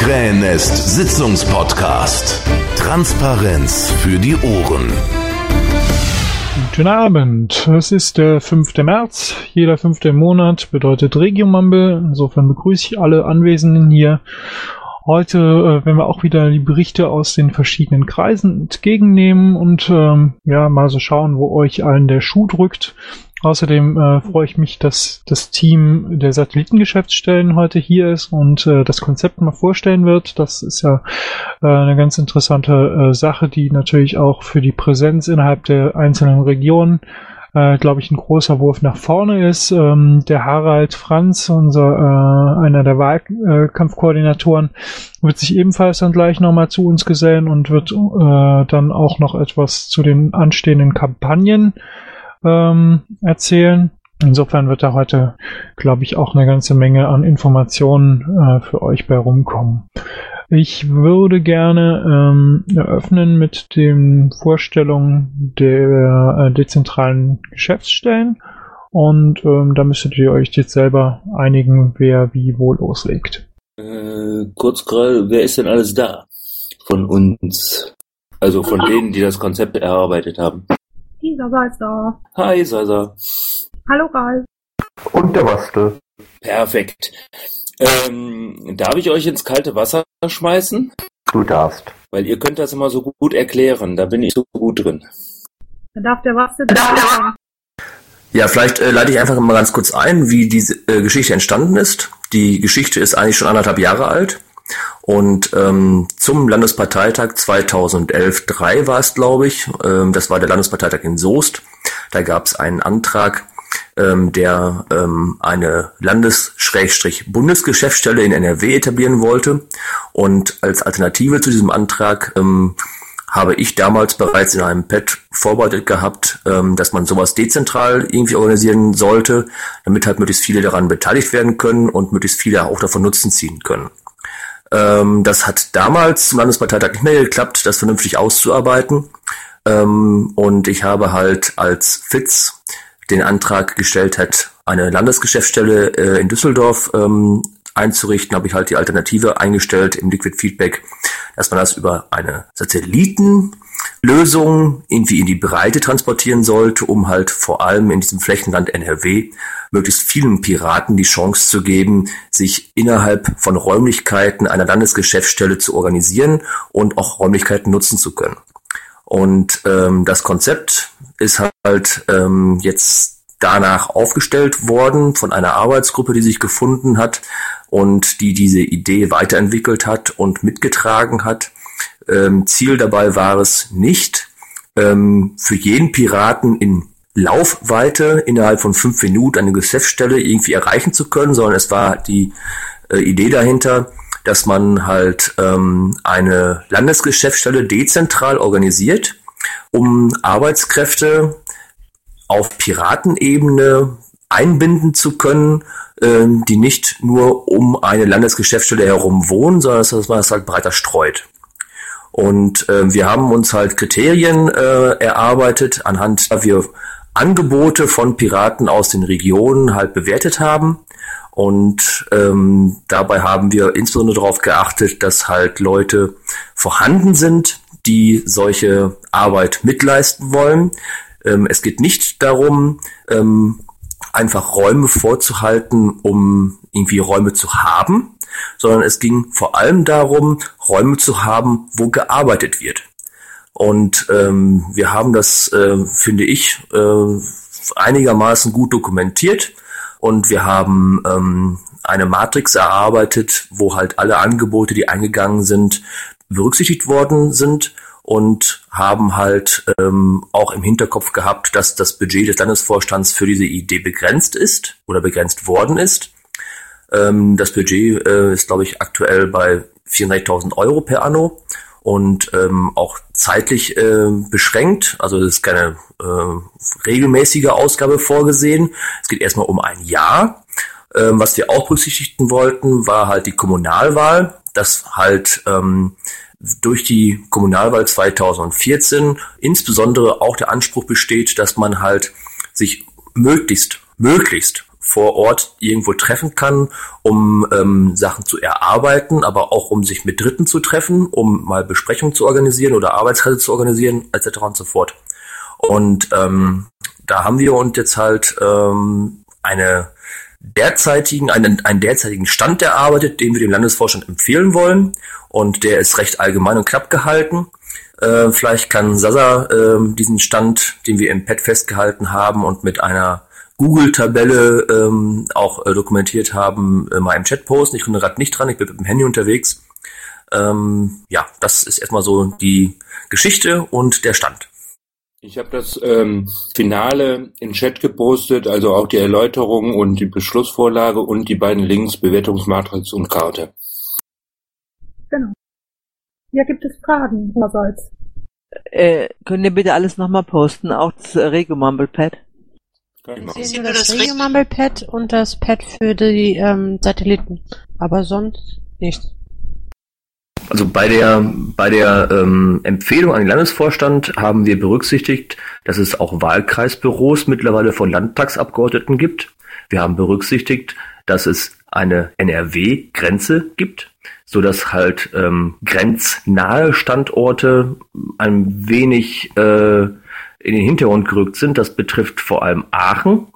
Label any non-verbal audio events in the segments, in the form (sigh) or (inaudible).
Krähennest Sitzungspodcast. Transparenz für die Ohren. Guten Abend. Es ist der 5. März. Jeder fünfte Monat bedeutet Regiomumble. Insofern begrüße ich alle Anwesenden hier. Heute äh, werden wir auch wieder die Berichte aus den verschiedenen Kreisen entgegennehmen und ähm, ja mal so schauen, wo euch allen der Schuh drückt. Außerdem äh, freue ich mich, dass das Team der Satellitengeschäftsstellen heute hier ist und äh, das Konzept mal vorstellen wird. Das ist ja äh, eine ganz interessante äh, Sache, die natürlich auch für die Präsenz innerhalb der einzelnen Regionen äh, glaube ich, ein großer Wurf nach vorne ist. Ähm, der Harald Franz, unser äh, einer der Wahlkampfkoordinatoren, wird sich ebenfalls dann gleich nochmal zu uns gesellen und wird äh, dann auch noch etwas zu den anstehenden Kampagnen ähm, erzählen. Insofern wird da heute, glaube ich, auch eine ganze Menge an Informationen äh, für euch bei rumkommen. Ich würde gerne ähm, eröffnen mit den Vorstellungen der äh, dezentralen Geschäftsstellen. Und ähm, da müsstet ihr euch jetzt selber einigen, wer wie wo loslegt. Äh, kurz gerade, wer ist denn alles da von uns? Also von denen, die das Konzept erarbeitet haben. Die Sasa ist da. Hi Sasa. Hallo Ralf. Und der Bastel. Perfekt. Ähm, darf ich euch ins kalte Wasser schmeißen? Du darfst. Weil ihr könnt das immer so gut erklären, da bin ich so gut drin. Da darf der Bastel da. Ja, vielleicht äh, leite ich einfach mal ganz kurz ein, wie diese äh, Geschichte entstanden ist. Die Geschichte ist eigentlich schon anderthalb Jahre alt. Und ähm, zum Landesparteitag 2011-3 war es, glaube ich, ähm, das war der Landesparteitag in Soest, da gab es einen Antrag, ähm, der ähm, eine Landes-Bundesgeschäftsstelle in NRW etablieren wollte. Und als Alternative zu diesem Antrag ähm, habe ich damals bereits in einem Pad vorbereitet gehabt, ähm, dass man sowas dezentral irgendwie organisieren sollte, damit halt möglichst viele daran beteiligt werden können und möglichst viele auch davon Nutzen ziehen können. Ähm, das hat damals zum Landesparteitag nicht mehr geklappt, das vernünftig auszuarbeiten. Ähm, und ich habe halt als FITZ den Antrag gestellt hat, eine Landesgeschäftsstelle äh, in Düsseldorf ähm, einzurichten, habe ich halt die Alternative eingestellt im Liquid Feedback, dass man das über eine Satellitenlösung irgendwie in die Breite transportieren sollte, um halt vor allem in diesem Flächenland NRW möglichst vielen Piraten die Chance zu geben, sich innerhalb von Räumlichkeiten einer Landesgeschäftsstelle zu organisieren und auch Räumlichkeiten nutzen zu können. Und ähm, das Konzept ist halt ähm, jetzt danach aufgestellt worden von einer Arbeitsgruppe, die sich gefunden hat und die diese Idee weiterentwickelt hat und mitgetragen hat. Ähm, Ziel dabei war es nicht, ähm, für jeden Piraten in Laufweite innerhalb von fünf Minuten eine Geschäftsstelle irgendwie erreichen zu können, sondern es war die äh, Idee dahinter, dass man halt ähm, eine Landesgeschäftsstelle dezentral organisiert, um Arbeitskräfte auf Piratenebene einbinden zu können, ähm, die nicht nur um eine Landesgeschäftsstelle herum wohnen, sondern dass man das halt breiter streut. Und äh, wir haben uns halt Kriterien äh, erarbeitet, anhand der wir Angebote von Piraten aus den Regionen halt bewertet haben und ähm, dabei haben wir insbesondere darauf geachtet, dass halt Leute vorhanden sind, die solche Arbeit mitleisten wollen. Ähm, es geht nicht darum, ähm, einfach Räume vorzuhalten, um irgendwie Räume zu haben, sondern es ging vor allem darum, Räume zu haben, wo gearbeitet wird. Und ähm, wir haben das, äh, finde ich, äh, einigermaßen gut dokumentiert und wir haben ähm, eine Matrix erarbeitet, wo halt alle Angebote, die eingegangen sind, berücksichtigt worden sind und haben halt ähm, auch im Hinterkopf gehabt, dass das Budget des Landesvorstands für diese Idee begrenzt ist oder begrenzt worden ist. Ähm, das Budget äh, ist, glaube ich, aktuell bei 400.000 Euro per Anno und ähm, auch zeitlich äh, beschränkt. Also es ist keine äh, regelmäßige Ausgabe vorgesehen. Es geht erstmal um ein Jahr. Ähm, was wir auch berücksichtigen wollten, war halt die Kommunalwahl, dass halt ähm, durch die Kommunalwahl 2014 insbesondere auch der Anspruch besteht, dass man halt sich möglichst möglichst vor Ort irgendwo treffen kann, um ähm, Sachen zu erarbeiten, aber auch um sich mit Dritten zu treffen, um mal Besprechungen zu organisieren oder Arbeitskreise zu organisieren, etc. und so fort. Und ähm, da haben wir uns jetzt halt ähm, eine derzeitigen, einen, einen derzeitigen Stand erarbeitet, den wir dem Landesvorstand empfehlen wollen. Und der ist recht allgemein und knapp gehalten. Äh, vielleicht kann Sasa äh, diesen Stand, den wir im Pad festgehalten haben und mit einer Google-Tabelle ähm, auch äh, dokumentiert haben, äh, mal im Chat posten. Ich komme gerade nicht dran, ich bin mit dem Handy unterwegs. Ähm, ja, das ist erstmal so die Geschichte und der Stand. Ich habe das ähm, Finale in Chat gepostet, also auch die Erläuterung und die Beschlussvorlage und die beiden Links Bewertungsmatrix und Karte. Genau. Ja, gibt es Fragen allerseits? Äh, könnt ihr bitte alles nochmal posten, auch das äh, Regio? Genau. Ich sehe nur das Regio Mumble Pad und das Pad für die ähm, Satelliten. Aber sonst nichts. Also bei der, bei der ähm, Empfehlung an den Landesvorstand haben wir berücksichtigt, dass es auch Wahlkreisbüros mittlerweile von Landtagsabgeordneten gibt. Wir haben berücksichtigt, dass es eine NRW-Grenze gibt, so dass halt ähm, grenznahe Standorte ein wenig äh, in den Hintergrund gerückt sind. Das betrifft vor allem Aachen.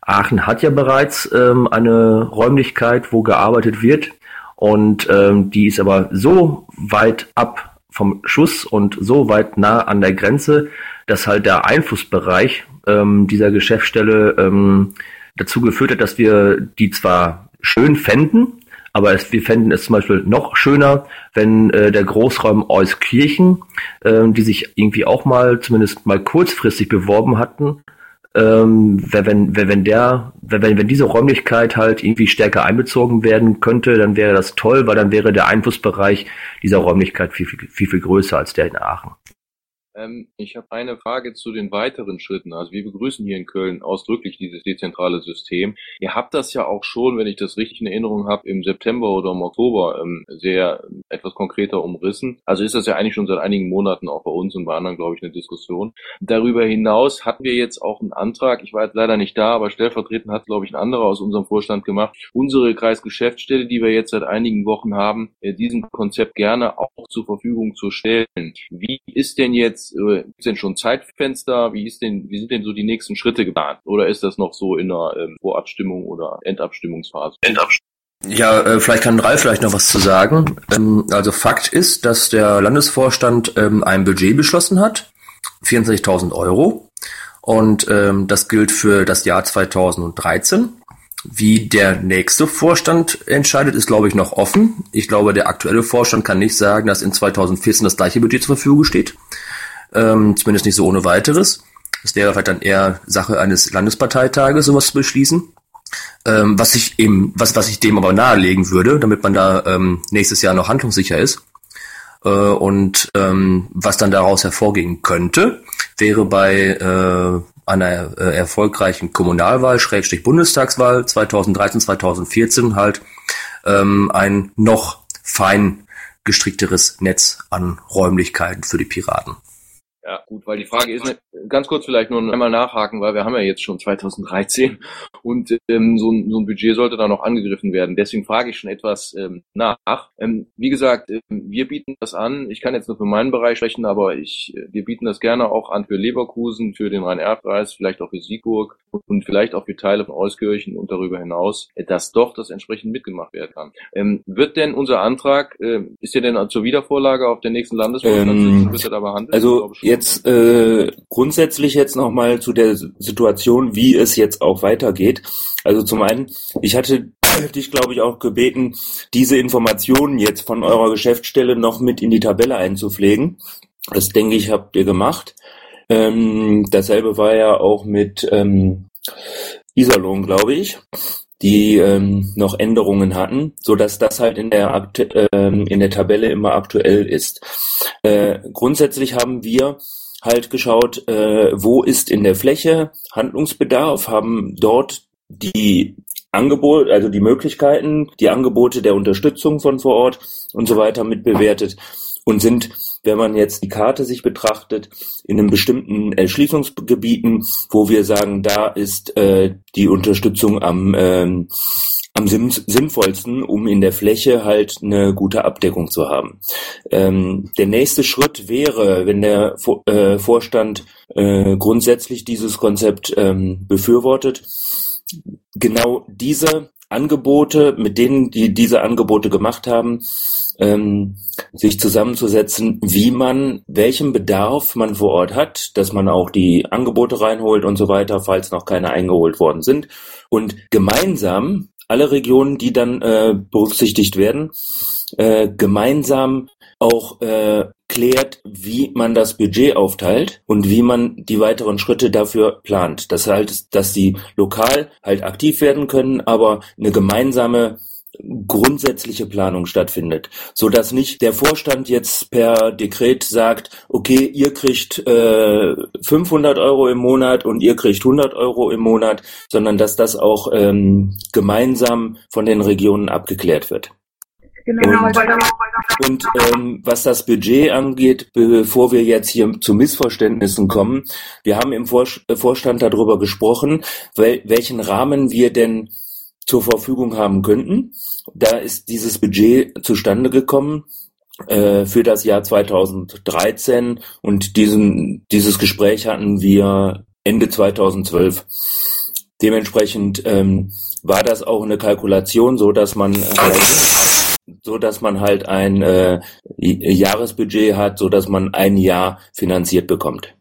Aachen hat ja bereits ähm, eine Räumlichkeit, wo gearbeitet wird. Und ähm, die ist aber so weit ab vom Schuss und so weit nah an der Grenze, dass halt der Einflussbereich ähm, dieser Geschäftsstelle ähm, dazu geführt hat, dass wir die zwar schön fänden, aber es, wir fänden es zum Beispiel noch schöner, wenn äh, der Großraum Euskirchen, äh, die sich irgendwie auch mal zumindest mal kurzfristig beworben hatten, ähm, wenn, wenn, wenn der, wenn, wenn diese Räumlichkeit halt irgendwie stärker einbezogen werden könnte, dann wäre das toll, weil dann wäre der Einflussbereich dieser Räumlichkeit viel, viel, viel, viel größer als der in Aachen. Ähm, ich habe eine Frage zu den weiteren Schritten. Also wir begrüßen hier in Köln ausdrücklich dieses dezentrale System. Ihr habt das ja auch schon, wenn ich das richtig in Erinnerung habe, im September oder im Oktober ähm, sehr ähm, etwas konkreter umrissen. Also ist das ja eigentlich schon seit einigen Monaten auch bei uns und bei anderen, glaube ich, eine Diskussion. Darüber hinaus hatten wir jetzt auch einen Antrag, ich war jetzt leider nicht da, aber stellvertretend hat, glaube ich, ein anderer aus unserem Vorstand gemacht, unsere Kreisgeschäftsstelle, die wir jetzt seit einigen Wochen haben, äh, diesem Konzept gerne auch zur Verfügung zu stellen. Wie ist denn jetzt jetzt, äh, gibt's denn schon Zeitfenster? Wie ist denn, wie sind denn so die nächsten Schritte geplant? Oder ist das noch so in einer ähm, Vorabstimmung oder Endabstimmungsphase? Endabstimmung. Ja, äh, vielleicht kann Ralf vielleicht noch was zu sagen. Ähm, also Fakt ist, dass der Landesvorstand ähm, ein Budget beschlossen hat, 24.000 Euro. Und ähm, das gilt für das Jahr 2013. Wie der nächste Vorstand entscheidet, ist, glaube ich, noch offen. Ich glaube, der aktuelle Vorstand kann nicht sagen, dass in 2014 das gleiche Budget zur Verfügung steht ähm, zumindest nicht so ohne weiteres. Das wäre vielleicht dann eher Sache eines Landesparteitages, sowas zu beschließen. Ähm, was ich eben, was, was ich dem aber nahelegen würde, damit man da ähm, nächstes Jahr noch handlungssicher ist. Äh, und ähm, was dann daraus hervorgehen könnte, wäre bei äh, einer äh, erfolgreichen Kommunalwahl, Schrägstrich Bundestagswahl 2013, 2014 halt ähm, ein noch fein gestrickteres Netz an Räumlichkeiten für die Piraten. Ja, gut, weil die Frage ist, ganz kurz vielleicht nur einmal nachhaken, weil wir haben ja jetzt schon 2013 und ähm, so, ein, so ein Budget sollte da noch angegriffen werden. Deswegen frage ich schon etwas ähm, nach. Ähm, wie gesagt, ähm, wir bieten das an. Ich kann jetzt nur für meinen Bereich sprechen, aber ich, äh, wir bieten das gerne auch an für Leverkusen, für den Rhein-Erb-Kreis, vielleicht auch für Siegburg und vielleicht auch für Teile von Euskirchen und darüber hinaus, äh, dass doch das entsprechend mitgemacht werden kann. Ähm, wird denn unser Antrag, äh, ist der denn zur Wiedervorlage auf der nächsten Landesvorstandssitzung, ähm, wird er da behandelt? Also jetzt äh, grundsätzlich jetzt nochmal zu der Situation, wie es jetzt auch weitergeht. Also zum einen, ich hatte (clears throat) dich, glaube ich, auch gebeten, diese Informationen jetzt von eurer Geschäftsstelle noch mit in die Tabelle einzupflegen. Das denke ich, habt ihr gemacht. Ähm, dasselbe war ja auch mit ähm, Iserlohn, glaube ich die ähm, noch Änderungen hatten, so dass das halt in der ähm, in der Tabelle immer aktuell ist. Äh, grundsätzlich haben wir halt geschaut, äh, wo ist in der Fläche Handlungsbedarf, haben dort die Angebote, also die Möglichkeiten, die Angebote der Unterstützung von vor Ort und so weiter mit bewertet und sind wenn man jetzt die Karte sich betrachtet, in einem bestimmten Erschließungsgebieten, wo wir sagen, da ist äh, die Unterstützung am ähm, am sinnvollsten, um in der Fläche halt eine gute Abdeckung zu haben. Ähm, der nächste Schritt wäre, wenn der äh, Vorstand äh, grundsätzlich dieses Konzept ähm, befürwortet, genau diese Angebote, mit denen die diese Angebote gemacht haben, ähm, sich zusammenzusetzen, wie man, welchen Bedarf man vor Ort hat, dass man auch die Angebote reinholt und so weiter, falls noch keine eingeholt worden sind. Und gemeinsam alle Regionen, die dann äh, berücksichtigt werden, äh, gemeinsam auch äh, klärt, wie man das Budget aufteilt und wie man die weiteren Schritte dafür plant. Das heißt, dass die lokal halt aktiv werden können, aber eine gemeinsame grundsätzliche Planung stattfindet, so dass nicht der Vorstand jetzt per Dekret sagt, okay, ihr kriegt äh, 500 Euro im Monat und ihr kriegt 100 Euro im Monat, sondern dass das auch ähm, gemeinsam von den Regionen abgeklärt wird. Genau. Und, und ähm, was das Budget angeht, bevor wir jetzt hier zu Missverständnissen kommen, wir haben im Vor äh, Vorstand darüber gesprochen, wel welchen Rahmen wir denn zur Verfügung haben könnten. Da ist dieses Budget zustande gekommen äh, für das Jahr 2013 und diesen, dieses Gespräch hatten wir Ende 2012. Dementsprechend ähm, war das auch eine Kalkulation, so dass man äh, so dass man halt ein äh, Jahresbudget hat, so dass man ein Jahr finanziert bekommt.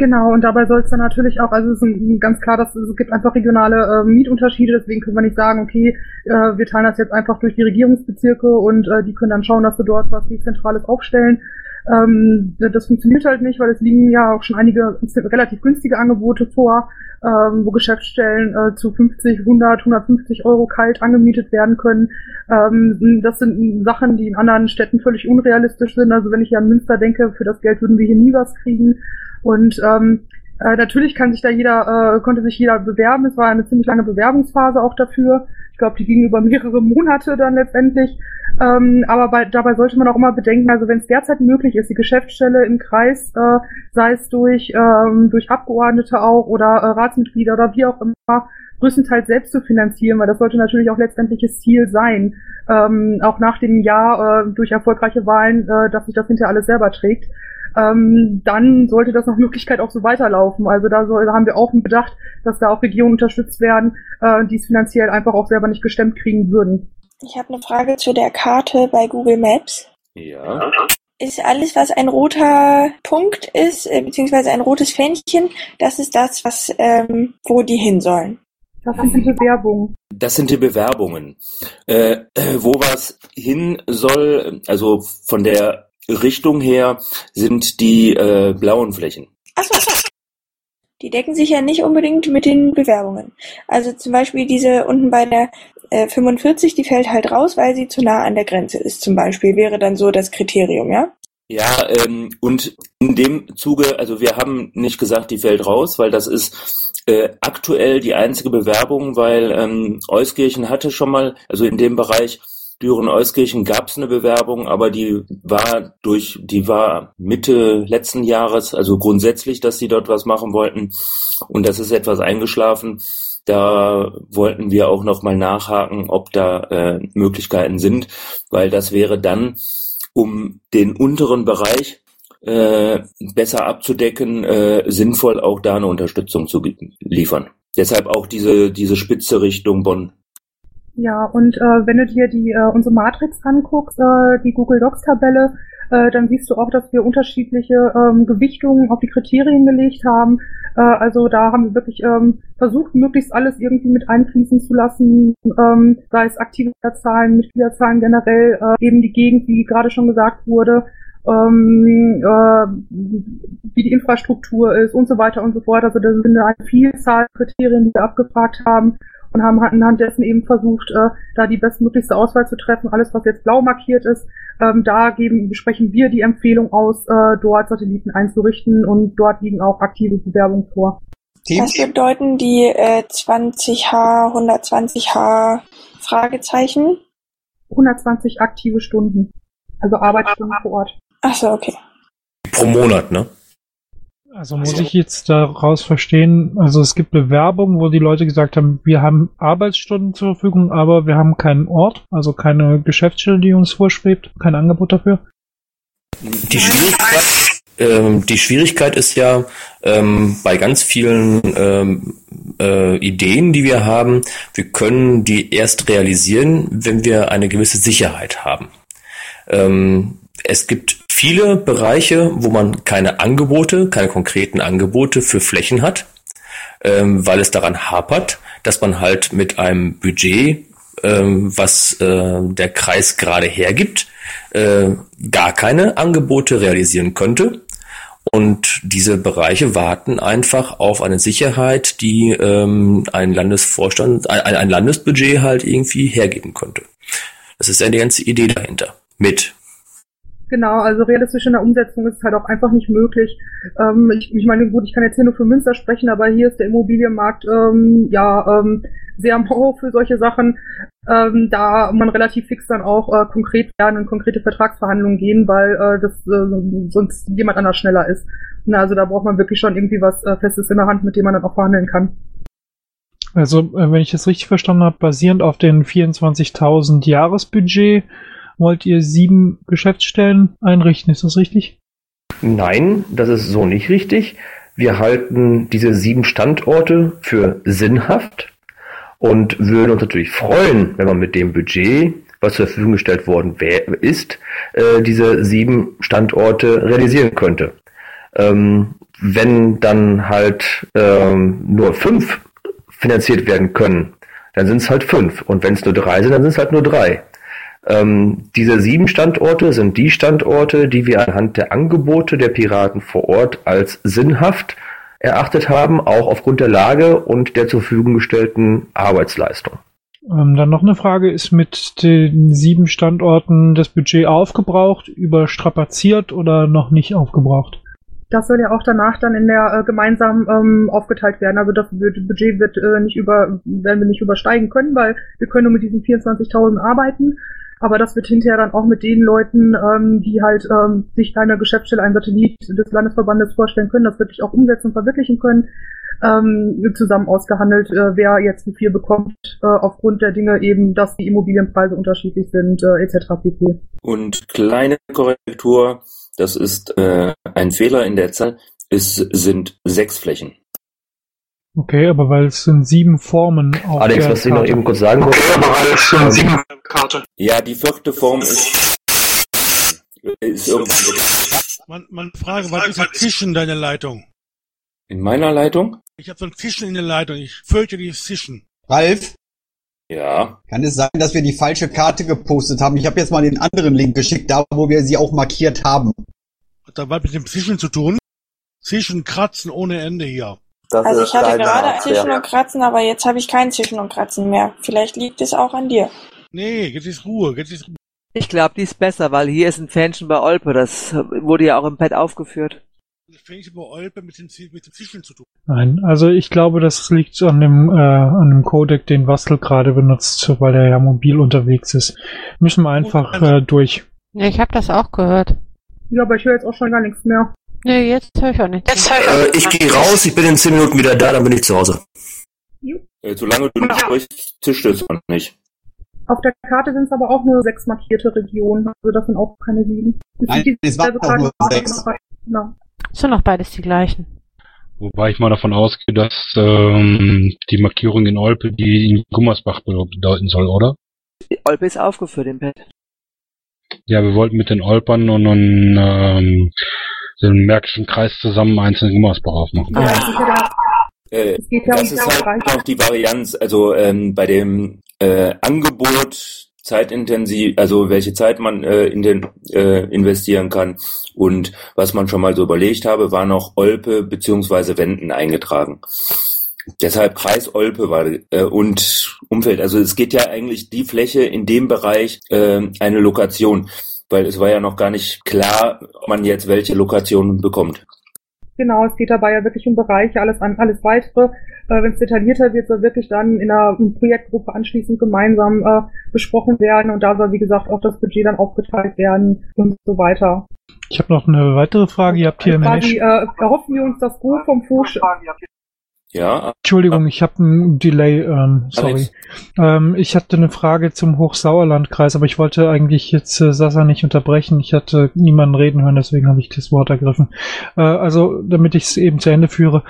Genau, und dabei soll es dann natürlich auch, also es ist ganz klar, dass es gibt einfach regionale äh, Mietunterschiede, deswegen können wir nicht sagen, okay, äh, wir teilen das jetzt einfach durch die Regierungsbezirke und äh, die können dann schauen, dass wir dort was Dezentrales aufstellen. Ähm, das funktioniert halt nicht, weil es liegen ja auch schon einige relativ günstige Angebote vor, ähm, wo Geschäftsstellen äh, zu 50, 100, 150 Euro kalt angemietet werden können. Ähm, das sind Sachen, die in anderen Städten völlig unrealistisch sind. Also wenn ich hier an Münster denke, für das Geld würden wir hier nie was kriegen. Und ähm, äh, natürlich kann sich da jeder, äh, konnte sich jeder bewerben. Es war eine ziemlich lange Bewerbungsphase auch dafür. Ich glaube, die ging über mehrere Monate dann letztendlich. Ähm, aber bei, dabei sollte man auch immer bedenken, also wenn es derzeit möglich ist, die Geschäftsstelle im Kreis, äh, sei es durch, ähm, durch Abgeordnete auch oder äh, Ratsmitglieder oder wie auch immer, größtenteils selbst zu finanzieren, weil das sollte natürlich auch letztendliches Ziel sein, ähm, auch nach dem Jahr äh, durch erfolgreiche Wahlen, äh, dass sich das hinterher alles selber trägt ähm, dann sollte das nach Möglichkeit auch so weiterlaufen. Also da, soll, da haben wir auch bedacht, dass da auch Regionen unterstützt werden, äh, die es finanziell einfach auch selber nicht gestemmt kriegen würden. Ich habe eine Frage zu der Karte bei Google Maps. Ja. Ist alles, was ein roter Punkt ist, äh, beziehungsweise ein rotes Fähnchen, das ist das, was ähm, wo die hin sollen? Das sind die Bewerbungen. Das sind die Bewerbungen. Äh, wo was hin soll, also von der Richtung her sind die äh, blauen Flächen. Ach so, so. Die decken sich ja nicht unbedingt mit den Bewerbungen. Also zum Beispiel diese unten bei der äh, 45, die fällt halt raus, weil sie zu nah an der Grenze ist zum Beispiel, wäre dann so das Kriterium, ja? Ja, ähm, und in dem Zuge, also wir haben nicht gesagt, die fällt raus, weil das ist äh, aktuell die einzige Bewerbung, weil ähm, Euskirchen hatte schon mal, also in dem Bereich Düren-Euskirchen gab es eine Bewerbung, aber die war durch, die war Mitte letzten Jahres, also grundsätzlich, dass sie dort was machen wollten. Und das ist etwas eingeschlafen. Da wollten wir auch nochmal nachhaken, ob da äh, Möglichkeiten sind, weil das wäre dann, um den unteren Bereich äh, besser abzudecken, äh, sinnvoll auch da eine Unterstützung zu liefern. Deshalb auch diese, diese spitze Richtung Bonn. Ja, und äh, wenn du dir die äh, unsere Matrix anguckst, äh, die Google Docs Tabelle, äh, dann siehst du auch, dass wir unterschiedliche ähm, Gewichtungen auf die Kriterien gelegt haben. Äh, also da haben wir wirklich ähm, versucht, möglichst alles irgendwie mit einfließen zu lassen, ähm, sei es aktive Zahlen, Mitgliederzahlen generell, äh, eben die Gegend, wie gerade schon gesagt wurde, ähm, äh, wie die Infrastruktur ist und so weiter und so fort. Also das sind eine Vielzahl Kriterien, die wir abgefragt haben und haben anhand dessen eben versucht, äh, da die bestmöglichste Auswahl zu treffen. Alles, was jetzt blau markiert ist, ähm, da geben, sprechen wir die Empfehlung aus, äh, dort Satelliten einzurichten und dort liegen auch aktive Bewerbungen vor. Was bedeuten die äh, 20H, 120H Fragezeichen? 120 aktive Stunden, also Arbeitsstunden vor Ort. Ach so, okay. Pro Monat, ne? Also muss ich jetzt daraus verstehen, also es gibt Bewerbungen, wo die Leute gesagt haben, wir haben Arbeitsstunden zur Verfügung, aber wir haben keinen Ort, also keine Geschäftsstelle, die uns vorschwebt, kein Angebot dafür. Die Schwierigkeit, ähm, die Schwierigkeit ist ja ähm, bei ganz vielen ähm, äh, Ideen, die wir haben, wir können die erst realisieren, wenn wir eine gewisse Sicherheit haben. Ähm, es gibt viele Bereiche, wo man keine Angebote, keine konkreten Angebote für Flächen hat, ähm, weil es daran hapert, dass man halt mit einem Budget, ähm, was äh, der Kreis gerade hergibt, äh, gar keine Angebote realisieren könnte. Und diese Bereiche warten einfach auf eine Sicherheit, die ähm, ein Landesvorstand, ein, ein Landesbudget halt irgendwie hergeben könnte. Das ist ja die ganze Idee dahinter. Mit Genau, also realistisch in der Umsetzung ist halt auch einfach nicht möglich. Ähm, ich, ich meine, gut, ich kann jetzt hier nur für Münster sprechen, aber hier ist der Immobilienmarkt ähm, ja ähm, sehr mau für solche Sachen, ähm, da man relativ fix dann auch äh, konkret werden und konkrete Vertragsverhandlungen gehen, weil äh, das äh, sonst jemand anders schneller ist. Na, also da braucht man wirklich schon irgendwie was äh, Festes in der Hand, mit dem man dann auch verhandeln kann. Also, äh, wenn ich das richtig verstanden habe, basierend auf den 24.000 Jahresbudget wollt ihr sieben Geschäftsstellen einrichten, ist das richtig? Nein, das ist so nicht richtig. Wir halten diese sieben Standorte für sinnhaft und würden uns natürlich freuen, wenn man mit dem Budget, was zur Verfügung gestellt worden ist, äh, diese sieben Standorte realisieren könnte. Ähm, wenn dann halt ähm, nur fünf finanziert werden können, dann sind es halt fünf. Und wenn es nur drei sind, dann sind es halt nur drei. Ähm, diese sieben Standorte sind die Standorte, die wir anhand der Angebote der Piraten vor Ort als sinnhaft erachtet haben, auch aufgrund der Lage und der zur Verfügung gestellten Arbeitsleistung. Ähm, dann noch eine Frage, ist mit den sieben Standorten das Budget aufgebraucht, überstrapaziert oder noch nicht aufgebraucht? Das soll ja auch danach dann in der äh, gemeinsam ähm, aufgeteilt werden. Also das Budget wird äh, nicht über, werden wir nicht übersteigen können, weil wir können nur mit diesen 24.000 arbeiten. Aber das wird hinterher dann auch mit den Leuten, ähm, die halt ähm, sich einer Geschäftsstelle, ein Satellit des Landesverbandes vorstellen können, das wirklich auch umsetzen und verwirklichen können, ähm, zusammen ausgehandelt, äh, wer jetzt wie viel bekommt, äh, aufgrund der Dinge eben, dass die Immobilienpreise unterschiedlich sind, äh, etc. pp. Und kleine Korrektur, das ist äh, ein Fehler in der Zahl, es sind sechs Flächen. Okay, aber weil es sind sieben Formen auf Alex, was ich noch eben kurz sagen wollte. Okay, aber weil es sind sieben Karte. Ja, die vierte Form ist, ist irgendwie. Man, man frage, was ist ein Fisch in deiner Leitung? In meiner Leitung? Ich habe so ein Fischen in der Leitung. Ich fürchte die Fischen. Ralf? Ja. Kann es sein, dass wir die falsche Karte gepostet haben? Ich habe jetzt mal den anderen Link geschickt, da wo wir sie auch markiert haben. Hat da was mit dem Fischen zu tun? Fischen kratzen ohne Ende hier. Das also ich hatte gerade ein Zischen und Kratzen, aber jetzt habe ich kein Zischen und Kratzen mehr. Vielleicht liegt es auch an dir. Nee, jetzt ist Ruhe, jetzt ist Ruhe. Ich glaube, die ist besser, weil hier ist ein Fähnchen bei Olpe, das wurde ja auch im Pad aufgeführt. Das Fähnchen bei Olpe mit den, mit den Zischen zu tun. Nein, also ich glaube, das liegt an dem, äh, an dem Codec, den Wastel gerade benutzt, weil er ja mobil unterwegs ist. Müssen wir einfach äh, durch. Ja, ich habe das auch gehört. Ja, aber ich höre jetzt auch schon gar nichts mehr. Nee, jetzt höre ich auch nichts. Jetzt höre ich, äh, ich gehe raus, ich bin in 10 Minuten wieder da, dann bin ich zu Hause. Äh, solange du nicht sprichst, zischt es man nicht. Auf der Karte sind es aber auch nur sechs markierte Regionen, also das sind auch keine sieben. Nein, es waren auch nur sechs. Genau. Sind noch beides die gleichen. Wobei ich mal davon ausgehe, dass ähm, die Markierung in Olpe die in Gummersbach bedeuten soll, oder? Olpe ist aufgeführt im Pad. Ja, wir wollten mit den Olpern und, und ähm, den Märkischen Kreis zusammen einzelnen Gummersbach aufmachen. Ja. Äh, das ist halt noch die Varianz, also ähm, bei dem äh, Angebot zeitintensiv, also welche Zeit man äh, in den äh, investieren kann und was man schon mal so überlegt habe, war noch Olpe beziehungsweise Wenden eingetragen. Deshalb Kreis Olpe war äh, und Umfeld. Also es geht ja eigentlich die Fläche in dem Bereich äh, eine Lokation weil es war ja noch gar nicht klar, ob man jetzt welche Lokationen bekommt. Genau, es geht dabei ja wirklich um Bereiche, alles an, alles weitere. Äh, Wenn es detaillierter wird, soll wirklich dann in einer Projektgruppe anschließend gemeinsam äh, besprochen werden und da soll, wie gesagt, auch das Budget dann aufgeteilt werden und so weiter. Ich habe noch eine weitere Frage. Ihr habt hier eine Quasi äh, erhoffen wir uns das Go vom Fusch. Ja. Entschuldigung, ich habe einen Delay, ähm, sorry. Ähm, ich hatte eine Frage zum Hochsauerlandkreis, aber ich wollte eigentlich jetzt äh, Sasa nicht unterbrechen. Ich hatte niemanden reden hören, deswegen habe ich das Wort ergriffen. Äh, also, damit ich es eben zu Ende führe.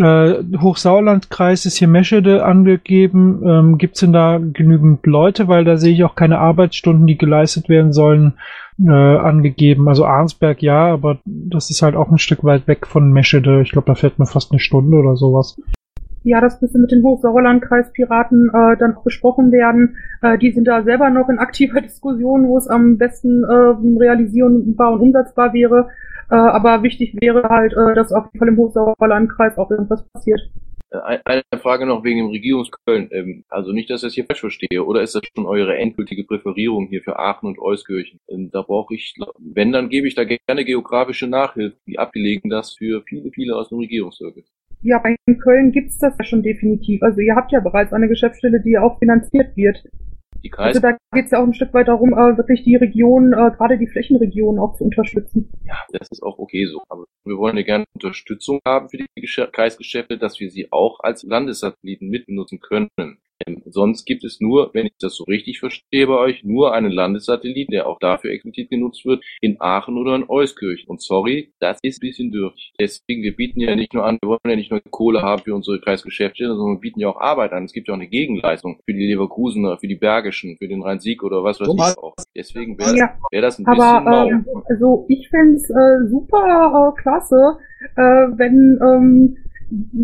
Äh, Hochsauerlandkreis ist hier Meschede angegeben. Ähm, Gibt es denn da genügend Leute? Weil da sehe ich auch keine Arbeitsstunden, die geleistet werden sollen, äh, angegeben. Also Arnsberg ja, aber das ist halt auch ein Stück weit weg von Meschede. Ich glaube, da fährt man fast eine Stunde oder sowas. Ja, das müsste mit den Hochsauerlandkreispiraten äh, dann auch besprochen werden. Äh, die sind da selber noch in aktiver (laughs) Diskussion, wo es am besten äh, realisierbar und umsetzbar wäre. Äh, aber wichtig wäre halt, äh, dass auf jeden Fall im Hochsauerlandkreis auch irgendwas passiert. Äh, Eine Frage noch wegen dem Regierungsköln. Ähm, Also nicht, dass ich das hier falsch verstehe. Oder ist das schon eure endgültige Präferierung hier für Aachen und Euskirchen? Ähm, Da brauche ich, wenn, dann gebe ich da gerne geografische Nachhilfe. Wie abgelegen das für viele, viele aus dem Regierungszirkel. Ja, in Köln gibt's das ja schon definitiv. Also ihr habt ja bereits eine Geschäftsstelle, die auch finanziert wird. Die Also Kreis, da geht's ja auch ein Stück weit darum, äh, wirklich die Region, äh, gerade die Flächenregionen auch zu unterstützen. ja, das ist auch okay so. Aber wir wollen ja gerne Unterstützung haben für die Geschä- Kreisgeschäfte, dass wir sie auch als Landessatelliten mitbenutzen können. Ähm, sonst gibt es nur, wenn ich das so richtig verstehe bei euch, nur einen Landessatellit, der auch dafür explizit genutzt wird, in Aachen oder in Euskirchen. Und sorry, das ist ein bisschen durch. Deswegen, wir bieten ja nicht nur an, wir wollen ja nicht nur Kohle haben für unsere Kreisgeschäfte, sondern wir bieten ja auch Arbeit an. Es gibt ja auch eine Gegenleistung für die Leverkusener, für die Bergischen, für den Rhein-Sieg oder was weiß Thomas. ich auch. Deswegen wäre Ja, wär das ein bisschen Aber mau. ähm, also ich fände es äh, super äh, klasse, äh, wenn ähm,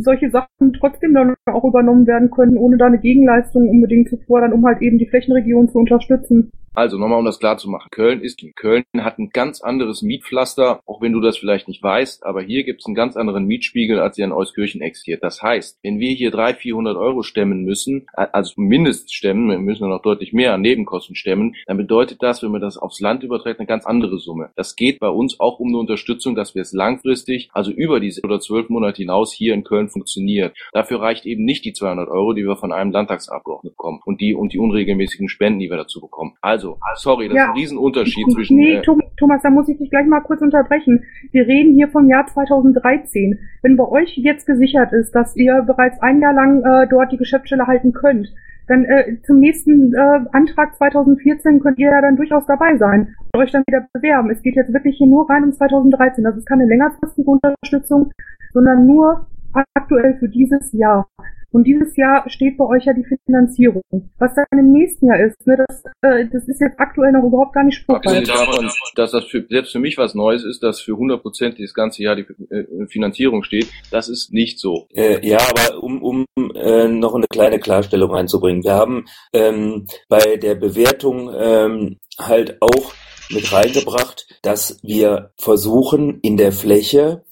solche Sachen trotzdem dann auch übernommen werden können, ohne da eine Gegenleistung unbedingt zu fordern, um halt eben die Flächenregion zu unterstützen. Also nochmal, um das klar zu machen. Köln ist Köln hat ein ganz anderes Mietpflaster, auch wenn du das vielleicht nicht weißt, aber hier gibt es einen ganz anderen Mietspiegel, als ihr in Euskirchen existiert. Das heißt, wenn wir hier 300, 400 Euro stemmen müssen, also mindestens stemmen, wir müssen noch deutlich mehr an Nebenkosten stemmen, dann bedeutet das, wenn man das aufs Land überträgt, eine ganz andere Summe. Das geht bei uns auch um eine Unterstützung, dass wir es langfristig, also über diese oder zwölf Monate hinaus hier in Köln funktioniert. Dafür reicht eben nicht die 200 Euro, die wir von einem Landtagsabgeordneten bekommen und die und die unregelmäßigen Spenden, die wir dazu bekommen. Also, sorry, das ist ein Riesenunterschied zwischen Nee, äh, Thomas, da muss ich dich gleich mal kurz unterbrechen. Wir reden hier vom Jahr 2013. Wenn bei euch jetzt gesichert ist, dass ihr bereits ein Jahr lang äh, dort die Geschäftsstelle halten könnt, dann äh, zum nächsten äh, Antrag 2014 könnt ihr ja dann durchaus dabei sein und euch dann wieder bewerben. Es geht jetzt wirklich hier nur rein um 2013. Das ist keine längerfristige Unterstützung, sondern nur aktuell für dieses Jahr. Und dieses Jahr steht bei euch ja die Finanzierung. Was dann im nächsten Jahr ist, ne, das, äh, das ist jetzt aktuell noch überhaupt gar nicht spruchreif. Abgesehen davon, dass das für, selbst für mich was Neues ist, dass für 100 Prozent das ganze Jahr die äh, Finanzierung steht, das ist nicht so. Äh, ja, aber um, um äh, noch eine kleine Klarstellung einzubringen. Wir haben ähm, bei der Bewertung ähm, halt auch mit reingebracht, dass wir versuchen, in der Fläche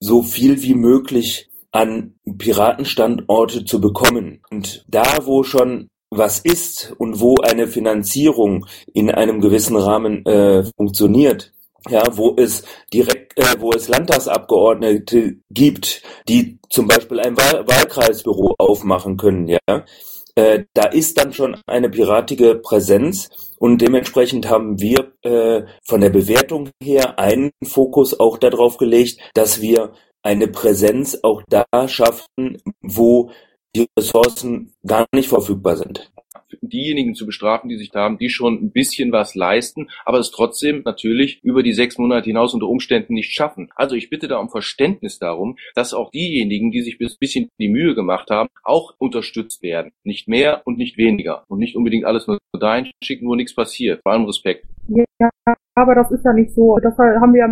so viel wie möglich an Piratenstandorte zu bekommen. Und da, wo schon was ist und wo eine Finanzierung in einem gewissen Rahmen äh, funktioniert, ja, wo es direkt, äh, wo es Landtagsabgeordnete gibt, die zum Beispiel ein Wahl Wahlkreisbüro aufmachen können, ja, äh, da ist dann schon eine piratige Präsenz und dementsprechend haben wir äh, von der Bewertung her einen Fokus auch darauf gelegt, dass wir eine Präsenz auch da schaffen, wo die Ressourcen gar nicht verfügbar sind diejenigen zu bestrafen, die sich da haben, die schon ein bisschen was leisten, aber es trotzdem natürlich über die sechs Monate hinaus unter Umständen nicht schaffen. Also ich bitte da um Verständnis darum, dass auch diejenigen, die sich bis bisschen die Mühe gemacht haben, auch unterstützt werden. Nicht mehr und nicht weniger. Und nicht unbedingt alles nur dahin schicken, wo nichts passiert. Bei allem Respekt. Ja, aber das ist ja nicht so. Das haben wir ja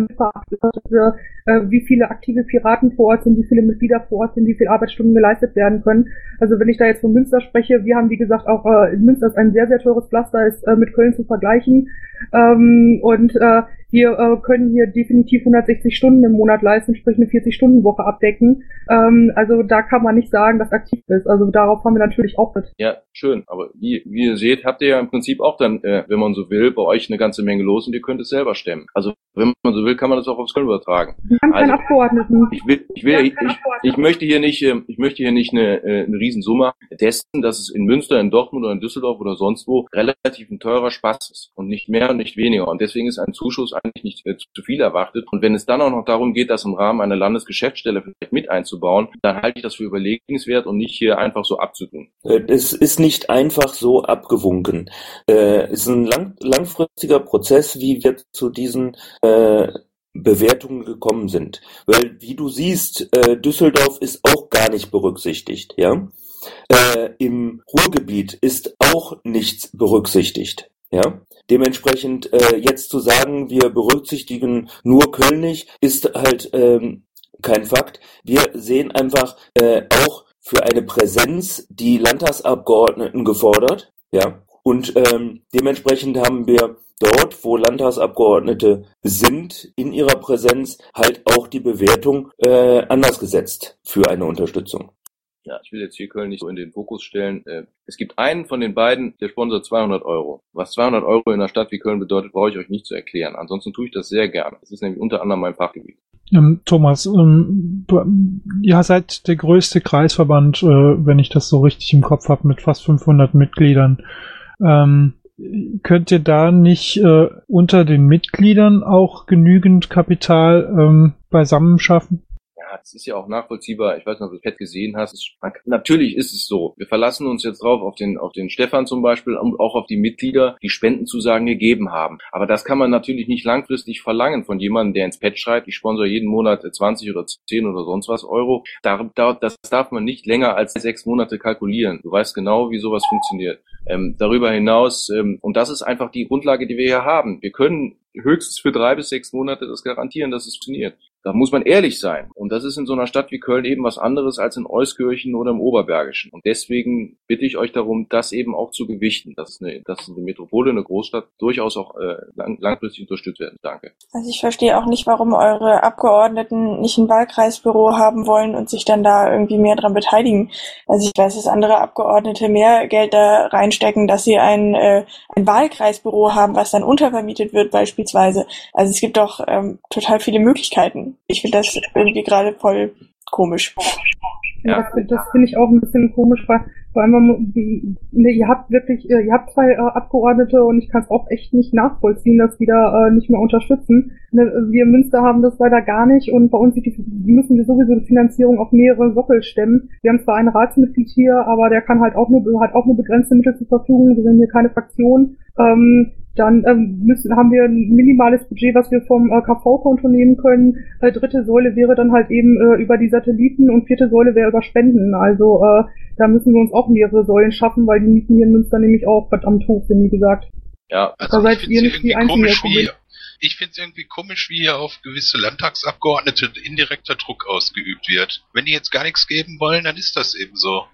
wir, äh, wie viele aktive Piraten vor Ort sind, wie viele Mitglieder vor Ort sind, wie viele Arbeitsstunden geleistet werden können. Also wenn ich da jetzt von Münster spreche, wir haben wie gesagt auch, äh, Münster ist ein sehr, sehr teures Pflaster, ist äh, mit Köln zu vergleichen. Ähm, und äh, wir äh, können hier definitiv 160 Stunden im Monat leisten, sprich eine 40-Stunden-Woche abdecken. Ähm, also da kann man nicht sagen, dass aktiv ist. Also darauf haben wir natürlich auch mit. Ja, schön. Aber wie, wie ihr seht, habt ihr ja im Prinzip auch dann, äh, wenn man so will, bei euch eine ganze Menge los und ihr könnt könnte es selber stemmen. Also wenn man so will, kann man das auch aufs Köln übertragen. Also, Abgeordneten. ich will, ich will, ich, ich, ich möchte hier nicht, ähm, ich möchte hier nicht eine, äh, eine Riesensumme testen, dass es in Münster, in Dortmund oder in Düsseldorf oder sonst wo relativ ein teurer Spaß ist und nicht mehr und nicht weniger. Und deswegen ist ein Zuschuss eigentlich nicht äh, zu viel erwartet. Und wenn es dann auch noch darum geht, das im Rahmen einer Landesgeschäftsstelle vielleicht mit einzubauen, dann halte ich das für überlegenswert und nicht hier einfach so abzutun. Äh, Es ist nicht einfach so abgewunken. Äh, Es ist ein lang, langfristiger Prozess, wie wir zu diesen äh, Bewertungen gekommen sind. Weil, wie du siehst, äh, Düsseldorf ist auch gar nicht berücksichtigt, ja. Äh, Im Ruhrgebiet ist auch nichts berücksichtigt, ja. Dementsprechend äh, jetzt zu sagen, wir berücksichtigen nur Köln nicht, ist halt ähm, kein Fakt. Wir sehen einfach äh, auch für eine Präsenz die Landtagsabgeordneten gefordert, ja. Und ähm, dementsprechend haben wir dort, wo Landtagsabgeordnete sind, in ihrer Präsenz halt auch die Bewertung äh, anders gesetzt für eine Unterstützung. Ja, ich will jetzt hier Köln nicht so in den Fokus stellen. Äh, Es gibt einen von den beiden, der sponsert 200 Euro. Was 200 Euro in einer Stadt wie Köln bedeutet, brauche ich euch nicht zu erklären. Ansonsten tue ich das sehr gerne. Das ist nämlich unter anderem mein Fachgebiet. Ähm, Thomas, ähm, du, ihr seid der größte Kreisverband, äh, wenn ich das so richtig im Kopf habe, mit fast 500 Mitgliedern. Ähm, könnt ihr da nicht äh, unter den Mitgliedern auch genügend Kapital ähm, beisammen schaffen? Ja, das ist ja auch nachvollziehbar. Ich weiß nicht, ob du Pad gesehen hast. Es- man Natürlich ist es so. Wir verlassen uns jetzt drauf auf den, auf den Stefan zum Beispiel und auch auf die Mitglieder, die Spendenzusagen gegeben haben. Aber das kann man natürlich nicht langfristig verlangen von jemandem, der ins Pad schreibt, ich sponsor jeden Monat 20 oder 10 oder sonst was Euro. Da, da, das darf man nicht länger als sechs Monate kalkulieren. Du weißt genau, wie sowas funktioniert. Ähm, darüber hinaus, ähm, und das ist einfach die Grundlage, die wir hier haben. Wir können höchstens für drei bis sechs Monate das garantieren, dass es funktioniert. Da muss man ehrlich sein. Und das ist in so einer Stadt wie Köln eben was anderes als in Euskirchen oder im Oberbergischen. Und deswegen bitte ich euch darum, das eben auch zu gewichten, dass eine, dass eine Metropole, eine Großstadt durchaus auch äh, lang, langfristig unterstützt werden. Danke. Also ich verstehe auch nicht, warum eure Abgeordneten nicht ein Wahlkreisbüro haben wollen und sich dann da irgendwie mehr dran beteiligen. Also ich weiß, dass andere Abgeordnete mehr Geld da reinstecken, dass sie ein, äh, ein Wahlkreisbüro haben, was dann untervermietet wird beispielsweise. Also es gibt doch ähm, total viele Möglichkeiten. Ich finde das irgendwie gerade voll komisch. Ja, das, find- das finde ich auch ein bisschen komisch, weil vor allem, man- ne, ihr habt wirklich, äh, ihr habt zwei äh, Abgeordnete und ich kann es auch echt nicht nachvollziehen, dass die da äh, nicht mehr unterstützen. Ne, wir in Münster haben das leider gar nicht und bei uns die, müssen wir sowieso die Finanzierung auf mehrere Sockel stemmen. Wir haben zwar einen Ratsmitglied hier, aber der kann halt auch nur, hat auch nur begrenzte Mittel zur Verfügung. Wir sind hier keine Fraktion. Ähm, dann ähm, müssen, haben wir ein minimales Budget, was wir vom äh, KV-Konto nehmen können. Äh, dritte Säule wäre dann halt eben äh, über die Satelliten und vierte Säule wäre über Spenden. Also äh, da müssen wir uns auch mehrere Säulen schaffen, weil die Mieten hier in Münster nämlich auch verdammt hoch sind, wie gesagt. Ja, da seid ihr nicht die Einzigen, ich finde es irgendwie komisch, wie hier auf gewisse Landtagsabgeordnete indirekter Druck ausgeübt wird. Wenn die jetzt gar nichts geben wollen, dann ist das eben so.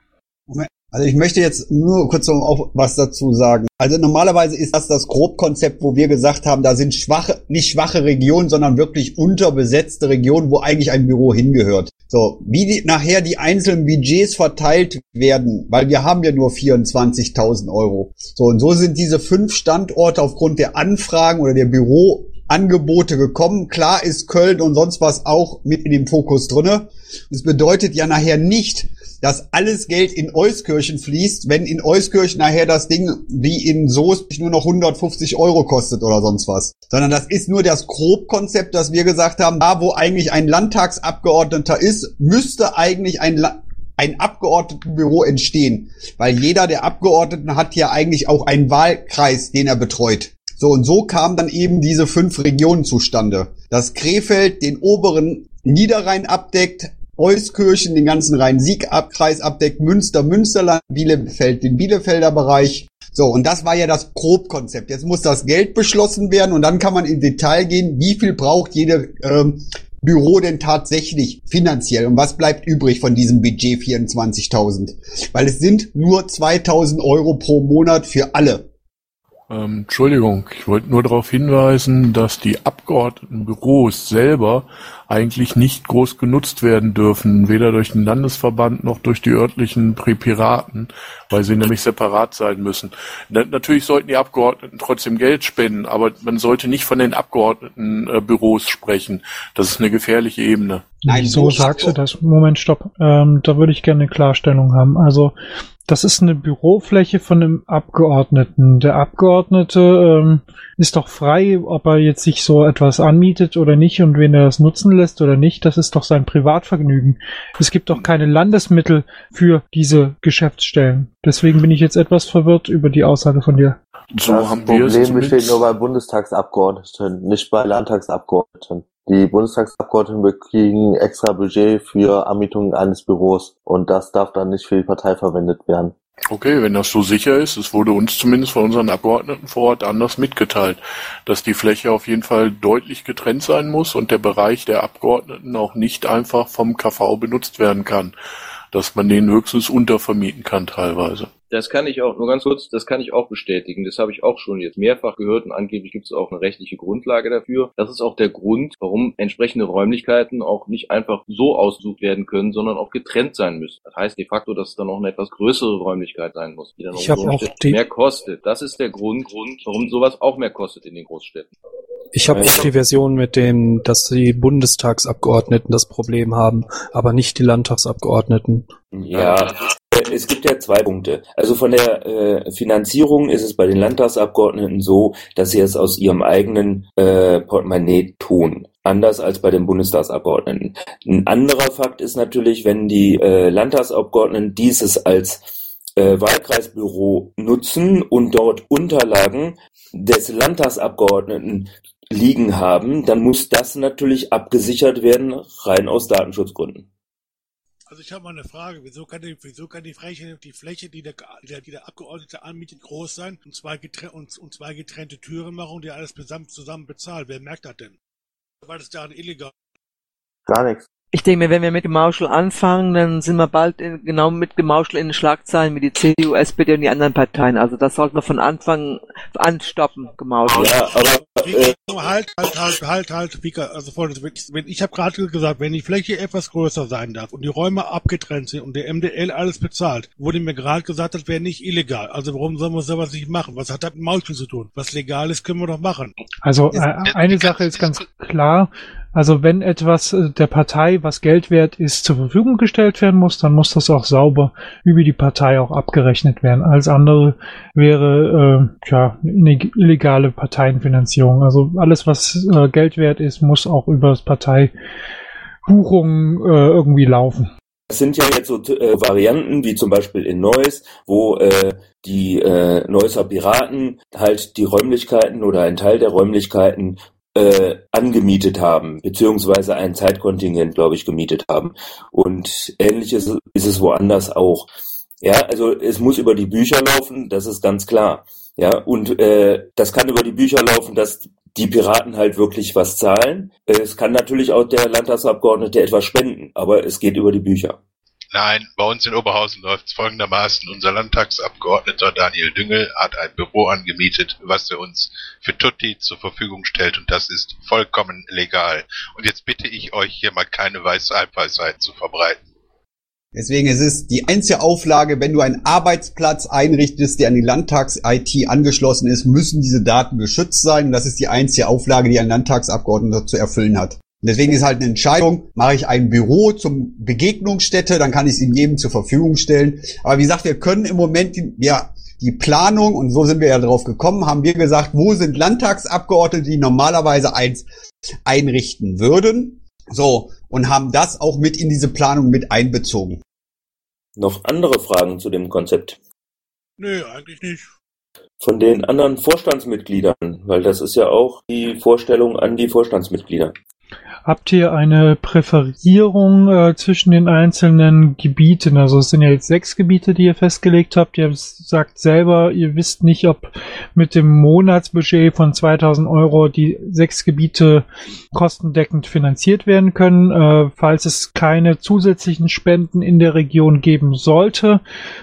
Also ich möchte jetzt nur kurz noch auch was dazu sagen. Also normalerweise ist das das Grobkonzept, wo wir gesagt haben, da sind schwache, nicht schwache Regionen, sondern wirklich unterbesetzte Regionen, wo eigentlich ein Büro hingehört. So, wie die, nachher die einzelnen Budgets verteilt werden, weil wir haben ja nur 24.000 Euro. So, und so sind diese fünf Standorte aufgrund der Anfragen oder der Büroangebote gekommen. Klar ist Köln und sonst was auch mit in dem Fokus drinne. Das bedeutet ja nachher nicht, dass alles Geld in Euskirchen fließt, wenn in Euskirchen nachher das Ding wie in Soest nur noch 150 Euro kostet oder sonst was. Sondern das ist nur das Grobkonzept, dass wir gesagt haben, da wo eigentlich ein Landtagsabgeordneter ist, müsste eigentlich ein La ein Abgeordnetenbüro entstehen. Weil jeder der Abgeordneten hat ja eigentlich auch einen Wahlkreis, den er betreut. So, und so kamen dann eben diese fünf Regionen zustande. Dass Krefeld den oberen Niederrhein abdeckt, Euskirchen den ganzen Rhein-Sieg-Kreis abdeckt, Münster, Münsterland, Bielefeld den Bielefelder Bereich. So, und das war ja das Grobkonzept. Jetzt muss das Geld beschlossen werden und dann kann man in Detail gehen, wie viel braucht jede ähm, Büro denn tatsächlich finanziell und was bleibt übrig von diesem Budget 24.000? Weil es sind nur 2.000 Euro pro Monat für alle. Ähm, Entschuldigung, ich wollte nur darauf hinweisen, dass die Abgeordnetenbüros selber eigentlich nicht groß genutzt werden dürfen, weder durch den Landesverband noch durch die örtlichen Piraten, weil sie nämlich separat sein müssen. Na, natürlich sollten die Abgeordneten trotzdem Geld spenden, aber man sollte nicht von den Abgeordnetenbüros äh, sprechen. Das ist eine gefährliche Ebene. Nein, so sagst du das. Moment, stopp. Ähm, da würde ich gerne eine Klarstellung haben. Also das ist eine Bürofläche von einem Abgeordneten. Der Abgeordnete ähm, ist doch frei, ob er jetzt sich so etwas anmietet oder nicht und wen er das nutzen lässt oder nicht. Das ist doch sein Privatvergnügen. Es gibt doch keine Landesmittel für diese Geschäftsstellen. Deswegen bin ich jetzt etwas verwirrt über die Aussage von dir. So das haben Problem besteht nur bei Bundestagsabgeordneten, nicht bei Landtagsabgeordneten. Die Bundestagsabgeordneten bekriegen extra Budget für Anmietung eines Büros und das darf dann nicht für die Partei verwendet werden. Okay, wenn das so sicher ist, es wurde uns zumindest von unseren Abgeordneten vor Ort anders mitgeteilt, dass die Fläche auf jeden Fall deutlich getrennt sein muss und der Bereich der Abgeordneten auch nicht einfach vom KV benutzt werden kann, dass man den höchstens untervermieten kann teilweise. Das kann ich auch, nur ganz kurz, das kann ich auch bestätigen. Das habe ich auch schon jetzt mehrfach gehört und angeblich gibt es auch eine rechtliche Grundlage dafür. Das ist auch der Grund, warum entsprechende Räumlichkeiten auch nicht einfach so ausgesucht werden können, sondern auch getrennt sein müssen. Das heißt de facto, dass es dann auch eine etwas größere Räumlichkeit sein muss, die dann ich auch mehr kostet. Das ist der Grund, Grund, warum sowas auch mehr kostet in den Großstädten. Ich habe auch die Version mit dem, dass die Bundestagsabgeordneten das Problem haben, aber nicht die Landtagsabgeordneten. Ja, es gibt ja zwei Punkte. Also von der äh, Finanzierung ist es bei den Landtagsabgeordneten so, dass sie es aus ihrem eigenen äh, Portemonnaie tun. Anders als bei den Bundestagsabgeordneten. Ein anderer Fakt ist natürlich, wenn die äh, Landtagsabgeordneten dieses als äh, Wahlkreisbüro nutzen und dort Unterlagen des Landtagsabgeordneten liegen haben, dann muss das natürlich abgesichert werden, rein aus Datenschutzgründen. Also ich habe mal eine Frage, wieso kann die, wieso kann die Fläche, die Fläche, die der, die der Abgeordnete anmietet, groß sein und zwei, getrennte, und, und zwei getrennte Türen machen, die alles zusammen bezahlt? Wer merkt das denn? Weil das daran illegal. Gar nichts. Ich denke mir, wenn wir mit Gemauschel anfangen, dann sind wir bald in, genau mit Gemauschel in den Schlagzeilen wie die CDU, SPD und die anderen Parteien. Also das sollten wir von Anfang an stoppen, Gemauschel. Ja, aber äh, halt, halt, halt, halt, halt, Pika, also folgendes, wenn ich, wenn, ich habe gerade gesagt, wenn die Fläche etwas größer sein darf und die Räume abgetrennt sind und der MDL alles bezahlt, wurde mir gerade gesagt, das wäre nicht illegal. Also warum sollen wir sowas nicht machen? Was hat das mit Mauschel zu tun? Was legal ist, können wir doch machen. Also äh, eine Sache ist ganz klar, also wenn etwas äh, der Partei, was Geld wert ist, zur Verfügung gestellt werden muss, dann muss das auch sauber über die Partei auch abgerechnet werden. Alles andere wäre äh, ja, illegale Parteienfinanzierung. Also alles, was äh, Geld wert ist, muss auch über das Parteibuchung äh, irgendwie laufen. Das sind ja jetzt so äh, Varianten wie zum Beispiel in Neuss, wo äh, die äh, Neusser Piraten halt die Räumlichkeiten oder einen Teil der Räumlichkeiten angemietet haben, beziehungsweise ein Zeitkontingent, glaube ich, gemietet haben. Und ähnlich ist, es woanders auch. Ja, also es muss über die Bücher laufen, das ist ganz klar. Ja, und äh, das kann über die Bücher laufen, dass die Piraten halt wirklich was zahlen. Es kann natürlich auch der Landtagsabgeordnete etwas spenden, aber es geht über die Bücher. Nein, bei uns in Oberhausen läuft es folgendermaßen. Unser Landtagsabgeordneter Daniel Düngel hat ein Büro angemietet, was er uns für Tutti zur Verfügung stellt und das ist vollkommen legal. Und jetzt bitte ich euch hier mal keine weiße Halbweisheit zu verbreiten. Deswegen ist es die einzige Auflage, wenn du einen Arbeitsplatz einrichtest, der an die Landtags-IT angeschlossen ist, müssen diese Daten geschützt sein. Und das ist die einzige Auflage, die ein Landtagsabgeordneter zu erfüllen hat. Deswegen ist halt eine Entscheidung, mache ich ein Büro zum Begegnungsstätte, dann kann ich es in jedem zur Verfügung stellen. Aber wie gesagt, wir können im Moment die, ja, die Planung, und so sind wir ja drauf gekommen, haben wir gesagt, wo sind Landtagsabgeordnete, die normalerweise eins einrichten würden. So, und haben das auch mit in diese Planung mit einbezogen. Noch andere Fragen zu dem Konzept? Nö, eigentlich nicht. Von den anderen Vorstandsmitgliedern, weil das ist ja auch die Vorstellung an die Vorstandsmitglieder. Habt ihr eine Präferierung äh, zwischen den einzelnen Gebieten? Also es sind ja jetzt sechs Gebiete, die ihr festgelegt habt. Ihr sagt selber, ihr wisst nicht, ob mit dem Monatsbudget von 2000 Euro die sechs Gebiete kostendeckend finanziert werden können. Äh, falls es keine zusätzlichen Spenden in der Region geben sollte,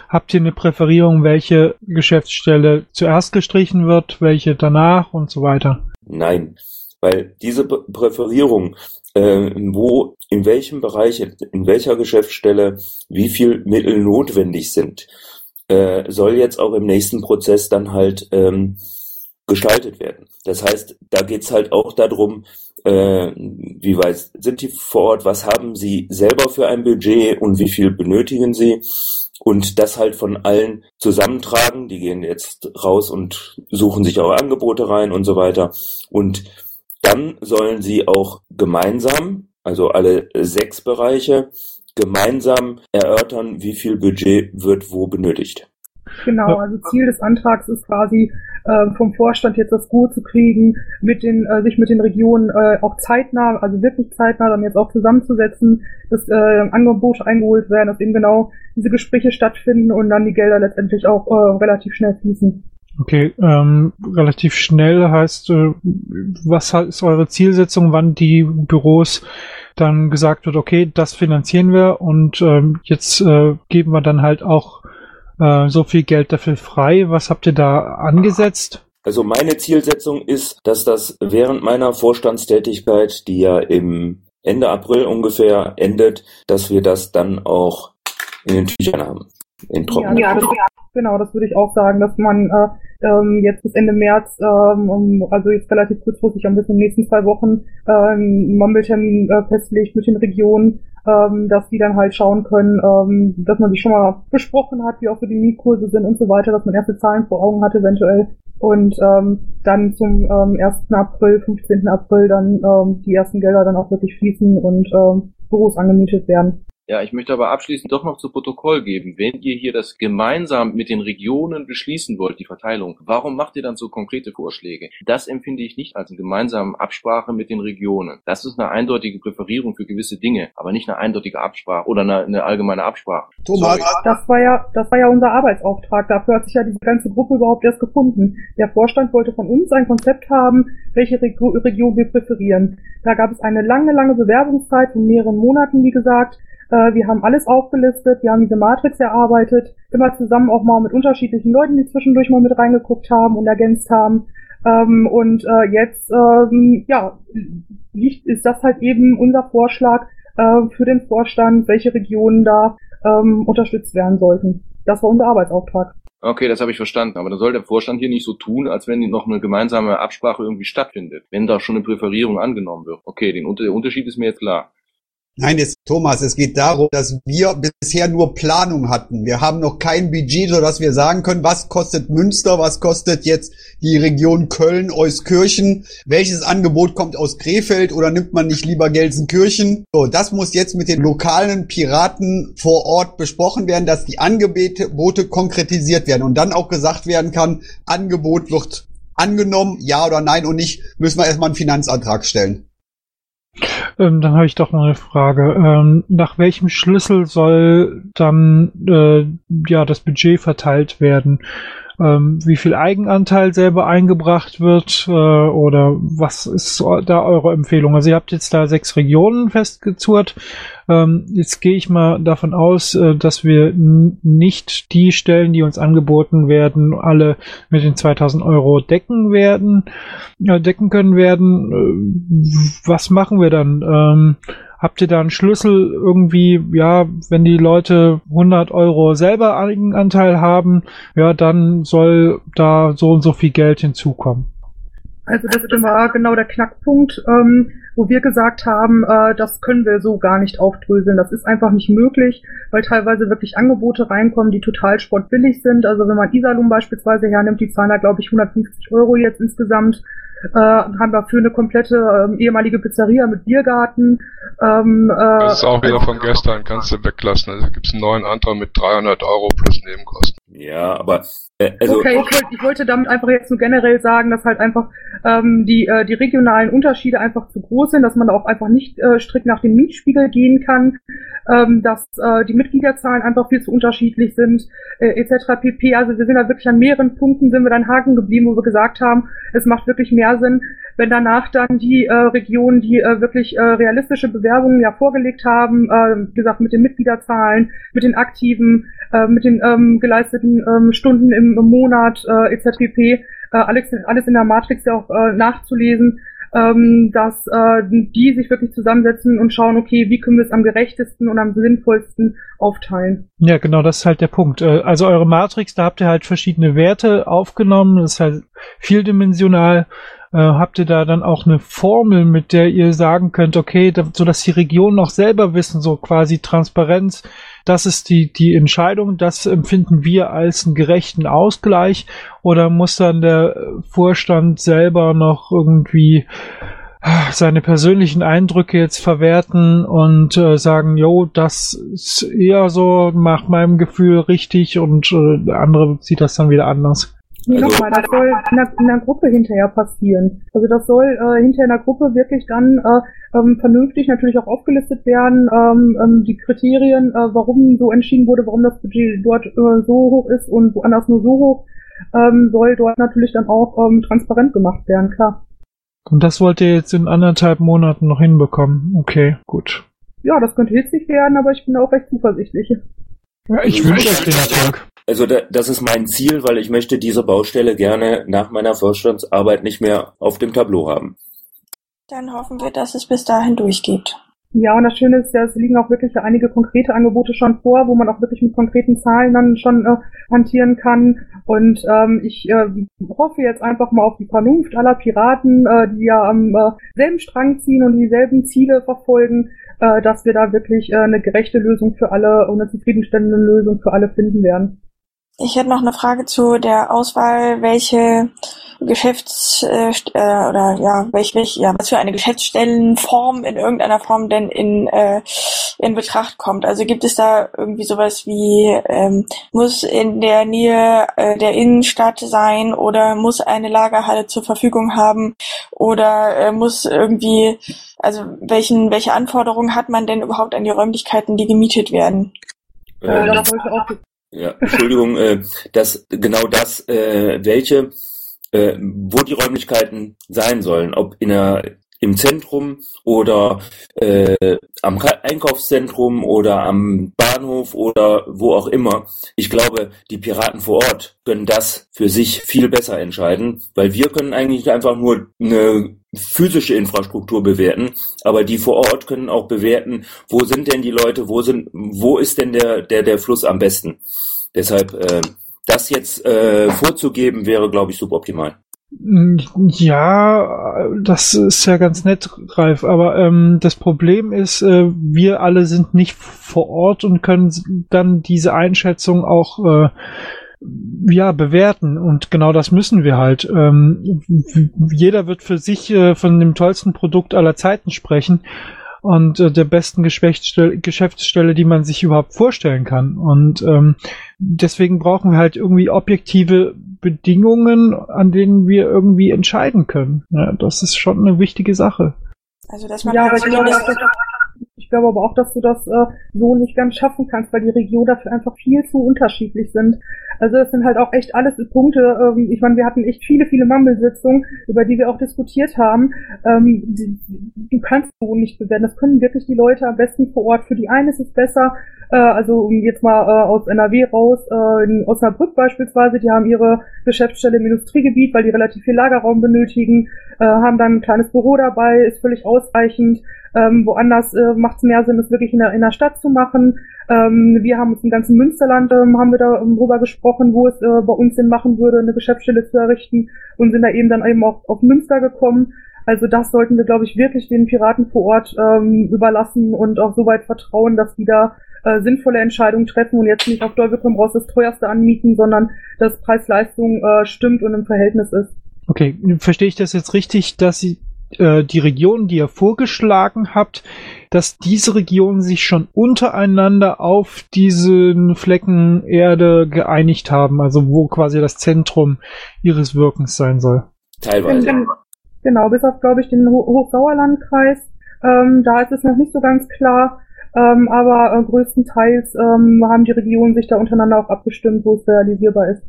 habt ihr eine Präferierung, welche Geschäftsstelle zuerst gestrichen wird, welche danach und so weiter? Nein weil diese Präferierung äh, wo, in welchem Bereich, in welcher Geschäftsstelle wie viel Mittel notwendig sind, äh, soll jetzt auch im nächsten Prozess dann halt ähm, gestaltet werden. Das heißt, da geht's halt auch darum, äh, wie weit sind die vor Ort, was haben sie selber für ein Budget und wie viel benötigen sie und das halt von allen zusammentragen. Die gehen jetzt raus und suchen sich auch Angebote rein und so weiter. Und dann sollen sie auch gemeinsam, also alle sechs Bereiche, gemeinsam erörtern, wie viel Budget wird wo benötigt. Genau, also Ziel des Antrags ist quasi äh, vom Vorstand jetzt das Go zu kriegen, mit den, äh, sich mit den Regionen äh, auch zeitnah, also wirklich zeitnah dann jetzt auch zusammenzusetzen, dass Angebote eingeholt werden, dass eben genau diese Gespräche stattfinden und dann die Gelder letztendlich auch relativ schnell fließen. Okay, ähm, relativ schnell heißt, äh, was ist eure Zielsetzung, wann die Büros dann gesagt wird, okay, das finanzieren wir und ähm, jetzt äh, geben wir dann halt auch äh, so viel Geld dafür frei. Was habt ihr da angesetzt? Also meine Zielsetzung ist, dass das während meiner Vorstandstätigkeit, die ja im Ende April ungefähr endet, dass wir das dann auch in den Tüchern haben. In Trocken. Ja, das, genau, das würde ich auch sagen, dass man äh, ähm, jetzt bis Ende März, ähm, also jetzt relativ kurzfristig, ein bisschen in den nächsten zwei Wochen, ähm, Mummeltermin äh, festlegt mit den Regionen, ähm, dass die dann halt schauen können, ähm, dass man sich schon mal besprochen hat, wie auch so die Mietkurse sind und so weiter, dass man erste Zahlen vor Augen hat eventuell und ähm, dann zum ähm, 1. April, 15. April dann ähm, die ersten Gelder dann auch wirklich fließen und ähm, Büros angemietet werden. Ja, ich möchte aber abschließend doch noch zu Protokoll geben. Wenn ihr hier das gemeinsam mit den Regionen beschließen wollt, die Verteilung, warum macht ihr dann so konkrete Vorschläge? Das empfinde ich nicht als eine gemeinsame Absprache mit den Regionen. Das ist eine eindeutige Präferierung für gewisse Dinge, aber nicht eine eindeutige Absprache oder eine, eine allgemeine Absprache. Thomas. Das war ja, das war ja unser Arbeitsauftrag. Dafür hat sich ja diese ganze Gruppe überhaupt erst gefunden. Der Vorstand wollte von uns ein Konzept haben, welche Region wir präferieren. Da gab es eine lange, lange Bewerbungszeit von mehreren Monaten, wie gesagt. Äh, wir haben alles aufgelistet, wir haben diese Matrix erarbeitet, immer zusammen auch mal mit unterschiedlichen Leuten, die zwischendurch mal mit reingeguckt haben und ergänzt haben. Ähm, und äh, jetzt, ähm, ja, liegt, ist das halt eben unser Vorschlag äh, für den Vorstand, welche Regionen da ähm, unterstützt werden sollten. Das war unser Arbeitsauftrag. Okay, das habe ich verstanden. Aber dann soll der Vorstand hier nicht so tun, als wenn noch eine gemeinsame Absprache irgendwie stattfindet, wenn da schon eine Präferierung angenommen wird. Okay, den, der Unterschied ist mir jetzt klar. Nein, es, Thomas, es geht darum, dass wir bisher nur Planung hatten. Wir haben noch kein Budget, so dass wir sagen können, was kostet Münster, was kostet jetzt die Region Köln, Euskirchen, welches Angebot kommt aus Krefeld oder nimmt man nicht lieber Gelsenkirchen? So, das muss jetzt mit den lokalen Piraten vor Ort besprochen werden, dass die Angebote konkretisiert werden und dann auch gesagt werden kann, Angebot wird angenommen, ja oder nein und nicht, müssen wir erstmal einen Finanzantrag stellen. Ähm, dann habe ich doch noch eine Frage. Ähm, nach welchem Schlüssel soll dann äh, ja das Budget verteilt werden? Ähm, wie viel Eigenanteil selber eingebracht wird äh, oder was ist da eure Empfehlung? Also ihr habt jetzt da sechs Regionen festgezurrt. Ähm, jetzt gehe ich mal davon aus, äh, dass wir nicht die Stellen, die uns angeboten werden, alle mit den 2000 Euro decken werden, äh, decken können werden. Äh, was machen wir dann? Ähm, Habt ihr da einen Schlüssel irgendwie, ja, wenn die Leute 100 Euro selber Eigenanteil haben, ja, dann soll da so und so viel Geld hinzukommen? Also das war genau der Knackpunkt, ähm, wo wir gesagt haben, äh, das können wir so gar nicht aufdröseln. Das ist einfach nicht möglich, weil teilweise wirklich Angebote reinkommen, die total sportbillig sind. Also wenn man Isalum beispielsweise hernimmt, die zahlen da glaube ich 150 Euro jetzt insgesamt äh, haben dafür eine komplette ähm, ehemalige Pizzeria mit Biergarten. Ähm, äh, das ist auch wieder von gestern, kannst du weglassen. Also gibt es einen neuen Antrag mit 300 Euro plus Nebenkosten. Ja, aber äh, also okay, ich wollte, ich wollte damit einfach jetzt nur generell sagen, dass halt einfach ähm, die, äh, die regionalen Unterschiede einfach zu groß sind, dass man da auch einfach nicht äh, strikt nach dem Mietspiegel gehen kann, ähm, dass äh, die Mitgliederzahlen einfach viel zu unterschiedlich sind, äh, etc. pp. Also wir sind da wirklich an mehreren Punkten sind wir dann haken geblieben, wo wir gesagt haben, es macht wirklich mehr Sinn, wenn danach dann die äh, Regionen, die äh, wirklich äh, realistische Bewerbungen ja vorgelegt haben, äh, wie gesagt, mit den Mitgliederzahlen, mit den aktiven, äh, mit den ähm, geleisteten ähm, Stunden im, im Monat äh, etc. Äh, alles, alles in der Matrix ja auch äh, nachzulesen, ähm, dass äh, die sich wirklich zusammensetzen und schauen, okay, wie können wir es am gerechtesten und am sinnvollsten aufteilen. Ja, genau, das ist halt der Punkt. Äh, also eure Matrix, da habt ihr halt verschiedene Werte aufgenommen, das ist halt vieldimensional. Äh, habt ihr da dann auch eine Formel, mit der ihr sagen könnt, okay, da, so dass die Regionen auch selber wissen, so quasi Transparenz, das ist die, die Entscheidung, das empfinden wir als einen gerechten Ausgleich oder muss dann der Vorstand selber noch irgendwie äh, seine persönlichen Eindrücke jetzt verwerten und äh, sagen, jo, das ist eher so nach meinem Gefühl richtig und äh, andere sieht das dann wieder anders. Nee, also, nochmal, das soll in der, in der Gruppe hinterher passieren. Also das soll äh, hinterher in der Gruppe wirklich dann äh, ähm, vernünftig natürlich auch aufgelistet werden, ähm, ähm, die Kriterien, äh, warum so entschieden wurde, warum das Budget dort äh, so hoch ist und woanders nur so hoch, ähm, soll dort natürlich dann auch ähm, transparent gemacht werden, klar. Und das wollt ihr jetzt in anderthalb Monaten noch hinbekommen. Okay, gut. Ja, das könnte hitzig werden, aber ich bin auch recht zuversichtlich. Ja, ich wünsche euch den Erfolg. Also da, das ist mein Ziel, weil ich möchte diese Baustelle gerne nach meiner Vorstandsarbeit nicht mehr auf dem Tableau haben. Dann hoffen wir, dass es bis dahin durchgeht. Ja, und das Schöne ist ja, es liegen auch wirklich einige konkrete Angebote schon vor, wo man auch wirklich mit konkreten Zahlen dann schon äh, hantieren kann. Und ähm, ich äh, hoffe jetzt einfach mal auf die Vernunft aller Piraten, äh, die ja am äh, selben Strang ziehen und dieselben Ziele verfolgen, äh, dass wir da wirklich äh, eine gerechte Lösung für alle und eine zufriedenstellende Lösung für alle finden werden. Ich hätte noch eine Frage zu der Auswahl, welche Geschäfts äh, äh, oder ja, welch, welch, ja, was für eine Geschäftsstellenform in irgendeiner Form denn in äh, in Betracht kommt. Also gibt es da irgendwie sowas wie ähm, muss in der Nähe äh, der Innenstadt sein oder muss eine Lagerhalle zur Verfügung haben oder äh, muss irgendwie also welchen welche Anforderungen hat man denn überhaupt an die Räumlichkeiten, die gemietet werden? Äh, ich auch ja, Entschuldigung, äh, dass genau das, äh, welche, äh, wo die Räumlichkeiten sein sollen, ob in der im Zentrum oder äh, am Einkaufszentrum oder am Bahnhof oder wo auch immer. Ich glaube, die Piraten vor Ort können das für sich viel besser entscheiden, weil wir können eigentlich einfach nur eine physische Infrastruktur bewerten, aber die vor Ort können auch bewerten, wo sind denn die Leute, wo sind, wo ist denn der der der Fluss am besten. Deshalb äh, das jetzt äh, vorzugeben wäre, glaube ich, suboptimal. Ja, das ist ja ganz nett, Ralf, aber ähm, das Problem ist, äh, wir alle sind nicht vor Ort und können dann diese Einschätzung auch äh, ja, bewerten. Und genau das müssen wir halt. Ähm, jeder wird für sich äh, von dem tollsten Produkt aller Zeiten sprechen und äh, der besten Geschäftsstelle, Geschäftsstelle, die man sich überhaupt vorstellen kann. Und ähm, deswegen brauchen wir halt irgendwie objektive Bedingungen, an denen wir irgendwie entscheiden können. Ja, das ist schon eine wichtige Sache. Also dass man ja, aber ich glaube, aber auch, dass du das äh, so nicht ganz schaffen kannst, weil die Regionen dafür einfach viel zu unterschiedlich sind. Also das sind halt auch echt alles Punkte. Ähm, ich meine, wir hatten echt viele, viele Mumble-Sitzungen, über die wir auch diskutiert haben. Ähm, die, du kannst so nicht bewerten. Das können wirklich die Leute am besten vor Ort. Für die einen ist es besser, äh, also jetzt mal äh, aus NRW raus, äh, in Osnabrück beispielsweise, die haben ihre Geschäftsstelle im Industriegebiet, weil die relativ viel Lagerraum benötigen, äh, haben dann ein kleines Büro dabei, ist völlig ausreichend. Ähm, woanders äh, macht es mehr Sinn, es wirklich in der, in der Stadt zu machen. Ähm, wir haben uns im ganzen Münsterland, ähm, haben wir darüber ähm, gesprochen, wo es äh, bei uns Sinn machen würde, eine Geschäftsstelle zu errichten und sind da eben dann eben auch auf Münster gekommen. Also das sollten wir, glaube ich, wirklich den Piraten vor Ort ähm, überlassen und auch so weit vertrauen, dass die da äh, sinnvolle Entscheidungen treffen und jetzt nicht auf Teufel komm raus das teuerste anmieten, sondern dass Preis-Leistung äh, stimmt und im Verhältnis ist. Okay, verstehe ich das jetzt richtig, dass Sie äh, die Regionen, die ihr vorgeschlagen habt, dass diese Regionen sich schon untereinander auf diesen Flecken Erde geeinigt haben, also wo quasi das Zentrum ihres Wirkens sein soll. Teilweise. Genau, bis auf, glaube ich, den Ho Hochsauerlandkreis. Ähm, da ist es noch nicht so ganz klar, ähm, aber äh, größtenteils ähm, haben die Regionen sich da untereinander auch abgestimmt, wo es realisierbar ist.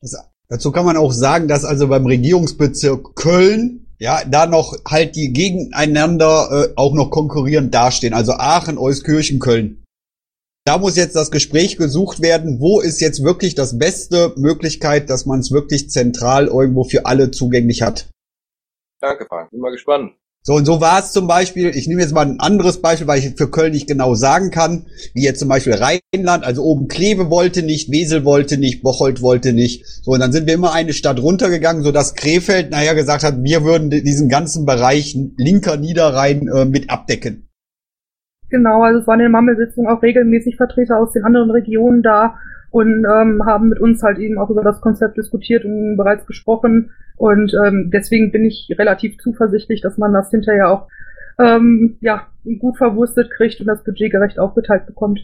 Das, dazu kann man auch sagen, dass also beim Regierungsbezirk Köln ja, da noch halt die gegeneinander äh, auch noch konkurrierend dastehen. Also Aachen, Euskirchen, Köln. Da muss jetzt das Gespräch gesucht werden, wo ist jetzt wirklich das beste Möglichkeit, dass man es wirklich zentral irgendwo für alle zugänglich hat. Danke, Frank. Bin mal gespannt. So und so war es zum Beispiel, ich nehme jetzt mal ein anderes Beispiel, weil ich für Köln nicht genau sagen kann, wie jetzt zum Beispiel Rheinland, also oben Kleve wollte nicht, Wesel wollte nicht, Bocholt wollte nicht. So, und dann sind wir immer eine Stadt runtergegangen, sodass Krefeld nachher gesagt hat, wir würden diesen ganzen Bereich linker Niederrhein äh, mit abdecken. Genau, also es waren in der Mammelsitzung auch regelmäßig Vertreter aus den anderen Regionen da und ähm, haben mit uns halt eben auch über das Konzept diskutiert und bereits gesprochen. Und ähm, deswegen bin ich relativ zuversichtlich, dass man das hinterher auch ähm, ja, gut verwurstet kriegt und das Budget gerecht aufgeteilt bekommt.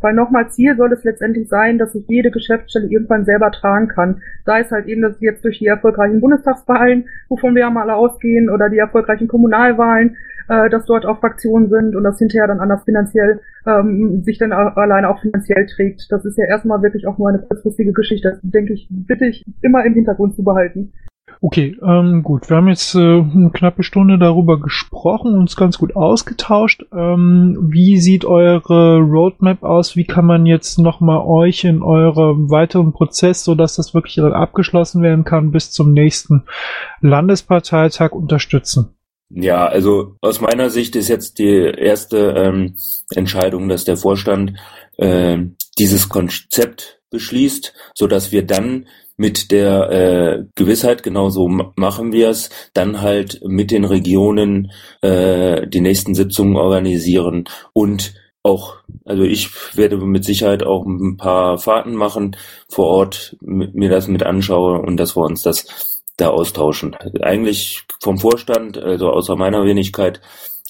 Weil nochmal Ziel soll es letztendlich sein, dass sich jede Geschäftsstelle irgendwann selber tragen kann. Sei es halt eben, dass jetzt durch die erfolgreichen Bundestagswahlen, wovon wir ja mal alle ausgehen, oder die erfolgreichen Kommunalwahlen, äh, dass dort auch Fraktionen sind und das hinterher dann anders finanziell ähm, sich dann alleine auch finanziell trägt. Das ist ja erstmal wirklich auch nur eine kurzfristige Geschichte. Denke ich, bitte ich immer im Hintergrund zu behalten. Okay, ähm, gut. Wir haben jetzt äh, eine knappe Stunde darüber gesprochen, uns ganz gut ausgetauscht. Ähm, wie sieht eure Roadmap aus? Wie kann man jetzt nochmal euch in eurem weiteren Prozess, so dass das wirklich dann abgeschlossen werden kann, bis zum nächsten Landesparteitag unterstützen? Ja, also aus meiner Sicht ist jetzt die erste ähm, Entscheidung, dass der Vorstand äh, dieses Konzept beschließt, so dass wir dann mit der äh, Gewissheit, genau so machen wir es, dann halt mit den Regionen äh, die nächsten Sitzungen organisieren und auch, also ich werde mit Sicherheit auch ein paar Fahrten machen vor Ort, mir das mit anschaue und dass wir uns das da austauschen. Eigentlich vom Vorstand, also außer meiner Wenigkeit,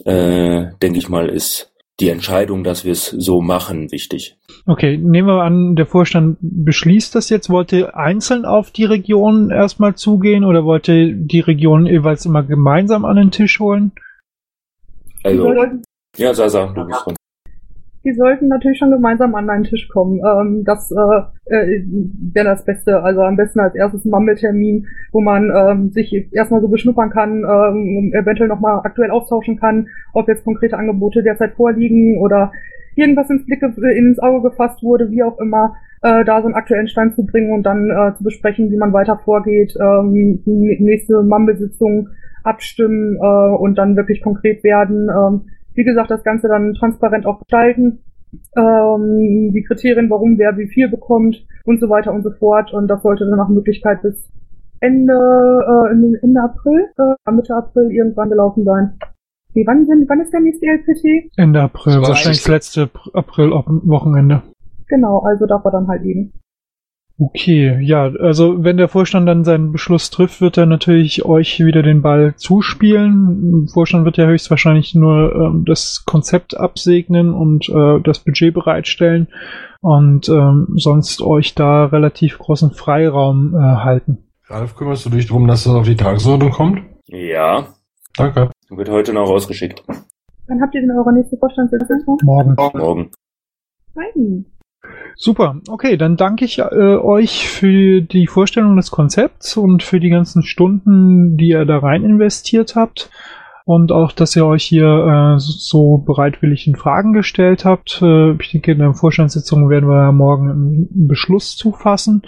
äh, denke ich mal, ist die Entscheidung, dass wir es so machen, wichtig. Okay, nehmen wir an, der Vorstand beschließt das jetzt. Wollte einzeln auf die Region erstmal zugehen oder wollte die Region jeweils immer gemeinsam an den Tisch holen? Also, ja, Sasa, du bist dran die sollten natürlich schon gemeinsam an einen Tisch kommen. Ähm, das äh, äh, wäre das Beste. Also am besten als erstes ein Mammeltermin, wo man ähm, sich erstmal so beschnuppern kann, ähm, eventuell nochmal aktuell austauschen kann, ob jetzt konkrete Angebote derzeit vorliegen oder irgendwas ins Blick ins Auge gefasst wurde, wie auch immer, äh, da so einen aktuellen Stand zu bringen und dann äh, zu besprechen, wie man weiter vorgeht, ähm, nächste Mammelsitzung abstimmen äh, und dann wirklich konkret werden. Ähm, wie gesagt, das Ganze dann transparent auch gestalten, ähm, die Kriterien, warum wer wie viel bekommt und so weiter und so fort. Und das sollte dann nach Möglichkeit bis Ende, äh, Ende April, äh, Mitte April irgendwann gelaufen sein. Wie, wann, sind, wann ist der nächste LPT? Ende April, wahrscheinlich das letzte April-Wochenende. Genau, also darf er dann halt eben. Okay, ja, also wenn der Vorstand dann seinen Beschluss trifft, wird er natürlich euch wieder den Ball zuspielen. Der Vorstand wird ja höchstwahrscheinlich nur ähm, das Konzept absegnen und äh, das Budget bereitstellen und ähm, sonst euch da relativ großen Freiraum äh, halten. Ralf, kümmerst du dich darum, dass das auf die Tagesordnung kommt? Ja. Danke. Wird heute noch rausgeschickt. Wann habt ihr denn eure nächste Vorstandssitzung? Morgen. Morgen. Nein. Super, okay, dann danke ich äh, euch für die Vorstellung des Konzepts und für die ganzen Stunden, die ihr da rein investiert habt. Und auch, dass ihr euch hier äh, so bereitwillig in Fragen gestellt habt. Äh, ich denke, in der Vorstandssitzung werden wir morgen einen Beschluss zufassen.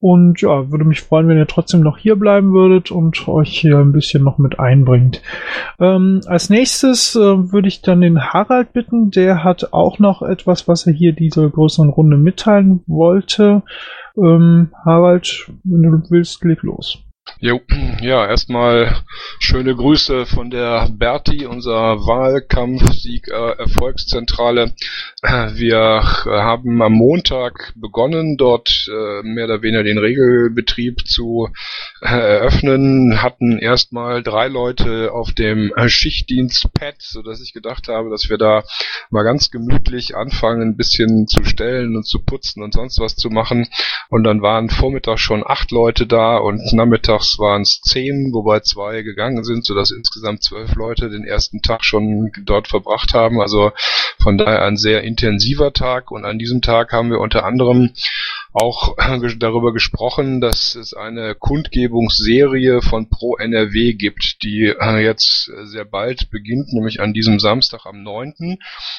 Und ja, würde mich freuen, wenn ihr trotzdem noch hier bleiben würdet und euch hier ein bisschen noch mit einbringt. Ähm, als nächstes äh, würde ich dann den Harald bitten. Der hat auch noch etwas, was er hier dieser größeren Runde mitteilen wollte. Ähm, Harald, wenn du willst, leg los. Jo, ja, erstmal schöne Grüße von der Berti, unserer Wahlkampfsieg-Erfolgszentrale. Wir haben am Montag begonnen, dort äh, mehr oder weniger den Regelbetrieb zu äh, eröffnen, hatten erstmal drei Leute auf dem Schichtdienst-Pad, sodass ich gedacht habe, dass wir da mal ganz gemütlich anfangen, ein bisschen zu stellen und zu putzen und sonst was zu machen. Und dann waren Vormittag schon acht Leute da und nachmittags Nachmittags waren es zehn, wobei zwei gegangen sind, sodass insgesamt zwölf Leute den ersten Tag schon dort verbracht haben. Also von daher ein sehr intensiver Tag. Und an diesem Tag haben wir unter anderem auch darüber gesprochen, dass es eine Kundgebungsserie von Pro NRW gibt, die äh, jetzt sehr bald beginnt, nämlich an diesem Samstag am 9.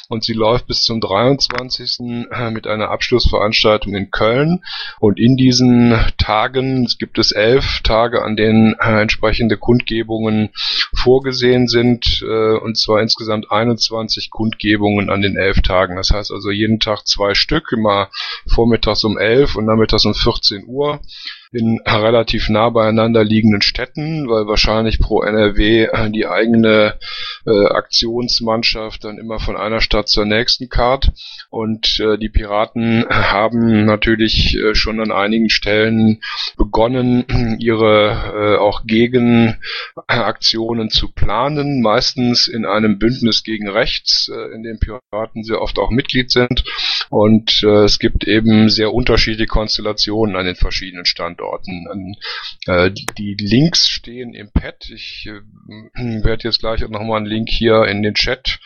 und sie läuft bis zum 23. Äh, mit einer Abschlussveranstaltung in Köln und in diesen Tagen gibt es elf Tage, an denen äh, entsprechende Kundgebungen vorgesehen sind und zwar insgesamt 21 Kundgebungen an den elf Tagen. Das heißt also jeden Tag zwei Stück, immer vormittags um 11 und nachmittags um 14 Uhr in relativ nah beieinander liegenden Städten, weil wahrscheinlich pro NRW äh, die eigene äh, Aktionsmannschaft dann immer von einer Stadt zur nächsten kart. Und äh, die Piraten haben natürlich äh, schon an einigen Stellen begonnen, (clears throat) ihre äh, auch Gegenaktionen zu planen, meistens in einem Bündnis gegen rechts, äh, in dem Piraten sehr oft auch Mitglied sind. Und äh, es gibt eben sehr unterschiedliche Konstellationen an den verschiedenen Standorten. Standorten. Äh, die Links stehen im Pad. Ich äh, werde jetzt gleich nochmal einen Link hier in den Chat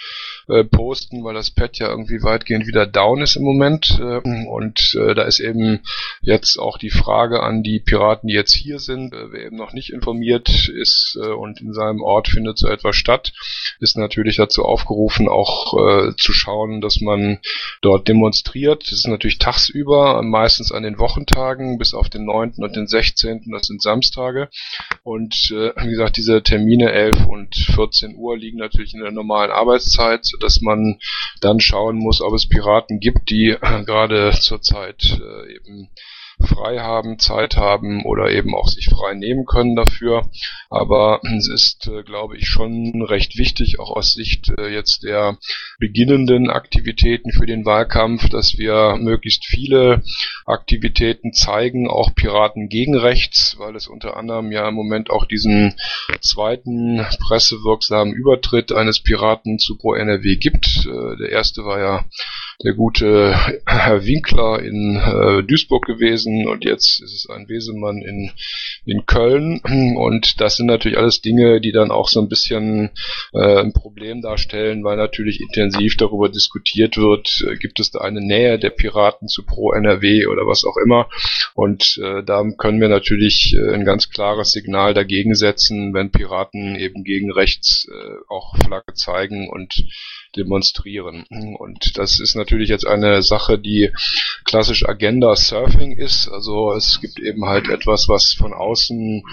äh, posten, weil das Pad ja irgendwie weitgehend wieder down ist im Moment. Äh, und äh, da ist eben jetzt auch die Frage an die Piraten, die jetzt hier sind, äh, wer eben noch nicht informiert ist äh, und in seinem Ort findet so etwas statt, ist natürlich dazu aufgerufen, auch äh, zu schauen, dass man dort demonstriert. Das ist natürlich tagsüber, meistens an den Wochentagen bis auf den 9. und den 16., das sind Samstage. Und äh, wie gesagt, diese Termine 11 und 14 Uhr liegen natürlich in der normalen Arbeitszeit, dass man dann schauen muss, ob es Piraten gibt, die äh, gerade zurzeit äh, eben frei haben, Zeit haben oder eben auch sich frei nehmen können dafür. Aber es ist, äh, glaube ich, schon recht wichtig, auch aus Sicht äh, jetzt der beginnenden Aktivitäten für den Wahlkampf, dass wir möglichst viele Aktivitäten zeigen, auch Piraten gegen rechts, weil es unter anderem ja im Moment auch diesen zweiten pressewirksamen Übertritt eines Piraten zu Pro NRW gibt. Äh, der erste war ja der gute Herr Winkler in äh, Duisburg gewesen und jetzt ist es ein Wesemann in, in Köln. Und das sind natürlich alles Dinge, die dann auch so ein bisschen äh, ein Problem darstellen, weil natürlich intensiv darüber diskutiert wird, äh, gibt es da eine Nähe der Piraten zu Pro NRW oder was auch immer. Und äh, da können wir natürlich äh, ein ganz klares Signal dagegen setzen, wenn Piraten eben gegen rechts äh, auch Flagge zeigen und demonstrieren. Und das ist natürlich jetzt eine Sache, die klassisch Agenda Surfing ist. Also es gibt eben halt etwas, was von außen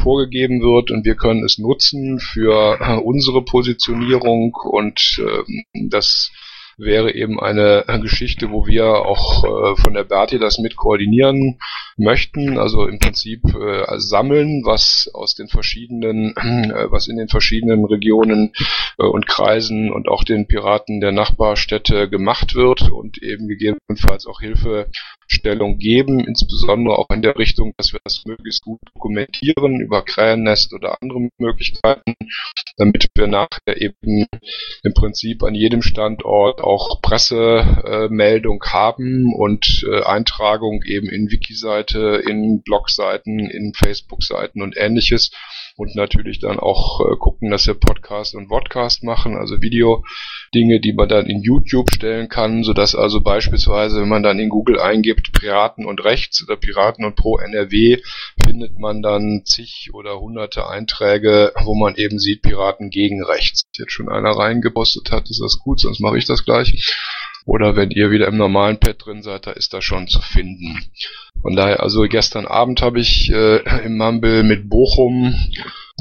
vorgegeben wird und wir können es nutzen für unsere Positionierung und äh, das wäre eben eine Geschichte, wo wir auch äh, von der Berti das mit koordinieren möchten, also im Prinzip äh, sammeln, was aus den verschiedenen, äh, was in den verschiedenen Regionen und Kreisen und auch den Piraten der Nachbarstädte gemacht wird und eben gegebenenfalls auch Hilfestellung geben, insbesondere auch in der Richtung, dass wir das möglichst gut dokumentieren über Krähennest oder andere Möglichkeiten, damit wir nachher eben im Prinzip an jedem Standort auch Pressemeldung haben und äh, Eintragung eben in Wiki-Seite, in Blogseiten, in Facebook-Seiten und ähnliches und natürlich dann auch äh, gucken, dass wir Podcast und Vodcast machen, also Video Dinge, die man dann in YouTube stellen kann, sodass also beispielsweise, wenn man dann in Google eingibt Piraten und Rechts oder Piraten und Pro NRW, findet man dann zig oder hunderte Einträge, wo man eben sieht Piraten gegen Rechts. Jetzt schon einer reingepostet hat, ist das gut, sonst mache ich das gleich. Oder wenn ihr wieder im normalen Pad drin seid, da ist das schon zu finden. Von daher, also gestern Abend habe ich äh, im Mumble mit Bochum,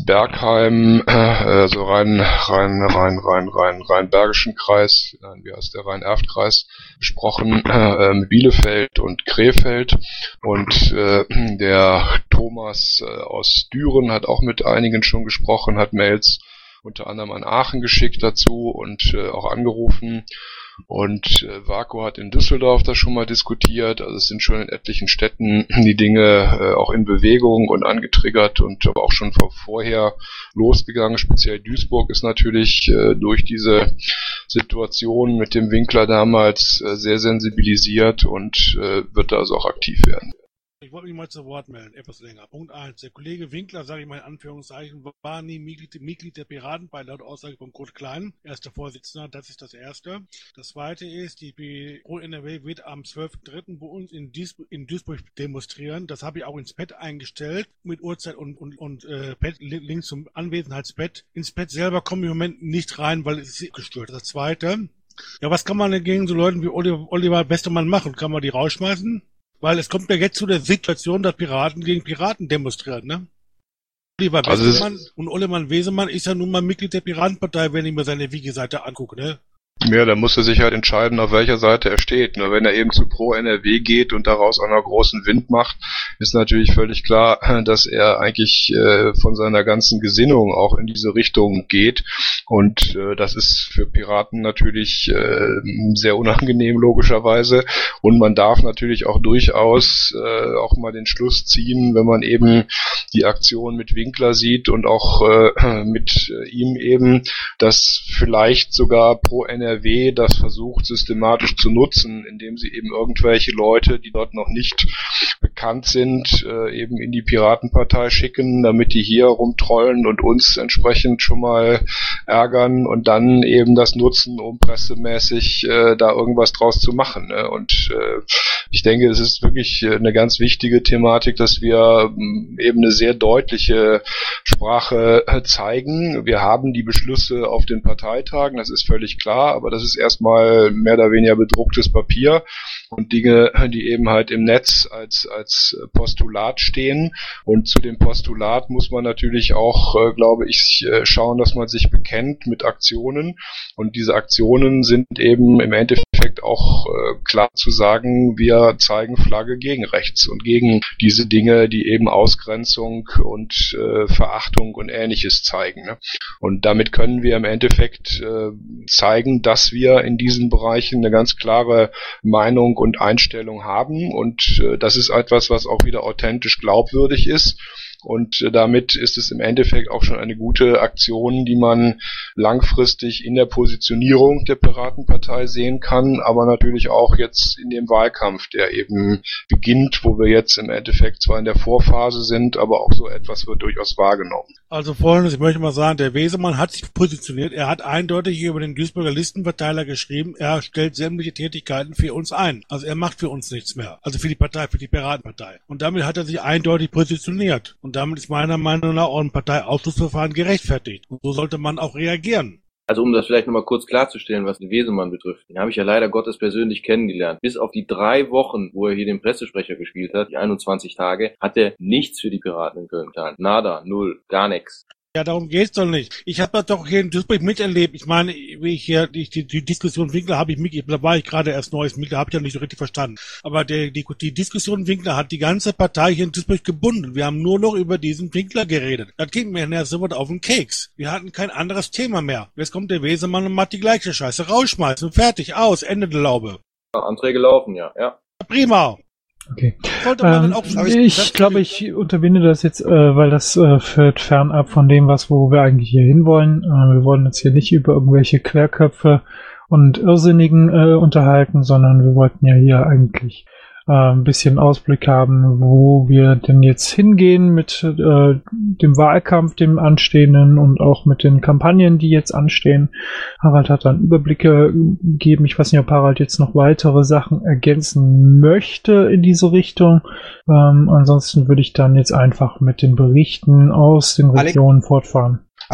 Bergheim, äh, also Rhein, Rhein, Rhein, Rhein, Rhein, Rhein-Bergischen Kreis, äh, wie heißt der Rhein-Erft-Kreis, gesprochen, äh, mit Bielefeld und Krefeld. Und äh, der Thomas äh, aus Düren hat auch mit einigen schon gesprochen, hat Mails unter anderem an Aachen geschickt dazu und äh, auch angerufen. Und äh, Vaku hat in Düsseldorf das schon mal diskutiert. Also es sind schon in etlichen Städten (clears throat) die Dinge äh, auch in Bewegung und angetriggert und aber auch schon vorher losgegangen. Speziell Duisburg ist natürlich äh, durch diese Situation mit dem Winkler damals äh, sehr sensibilisiert und äh, wird da also auch aktiv werden. Ich wollte mich mal zu Wort melden, etwas länger. Punkt eins. Der Kollege Winkler, sage ich mal in Anführungszeichen, war nie Mitglied, Mitglied der Piratenpartei laut Aussage von Kurt Klein, erster Vorsitzender. Das ist das Erste. Das Zweite ist, die Pro NRW wird am 12.3. bei uns in, Duis in Duisburg demonstrieren. Das habe ich auch ins Pad eingestellt, mit Uhrzeit und, und, und äh, Pad, Link zum Anwesenheitspad. Ins Pad selber komme ich im Moment nicht rein, weil es ist gestört. Das Zweite, ja, was kann man denn gegen so Leuten wie Oliver, Oliver Westermann machen? Kann man die rausschmeißen? Weil es kommt ja jetzt zu der Situation, dass Piraten gegen Piraten demonstrieren, ne? Oliver Also es- Westermann und Olemann Wesemann ist ja nun mal Mitglied der Piratenpartei, wenn ich mir seine Wiki-Seite angucke, ne? Ja, da muss er sich halt entscheiden, auf welcher Seite er steht. Nur wenn er eben zu Pro NRW geht und daraus einer großen Wind macht, ist natürlich völlig klar, (clears throat) dass er eigentlich äh, von seiner ganzen Gesinnung auch in diese Richtung geht. Und äh, das ist für Piraten natürlich äh, sehr unangenehm logischerweise. Und man darf natürlich auch durchaus äh, auch mal den Schluss ziehen, wenn man eben die Aktion mit Winkler sieht und auch äh, (clears throat) mit äh, ihm eben, dass vielleicht sogar Pro NRW das versucht systematisch zu nutzen, indem sie eben irgendwelche Leute, die dort noch nicht bekannt sind, äh, eben in die Piratenpartei schicken, damit die hier rumtrollen und uns entsprechend schon mal ärgern und dann eben das nutzen, um pressemäßig äh, da irgendwas draus zu machen. Ne? Und äh, ich denke, es ist wirklich eine ganz wichtige Thematik, dass wir ähm, eben eine sehr deutliche Sprache äh, zeigen. Wir haben die Beschlüsse auf den Parteitagen, das ist völlig klar, aber das ist erstmal mehr oder weniger bedrucktes Papier und Dinge, die eben halt im Netz als, als Postulat stehen. Und zu dem Postulat muss man natürlich auch, äh, glaube ich, äh, schauen, dass man sich bekennt mit Aktionen. Und diese Aktionen sind eben im Endeffekt auch äh, klar zu sagen, wir zeigen Flagge gegen rechts und gegen diese Dinge, die eben Ausgrenzung und Verachtung und ähnliches zeigen. Ne? Und damit können wir im Endeffekt zeigen, dass wir in diesen Bereichen eine ganz klare Meinung und Einstellung haben. Und äh, das ist etwas, was auch wieder authentisch glaubwürdig ist. Und äh, damit ist es im Endeffekt auch schon eine gute Aktion, die man langfristig in der Positionierung der Piratenpartei sehen kann, aber natürlich auch jetzt in dem Wahlkampf, der eben beginnt, wo wir jetzt im Endeffekt zwar in der Vorphase sind, aber auch so etwas wird durchaus wahrgenommen. Also folgendes, ich möchte mal sagen, der Wesemann hat sich positioniert, er hat eindeutig über den Duisburger Listenverteiler geschrieben, er stellt sämtliche Tätigkeiten für uns ein. Also er macht für uns nichts mehr. Also für die Partei, für die Piratenpartei. Und damit hat er sich eindeutig positioniert. Und damit ist meiner Meinung nach auch ein Parteiausschlussverfahren gerechtfertigt. Und so sollte man auch reagieren. Also um das vielleicht nochmal kurz klarzustellen, was den Wesemann betrifft, den habe ich ja leider Gottes persönlich kennengelernt. Bis auf die drei Wochen, wo er hier den Pressesprecher gespielt hat, die 21 Tage, hat er nichts für die Piraten in Köln getan. Nada, null, gar nichts. Ja, darum geht's doch nicht. Ich habe das doch hier in Duisburg miterlebt. Ich meine, wie ich hier die, die, die Diskussion Winkler habe ich mit, da war ich gerade erst neues Mitglied, habe ich ja nicht so richtig verstanden. Aber der, die, die Diskussion Winkler hat die ganze Partei hier in Duisburg gebunden. Wir haben nur noch über diesen Winkler geredet. Das ging mir nachher so auf den Keks. Wir hatten kein anderes Thema mehr. Jetzt kommt der Wesemann und macht die gleiche Scheiße. Rausschmeißen, fertig, aus, Ende der Laube. Anträge laufen, ja, ja. Prima. Okay. Ähm, ich glaube, ich unterbinde das jetzt, äh, weil das äh, führt fernab von dem, was wo wir eigentlich hier hinwollen. Äh, wir wollen uns hier nicht über irgendwelche Querköpfe und Irrsinnigen äh, unterhalten, sondern wir wollten ja hier eigentlich äh, ein bisschen Ausblick haben, wo wir denn jetzt hingehen mit äh, dem Wahlkampf, dem anstehenden und auch mit den Kampagnen, die jetzt anstehen. Harald hat dann Überblicke gegeben. Ich weiß nicht, ob Harald jetzt noch weitere Sachen ergänzen möchte in diese Richtung. Ähm, ansonsten würde ich dann jetzt einfach mit den Berichten aus den Alex- Regionen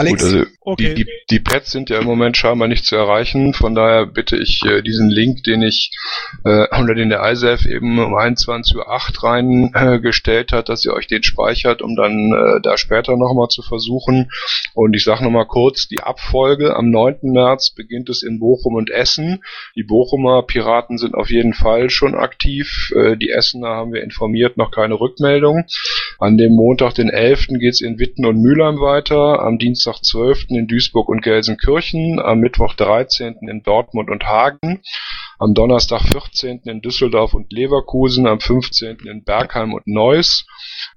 fortfahren. Gut, also Okay. die, die, die Pads sind ja im Moment scheinbar nicht zu erreichen. Von daher bitte ich äh, diesen Link, den ich äh, unter den der ISAF eben um 21.08 Uhr reingestellt hat, dass ihr euch den speichert, um dann äh, da später nochmal zu versuchen. Und ich sage nochmal kurz, die Abfolge am 9. März beginnt es in Bochum und Essen. Die Bochumer Piraten sind auf jeden Fall schon aktiv. Äh, die Essener haben wir informiert, noch keine Rückmeldung. An dem Montag, den 11. geht's in Witten und Mülheim weiter. Am Dienstag, 12. in Duisburg und Gelsenkirchen. Am Mittwoch, 13. in Dortmund und Hagen. am Donnerstag 14. in Düsseldorf und Leverkusen, am 15. in Bergheim und Neuss.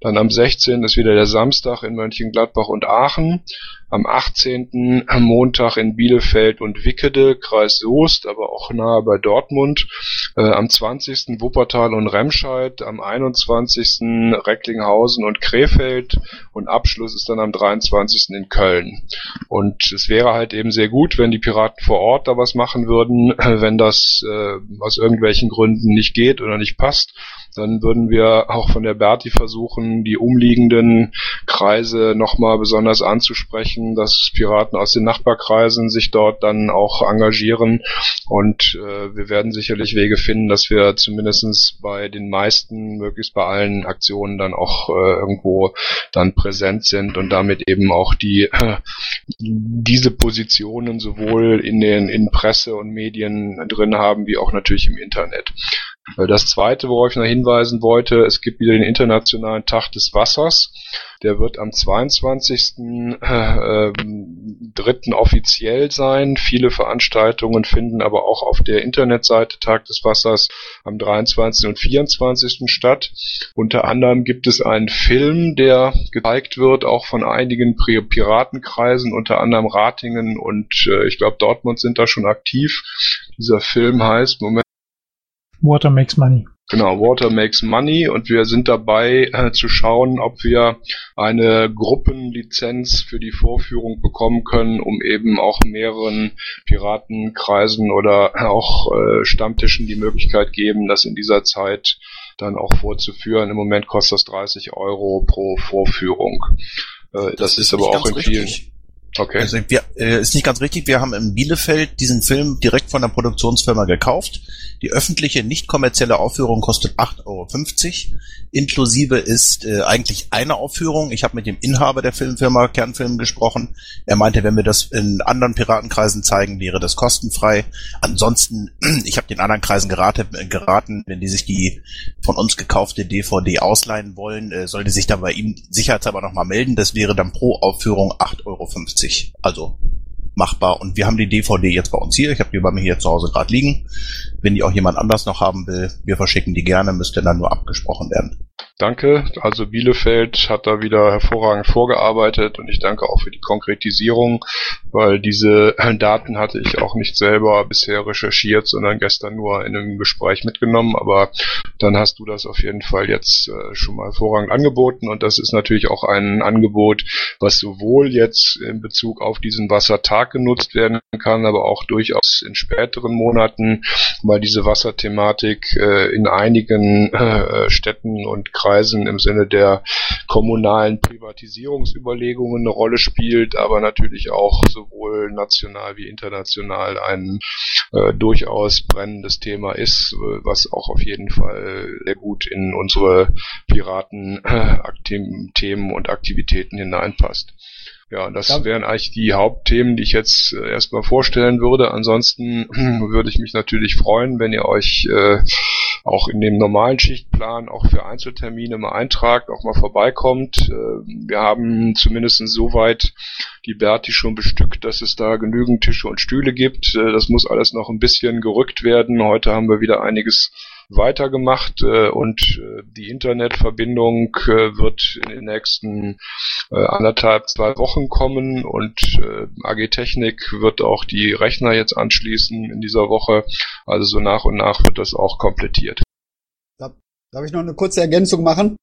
Dann am 16. ist wieder der Samstag in Mönchengladbach und Aachen. Am 18. am Montag in Bielefeld und Wickede, Kreis Soest, aber auch nahe bei Dortmund. Äh, am 20. Wuppertal und Remscheid, am 21. Recklinghausen und Krefeld und Abschluss ist dann am 23. in Köln. Und es wäre halt eben sehr gut, wenn die Piraten vor Ort da was machen würden, wenn das äh, aus irgendwelchen Gründen nicht geht oder nicht passt dann würden wir auch von der Berti versuchen, die umliegenden Kreise nochmal besonders anzusprechen, dass Piraten aus den Nachbarkreisen sich dort dann auch engagieren. Und äh, wir werden sicherlich Wege finden, dass wir zumindestens bei den meisten, möglichst bei allen Aktionen dann auch äh, irgendwo dann präsent sind und damit eben auch die äh, (clears throat) diese Positionen sowohl in den in Presse und Medien drin haben, wie auch natürlich im Internet. Das zweite, worauf ich noch hinweisen wollte, es gibt wieder den Internationalen Tag des Wassers. Der wird am 22. Äh, äh, offiziell sein. Viele Veranstaltungen finden aber auch auf der Internetseite Tag des Wassers am 23. und 24. statt. Unter anderem gibt es einen Film, der gezeigt wird, auch von einigen Piratenkreisen, unter anderem Ratingen und äh, ich glaube Dortmund sind da schon aktiv. Dieser Film heißt, Moment, Water makes money. Genau, Water makes money und wir sind dabei äh, zu schauen, ob wir eine Gruppenlizenz für die Vorführung bekommen können, um eben auch mehreren Piratenkreisen oder auch äh, Stammtischen die Möglichkeit geben, das in dieser Zeit dann auch vorzuführen. Im Moment kostet das 30 Euro pro Vorführung. Äh, das, das, ist, ist aber auch in vielen. Okay. Also wir, äh, ist nicht ganz richtig. Wir haben in Bielefeld diesen Film direkt von der Produktionsfirma gekauft. Die öffentliche, nicht kommerzielle Aufführung kostet 8,50 Euro. Inklusive ist äh, eigentlich eine Aufführung. Ich habe mit dem Inhaber der Filmfirma Kernfilm gesprochen. Er meinte, wenn wir das in anderen Piratenkreisen zeigen, wäre das kostenfrei. Ansonsten, (clears throat) ich habe den anderen Kreisen geraten, geraten, wenn die sich die von uns gekaufte DVD ausleihen wollen, äh, soll die sich dann bei ihm sicherheitshalber nochmal melden. Das wäre dann pro Aufführung 8,50 Euro. Also machbar. Und wir haben die DVD jetzt bei uns hier. Ich habe die bei mir hier zu Hause gerade liegen. Wenn die auch jemand anders noch haben will, wir verschicken die gerne, müsste dann nur abgesprochen werden. Danke. Also Bielefeld hat da wieder hervorragend vorgearbeitet und ich danke auch für die Konkretisierung, weil diese (clears throat) Daten hatte ich auch nicht selber bisher recherchiert, sondern gestern nur in einem Gespräch mitgenommen. Aber dann hast du das auf jeden Fall jetzt äh, schon mal hervorragend angeboten und das ist natürlich auch ein Angebot, was sowohl jetzt in Bezug auf diesen Wassertag genutzt werden kann, aber auch durchaus in späteren Monaten, weil diese Wasserthematik äh, in einigen äh, Städten und Kreisen im Sinne der kommunalen Privatisierungsüberlegungen eine Rolle spielt, aber natürlich auch sowohl national wie international ein äh, durchaus brennendes Thema ist, was auch auf jeden Fall sehr gut in unsere Piraten-Themen und Aktivitäten hineinpasst. Ja, das wären eigentlich die Hauptthemen, die ich jetzt äh, erstmal vorstellen würde. Ansonsten würde ich mich natürlich freuen, wenn ihr euch äh, auch in dem normalen Schichtplan auch für Einzeltermine mal eintragt, auch mal vorbeikommt. Äh, wir haben zumindest soweit die Berti schon bestückt, dass es da genügend Tische und Stühle gibt. Äh, das muss alles noch ein bisschen gerückt werden. Heute haben wir wieder einiges weitergemacht äh, und äh, die Internetverbindung äh, wird in den nächsten äh, anderthalb, zwei Wochen kommen und äh, AG Technik wird auch die Rechner jetzt anschließen in dieser Woche. Also so nach und nach wird das auch komplettiert. Darf, ich noch eine kurze Ergänzung machen?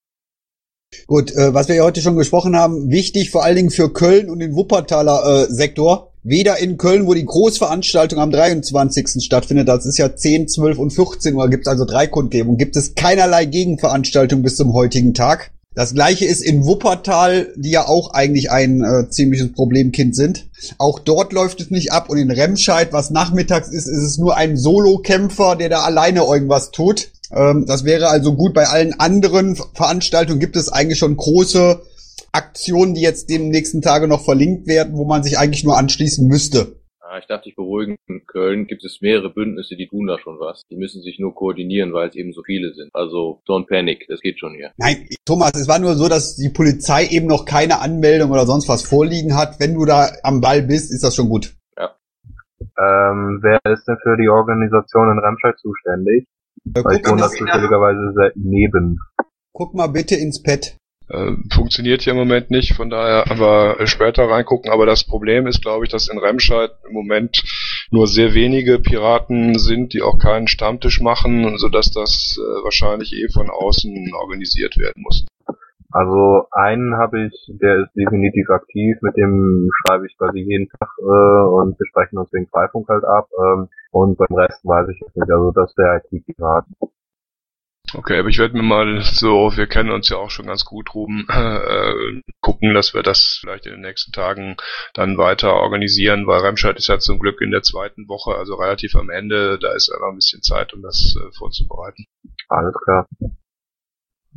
Gut, äh, was wir ja heute schon gesprochen haben, wichtig vor allen Dingen für Köln und den Wuppertaler äh, Sektor. Weder in Köln, wo die Großveranstaltung am 23. stattfindet, das ist ja 10, 12 und 14 Uhr, gibt es also drei Kundgebungen, gibt es keinerlei Gegenveranstaltung bis zum heutigen Tag. Das gleiche ist in Wuppertal, die ja auch eigentlich ein äh, ziemliches Problemkind sind. Auch dort läuft es nicht ab und in Remscheid, was nachmittags ist, ist es nur ein Solokämpfer, der da alleine irgendwas tut. Ähm, das wäre also gut. Bei allen anderen Veranstaltungen gibt es eigentlich schon große Aktionen, die jetzt den nächsten Tage noch verlinkt werden, wo man sich eigentlich nur anschließen müsste. Ah, ich dachte, ich beruhigen. In Köln gibt es mehrere Bündnisse, die tun da schon was. Die müssen sich nur koordinieren, weil es eben so viele sind. Also, don't panic. Das geht schon hier. Nein, Thomas, es war nur so, dass die Polizei eben noch keine Anmeldung oder sonst was vorliegen hat. Wenn du da am Ball bist, ist das schon gut. Ja. Ähm, wer ist denn für die Organisation in Remscheid zuständig? Äh, Weil ich wohne mal, da zufälligerweise se- neben. Guck mal bitte ins Pad. Äh, funktioniert hier im Moment nicht, von daher aber später reingucken. Aber das Problem ist, glaube ich, dass in Remscheid im Moment nur sehr wenige Piraten sind, die auch keinen Stammtisch machen, sodass das äh, wahrscheinlich eh von außen organisiert werden muss. Also einen habe ich, der ist definitiv aktiv, mit dem schreibe ich quasi jeden Tag äh, und wir sprechen uns wegen Freifunk halt ab. Ähm, und beim Rest weiß ich jetzt nicht. Also das ist der IT-Pirat. Okay, aber ich werde mir mal so, wir kennen uns ja auch schon ganz gut, Ruben, (laughs) äh, gucken, dass wir das vielleicht in den nächsten Tagen dann weiter organisieren, weil Remscheid ist ja zum Glück in der zweiten Woche, also relativ am Ende, da ist ja noch ein bisschen Zeit, um das äh, vorzubereiten. Alles klar.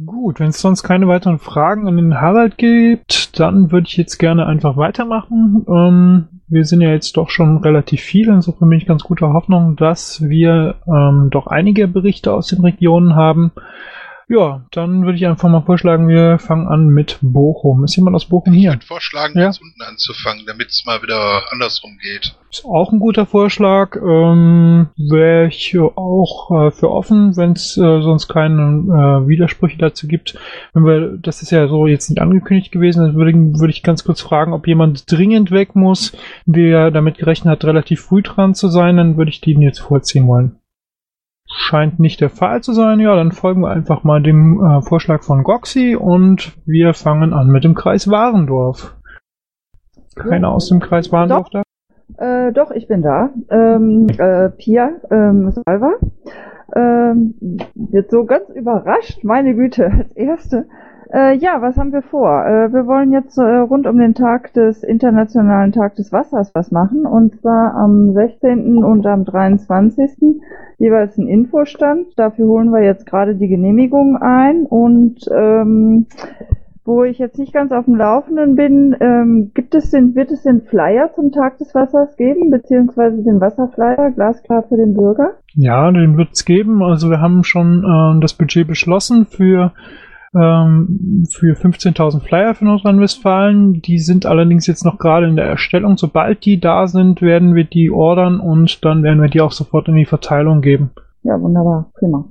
Gut, wenn es sonst keine weiteren Fragen an den Harald gibt, dann würde ich jetzt gerne einfach weitermachen. Ähm, wir sind ja jetzt doch schon relativ viele, insofern bin ich ganz guter Hoffnung, dass wir ähm, doch einige Berichte aus den Regionen haben. Ja, dann würde ich einfach mal vorschlagen, wir fangen an mit Bochum. Ist jemand aus Bochum hier? Vorschlagen, Ja. ganz unten anzufangen, damit es mal wieder andersrum geht. Ist auch ein guter Vorschlag. Ähm, Wäre ich auch äh, für offen, wenn es äh, sonst keine äh, Widersprüche dazu gibt. Wenn wir, das ist ja so jetzt nicht angekündigt gewesen, dann würde, würde ich ganz kurz fragen, ob jemand dringend weg muss, der damit gerechnet hat, relativ früh dran zu sein, dann würde ich den jetzt vorziehen wollen. Scheint nicht der Fall zu sein. Ja, dann folgen wir einfach mal dem äh, Vorschlag von Goxi und wir fangen an mit dem Kreis Warendorf. Keiner aus dem Kreis Warendorf da? Äh, doch, ich bin da. Ähm, äh, Pia ähm, Salva. Ähm, jetzt so ganz überrascht, meine Güte, als erste. Äh, ja, was haben wir vor? Äh, wir wollen jetzt äh, rund um den Tag des Internationalen Tag des Wassers was machen. Und zwar am 16. und am 23. jeweils einen Infostand. Dafür holen wir jetzt gerade die Genehmigung ein. Und ähm, wo ich jetzt nicht ganz auf dem Laufenden bin, ähm, gibt es den, wird es den Flyer zum Tag des Wassers geben, beziehungsweise den Wasserflyer, glasklar für den Bürger? Ja, den wird es geben. Also wir haben schon ähm, das Budget beschlossen für, ähm, für 15.000 Flyer für Nordrhein-Westfalen. Die sind allerdings jetzt noch gerade in der Erstellung. Sobald die da sind, werden wir die ordern und dann werden wir die auch sofort in die Verteilung geben. Ja, wunderbar, prima.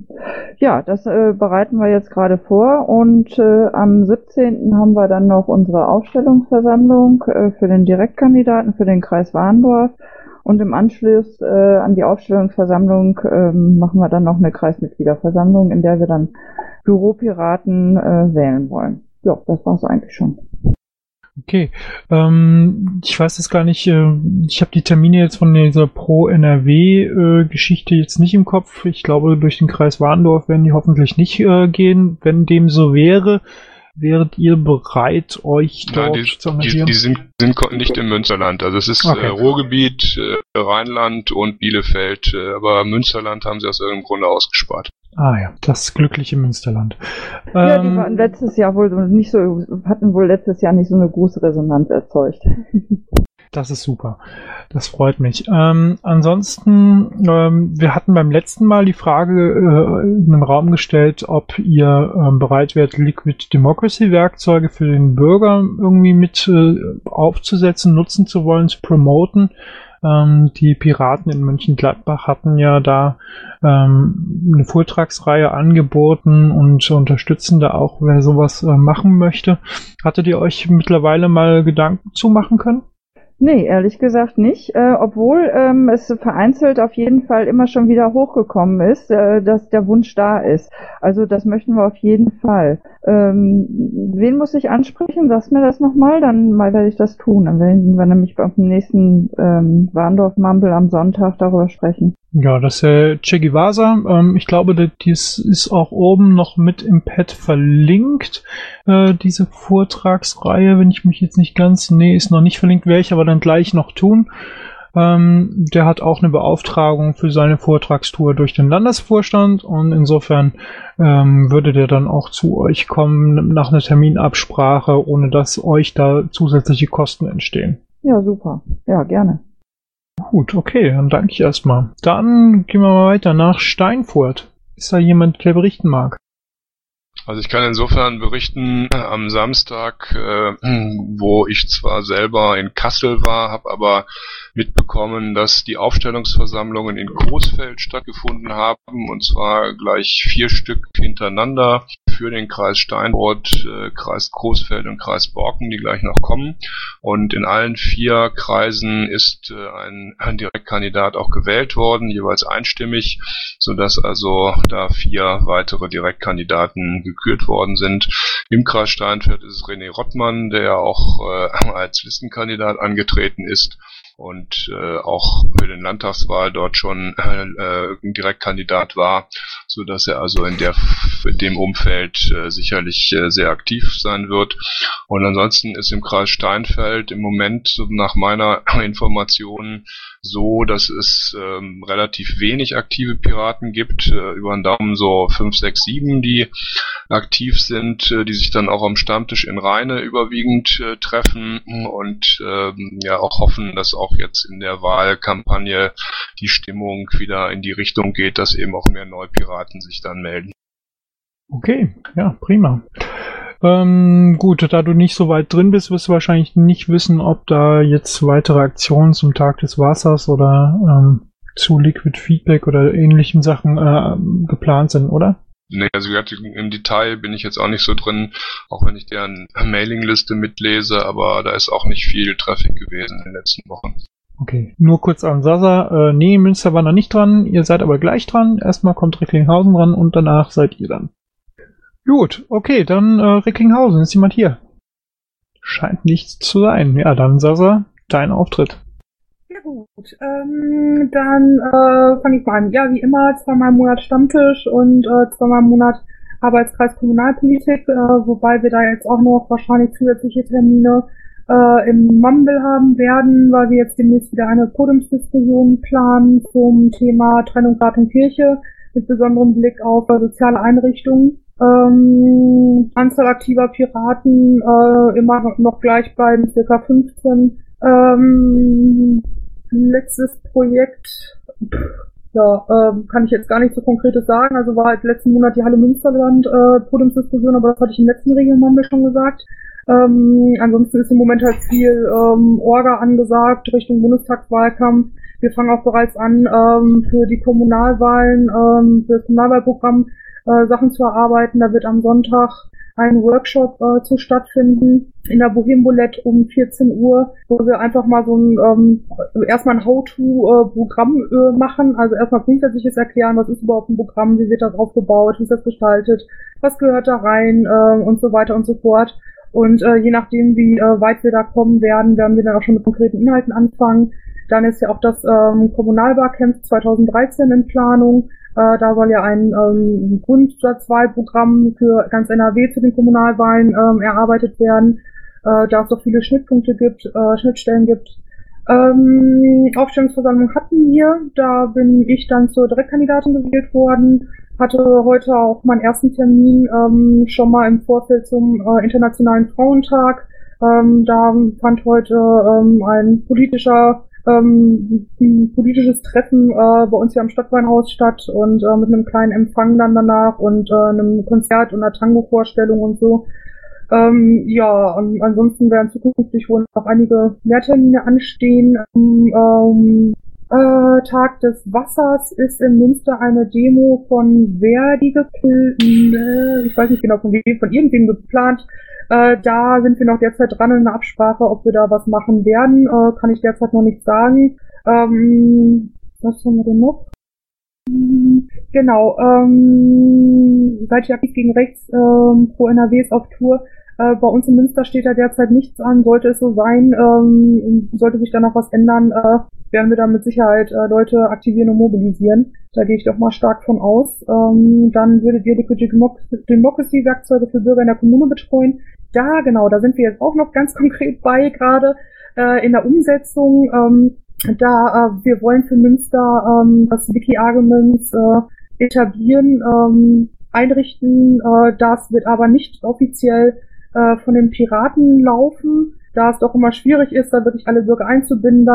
Ja, das äh, bereiten wir jetzt gerade vor und äh, am 17. haben wir dann noch unsere Aufstellungsversammlung äh, für den Direktkandidaten für den Kreis Warndorf und im Anschluss äh, an die Aufstellungsversammlung ähm, machen wir dann noch eine Kreismitgliederversammlung, in der wir dann Büropiraten äh, wählen wollen. Ja, das war's eigentlich schon. Okay, ähm, ich weiß jetzt gar nicht, äh, ich habe die Termine jetzt von dieser Pro-NRW-Geschichte jetzt nicht im Kopf. Ich glaube, durch den Kreis Warndorf werden die hoffentlich nicht äh, gehen. Wenn dem so wäre, wäret ihr bereit, euch Nein, dort die, zu die, engagieren? die sind, sind ko- nicht im Münsterland. Also es ist Okay. äh, Ruhrgebiet, äh, Rheinland und Bielefeld, äh, aber Münsterland haben sie aus irgendeinem Grunde ausgespart. Ah ja, das glückliche Münsterland. ja, die Ähm, waren letztes Jahr wohl nicht so, hatten wohl letztes Jahr nicht so eine große Resonanz erzeugt. (laughs) Das ist super. Das freut mich. Ähm, ansonsten, ähm, wir hatten beim letzten Mal die Frage äh, in den Raum gestellt, ob ihr ähm, bereit wärt, Liquid Democracy Werkzeuge für den Bürger irgendwie mit äh, aufzusetzen, nutzen zu wollen, zu promoten. Ähm, die Piraten in Mönchengladbach hatten ja da ähm, eine Vortragsreihe angeboten und unterstützen da auch, wer sowas äh, machen möchte. Hattet ihr euch mittlerweile mal Gedanken zu machen können? Nee, ehrlich gesagt nicht, äh, obwohl ähm, es vereinzelt auf jeden Fall immer schon wieder hochgekommen ist, äh, dass der Wunsch da ist. Also das möchten wir auf jeden Fall. Ähm, wen muss ich ansprechen? Sagst mir das nochmal, dann mal werde ich das tun. Dann werden wir nämlich beim nächsten ähm, Warndorf Mumble am Sonntag darüber sprechen. Ja, das ist äh, Che Guevara. Ähm, ich glaube, das ist auch oben noch mit im Pad verlinkt. Äh, diese Vortragsreihe, wenn ich mich jetzt nicht ganz, nee, ist noch nicht verlinkt, ich aber dann gleich noch tun. Ähm, der hat auch eine Beauftragung für seine Vortragstour durch den Landesvorstand und insofern ähm, würde der dann auch zu euch kommen nach einer Terminabsprache, ohne dass euch da zusätzliche Kosten entstehen. Ja, super. Ja, gerne. Gut, okay, dann danke ich erstmal. Dann gehen wir mal weiter nach Steinfurt. Ist da jemand, der berichten mag? Also ich kann insofern berichten, äh, am Samstag, äh, wo ich zwar selber in Kassel war, habe aber mitbekommen, dass die Aufstellungsversammlungen in Großfeld stattgefunden haben, und zwar gleich vier Stück hintereinander für den Kreis Steinbrott, äh, Kreis Großfeld und Kreis Borken, die gleich noch kommen. Und in allen vier Kreisen ist äh, ein, ein Direktkandidat auch gewählt worden, jeweils einstimmig, sodass also da vier weitere Direktkandidaten gekürt worden sind. Im Kreis Steinfeld ist es René Rottmann, der auch äh, als Listenkandidat angetreten ist und äh, auch für den Landtagswahl dort schon äh, äh, Direktkandidat war, so dass er also in der in dem Umfeld äh, sicherlich äh, sehr aktiv sein wird. Und ansonsten ist im Kreis Steinfeld im Moment nach meiner (clears throat) Information so, dass es ähm, relativ wenig aktive Piraten gibt, äh, über den Daumen so fünf, sechs, sieben, die aktiv sind, äh, die sich dann auch am Stammtisch in Rheine überwiegend äh, treffen und ähm, ja auch hoffen, dass auch jetzt in der Wahlkampagne die Stimmung wieder in die Richtung geht, dass eben auch mehr Neupiraten sich dann melden. Okay, ja, prima. Ähm, gut, da du nicht so weit drin bist, wirst du wahrscheinlich nicht wissen, ob da jetzt weitere Aktionen zum Tag des Wassers oder ähm, zu Liquid Feedback oder ähnlichen Sachen äh, geplant sind, oder? Nee, also im Detail bin ich jetzt auch nicht so drin, auch wenn ich deren Mailingliste mitlese, aber da ist auch nicht viel Traffic gewesen in den letzten Wochen. Okay, nur kurz an Sasa. Äh, nee, Münster war noch nicht dran, ihr seid aber gleich dran. Erstmal kommt Recklinghausen dran und danach seid ihr dann. Gut, okay, dann äh, Recklinghausen. Ist jemand hier? Scheint nichts zu sein. Ja, dann Sasa, dein Auftritt. Ja gut, ähm, dann äh, fange ich mal an. Ja, wie immer, zweimal im Monat Stammtisch und äh, zweimal im Monat Arbeitskreis Kommunalpolitik, äh, wobei wir da jetzt auch noch wahrscheinlich zusätzliche Termine äh, im Mumble haben werden, weil wir jetzt demnächst wieder eine Podiumsdiskussion planen zum Thema Trennung Rat und Kirche mit besonderem Blick auf äh, soziale Einrichtungen. Ähm, Anzahl aktiver Piraten äh, immer noch gleich bleiben, circa 15. Ähm, letztes Projekt, ja, ähm, kann ich jetzt gar nicht so konkretes sagen. Also war halt letzten Monat die Halle Münsterland äh, Podiumsdiskussion, aber das hatte ich im letzten Regelmumble schon gesagt. Ähm, ansonsten ist im Moment halt viel ähm, Orga angesagt Richtung Bundestagswahlkampf. Wir fangen auch bereits an, ähm, für die Kommunalwahlen, ähm, für das Kommunalwahlprogramm äh, Sachen zu erarbeiten. Da wird am Sonntag ein Workshop äh, zu stattfinden in der Bohembolette um 14 Uhr, wo wir einfach mal so ein ähm, erstmal ein How-to-Programm äh, machen, also erstmal grundsätzliches erklären, was ist überhaupt ein Programm, wie wird das aufgebaut, wie ist das gestaltet, was gehört da rein äh, und so weiter und so fort. Und äh, je nachdem, wie äh, weit wir da kommen werden, werden wir dann auch schon mit konkreten Inhalten anfangen. Dann ist ja auch das ähm, Kommunalbarcamp 2013 in Planung. Äh, da soll ja ein ähm, Grundsatzwahlprogramm für ganz NRW zu den Kommunalwahlen ähm, erarbeitet werden, äh, da es doch viele Schnittpunkte gibt, äh, Schnittstellen gibt. Ähm, Aufstellungsversammlung hatten wir, da bin ich dann zur Direktkandidatin gewählt worden, hatte heute auch meinen ersten Termin ähm, schon mal im Vorfeld zum äh, Internationalen Frauentag. Ähm, da fand heute ähm, ein politischer ähm, ein politisches Treffen äh, bei uns hier am Stadtweinhaus statt und äh, mit einem kleinen Empfang dann danach und äh, einem Konzert und einer Tango-Vorstellung und so. Ähm, ja, ansonsten werden zukünftig wohl noch einige Mehrtermine anstehen. Ähm, äh, Tag des Wassers ist in Münster eine Demo von Verdi geplant, äh, ich weiß nicht genau von wem, von irgendwem geplant. Äh, da sind wir noch derzeit dran in der Absprache, ob wir da was machen werden. Äh, kann ich derzeit noch nicht sagen. Ähm, was haben wir denn noch? Genau, ähm, seid ihr aktiv gegen rechts ähm, pro NRW ist auf Tour. Äh, bei uns in Münster steht da derzeit nichts an. Sollte es so sein, ähm, sollte sich da noch was ändern, äh, werden wir da mit Sicherheit äh, Leute aktivieren und mobilisieren. Da gehe ich doch mal stark von aus. Ähm, dann würdet ihr Liquid Democracy-Werkzeuge für Bürger in der Kommune betreuen. Da, genau, da sind wir jetzt auch noch ganz (laughs) konkret bei, gerade äh, in der Umsetzung. Ähm, da äh, wir wollen für Münster ähm, das Wiki-Arguments äh, etablieren, ähm, einrichten. Äh, das wird aber nicht offiziell äh, von den Piraten laufen. da es doch immer schwierig ist, da wirklich alle Bürger einzubinden,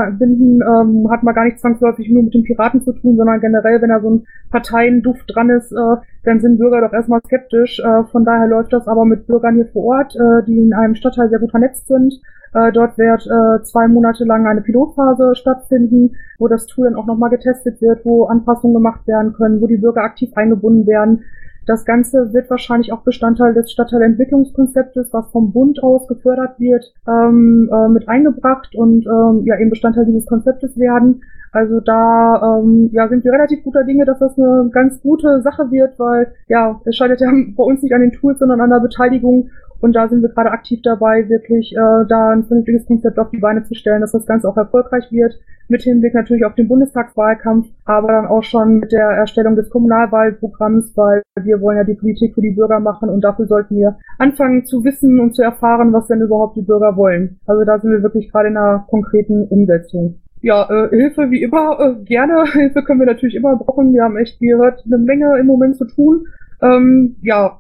ähm, hat man gar nicht zwangsläufig nur mit den Piraten zu tun, sondern generell, wenn da so ein Parteienduft dran ist, äh, dann sind Bürger doch erstmal skeptisch. Äh, von daher läuft das aber mit Bürgern hier vor Ort, äh, die in einem Stadtteil sehr gut vernetzt sind. Äh, dort wird zwei Monate lang eine Pilotphase stattfinden, wo das Tool dann auch nochmal getestet wird, wo Anpassungen gemacht werden können, wo die Bürger aktiv eingebunden werden. Das Ganze wird wahrscheinlich auch Bestandteil des Stadtteilentwicklungskonzeptes, was vom Bund aus gefördert wird, ähm, äh, mit eingebracht und ähm, ja eben Bestandteil dieses Konzeptes werden. Also da ähm, ja, sind wir relativ guter Dinge, dass das eine ganz gute Sache wird, weil ja, es scheitert ja (laughs) bei uns nicht an den Tools, sondern an der Beteiligung und da sind wir gerade aktiv dabei, wirklich äh, da ein vernünftiges Konzept auf die Beine zu stellen, dass das Ganze auch erfolgreich wird. Mit Hinblick natürlich auf den Bundestagswahlkampf, aber dann auch schon mit der Erstellung des Kommunalwahlprogramms, weil wir wollen ja die Politik für die Bürger machen und dafür sollten wir anfangen zu wissen und zu erfahren, was denn überhaupt die Bürger wollen. Also da sind wir wirklich gerade in einer konkreten Umsetzung ja, äh, Hilfe wie immer, äh, gerne. (laughs) Hilfe können wir natürlich immer brauchen. Wir haben echt, wie ihr hört, eine Menge im Moment zu tun. Ähm, ja,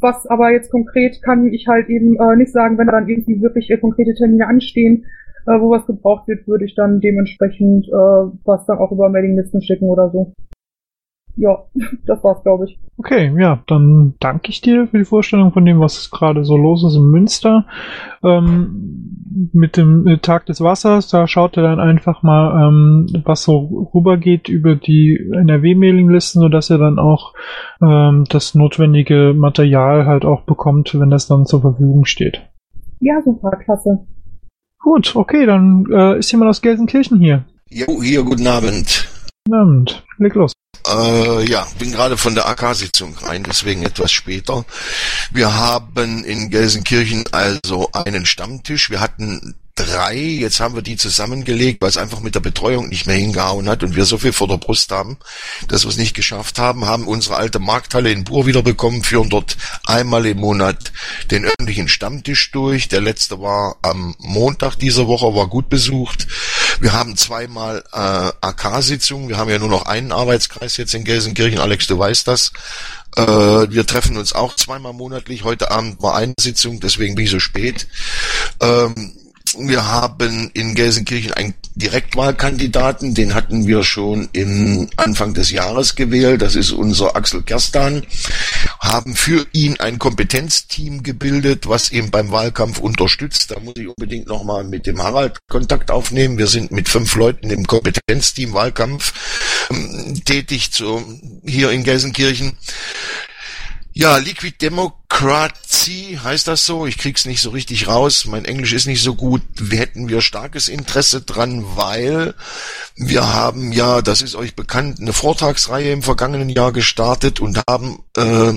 was aber jetzt konkret kann ich halt eben äh, nicht sagen, wenn da dann irgendwie wirklich äh, konkrete Termine anstehen, äh, wo was gebraucht wird, würde ich dann dementsprechend äh, was dann auch über Mailinglisten schicken oder so. Ja, (laughs) das war's, glaube ich. Okay, ja, dann danke ich dir für die Vorstellung von dem, was gerade so los ist in Münster. Ähm, mit dem äh, Tag des Wassers, da schaut er dann einfach mal, ähm, was so rübergeht über die NRW-Mailinglisten, sodass er dann auch ähm, das notwendige Material halt auch bekommt, wenn das dann zur Verfügung steht. Ja, super, klasse. Gut, okay, dann äh, ist jemand aus Gelsenkirchen hier. Jo, hier, guten Abend. Guten Abend, leg los. Äh, ja, bin gerade von der AK-Sitzung rein, deswegen etwas später. Wir haben in Gelsenkirchen also einen Stammtisch. Wir hatten drei, jetzt haben wir die zusammengelegt, weil es einfach mit der Betreuung nicht mehr hingehauen hat und wir so viel vor der Brust haben, dass wir es nicht geschafft haben, haben unsere alte Markthalle in Bur wiederbekommen, führen dort einmal im Monat den öffentlichen Stammtisch durch. Der letzte war am Montag dieser Woche, war gut besucht. Wir haben zweimal äh, AK-Sitzungen, wir haben ja nur noch einen Arbeitskreis jetzt in Gelsenkirchen, Alex, du weißt das. Äh, wir treffen uns auch zweimal monatlich. Heute Abend war eine Sitzung, deswegen bin ich so spät. Ähm, wir haben in Gelsenkirchen einen Direktwahlkandidaten, den hatten wir schon im Anfang des Jahres gewählt. Das ist unser Axel Kerstan. Haben für ihn ein Kompetenzteam gebildet, was ihn beim Wahlkampf unterstützt. Da muss ich unbedingt nochmal mit dem Harald Kontakt aufnehmen. Wir sind mit fünf Leuten im Kompetenzteam Wahlkampf ähm, tätig zu, hier in Gelsenkirchen. Ja, Liquid Democracy heißt das so. Ich krieg's nicht so richtig raus. Mein Englisch ist nicht so gut. Wir hätten wir starkes Interesse dran, weil wir haben ja, das ist euch bekannt, eine Vortragsreihe im vergangenen Jahr gestartet und haben äh,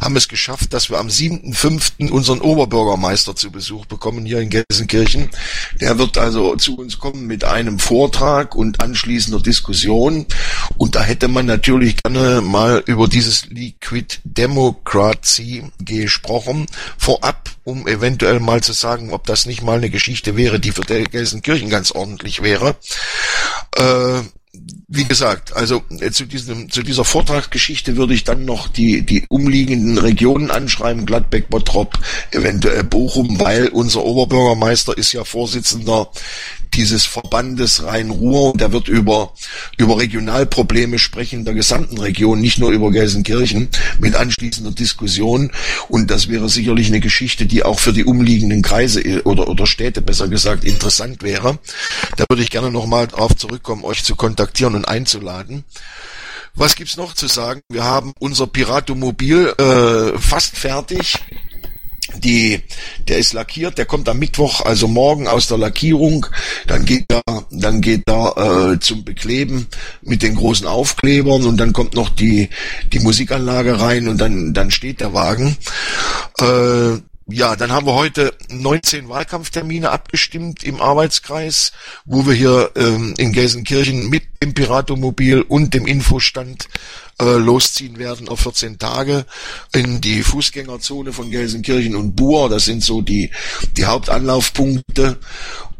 haben es geschafft, dass wir am 7.5. unseren Oberbürgermeister zu Besuch bekommen hier in Gelsenkirchen. Der wird also zu uns kommen mit einem Vortrag und anschließender Diskussion. Und da hätte man natürlich gerne mal über dieses Liquid Democracy Democracy gesprochen, vorab, um eventuell mal zu sagen, ob das nicht mal eine Geschichte wäre, die für Gelsenkirchen ganz ordentlich wäre. Äh, wie gesagt, also äh, zu, diesem, zu dieser Vortragsgeschichte würde ich dann noch die, die umliegenden Regionen anschreiben, Gladbeck, Bottrop, eventuell Bochum, weil unser Oberbürgermeister ist ja Vorsitzender dieses Verbandes Rhein-Ruhr und der wird über, über Regionalprobleme sprechen der gesamten Region, nicht nur über Gelsenkirchen, mit anschließender Diskussion. Und das wäre sicherlich eine Geschichte, die auch für die umliegenden Kreise äh, oder, oder Städte besser gesagt interessant wäre. Da würde ich gerne nochmal darauf zurückkommen, euch zu kontaktieren und einzuladen. Was gibt's noch zu sagen? Wir haben unser Piratomobil äh, fast fertig die, der ist lackiert, der kommt am Mittwoch, also morgen aus der Lackierung, dann geht er, dann geht er äh, zum Bekleben mit den großen Aufklebern und dann kommt noch die die Musikanlage rein und dann dann steht der Wagen. Äh, ja, dann haben wir heute 19 Wahlkampftermine abgestimmt im Arbeitskreis, wo wir hier ähm, in Gelsenkirchen mit dem Piratomobil und dem Infostand äh, losziehen werden auf 14 Tage in die Fußgängerzone von Gelsenkirchen und Buhr. Das sind so die, die Hauptanlaufpunkte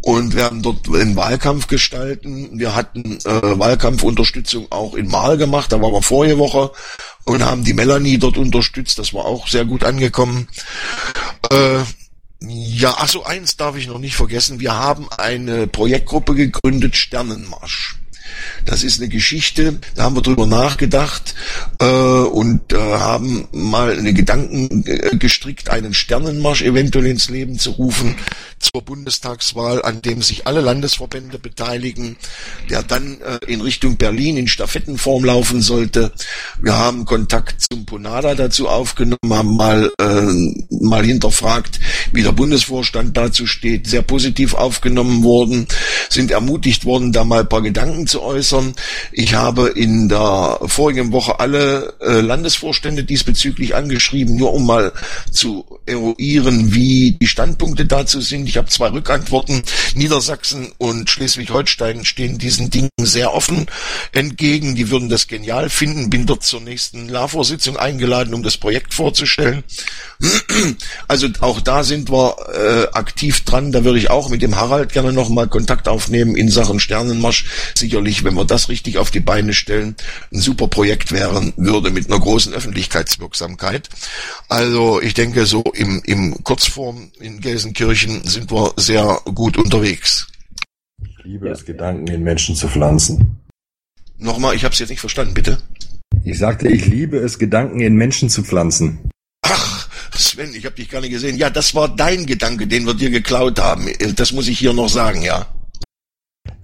und werden dort einen Wahlkampf gestalten. Wir hatten äh, Wahlkampfunterstützung auch in Mal gemacht, da waren wir vorige Woche und haben die Melanie dort unterstützt. Das war auch sehr gut angekommen. Äh, Ja, also eins darf ich noch nicht vergessen. Wir haben eine Projektgruppe gegründet, Sternenmarsch. Das ist eine Geschichte, da haben wir drüber nachgedacht äh, und äh, haben mal eine Gedanken äh, gestrickt, einen Sternenmarsch eventuell ins Leben zu rufen zur Bundestagswahl, an dem sich alle Landesverbände beteiligen, der dann äh, in Richtung Berlin in Stafettenform laufen sollte. Wir haben Kontakt zum Ponada dazu aufgenommen, haben mal, äh, mal hinterfragt, wie der Bundesvorstand dazu steht, sehr positiv aufgenommen worden, sind ermutigt worden, da mal ein paar Gedanken zu äußern. Ich habe in der vorigen Woche alle äh, Landesvorstände diesbezüglich angeschrieben, nur um mal zu eruieren, wie die Standpunkte dazu sind. Ich habe zwei Rückantworten. Niedersachsen und Schleswig-Holstein stehen diesen Dingen sehr offen entgegen. Die würden das genial finden. Bin dort zur nächsten LAVO-Sitzung eingeladen, um das Projekt vorzustellen. (clears throat) Also auch da sind wir äh, aktiv dran. Da würde ich auch mit dem Harald gerne nochmal Kontakt aufnehmen in Sachen Sternenmarsch. Sicherlich, wenn wir das richtig auf die Beine stellen, ein super Projekt wären würde mit einer großen Öffentlichkeitswirksamkeit. Also ich denke, so im, im Kurzform in Gelsenkirchen sind wir sehr gut unterwegs. Ich liebe es, Gedanken in Menschen zu pflanzen. Nochmal, ich habe es jetzt nicht verstanden, bitte. Ich sagte, ich liebe es, Gedanken in Menschen zu pflanzen. Ach, Sven, ich habe dich gar nicht gesehen. Ja, das war dein Gedanke, den wir dir geklaut haben. Das muss ich hier noch sagen, ja.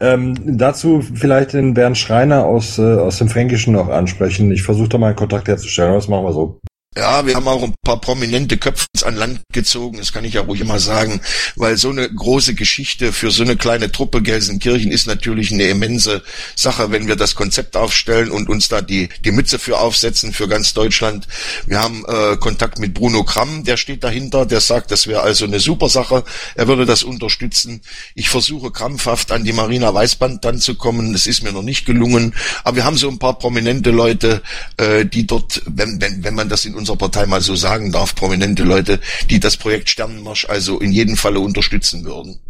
Ähm, dazu vielleicht den Bernd Schreiner aus, äh, aus dem Fränkischen noch ansprechen. Ich versuche da mal einen Kontakt herzustellen. Das machen wir so. Ja, wir haben auch ein paar prominente Köpfe an Land gezogen, das kann ich ja ruhig immer sagen, weil so eine große Geschichte für so eine kleine Truppe Gelsenkirchen ist natürlich eine immense Sache, wenn wir das Konzept aufstellen und uns da die, die Mütze für aufsetzen für ganz Deutschland. Wir haben äh, Kontakt mit Bruno Kramm, der steht dahinter, der sagt, das wäre also eine super Sache, er würde das unterstützen. Ich versuche krampfhaft an die Marina Weißband dann zu kommen, das ist mir noch nicht gelungen, aber wir haben so ein paar prominente Leute, äh, die dort, wenn, wenn, wenn man das in unserer Partei mal so sagen darf, prominente Leute, die das Projekt Sternenmarsch also in jedem Falle unterstützen würden.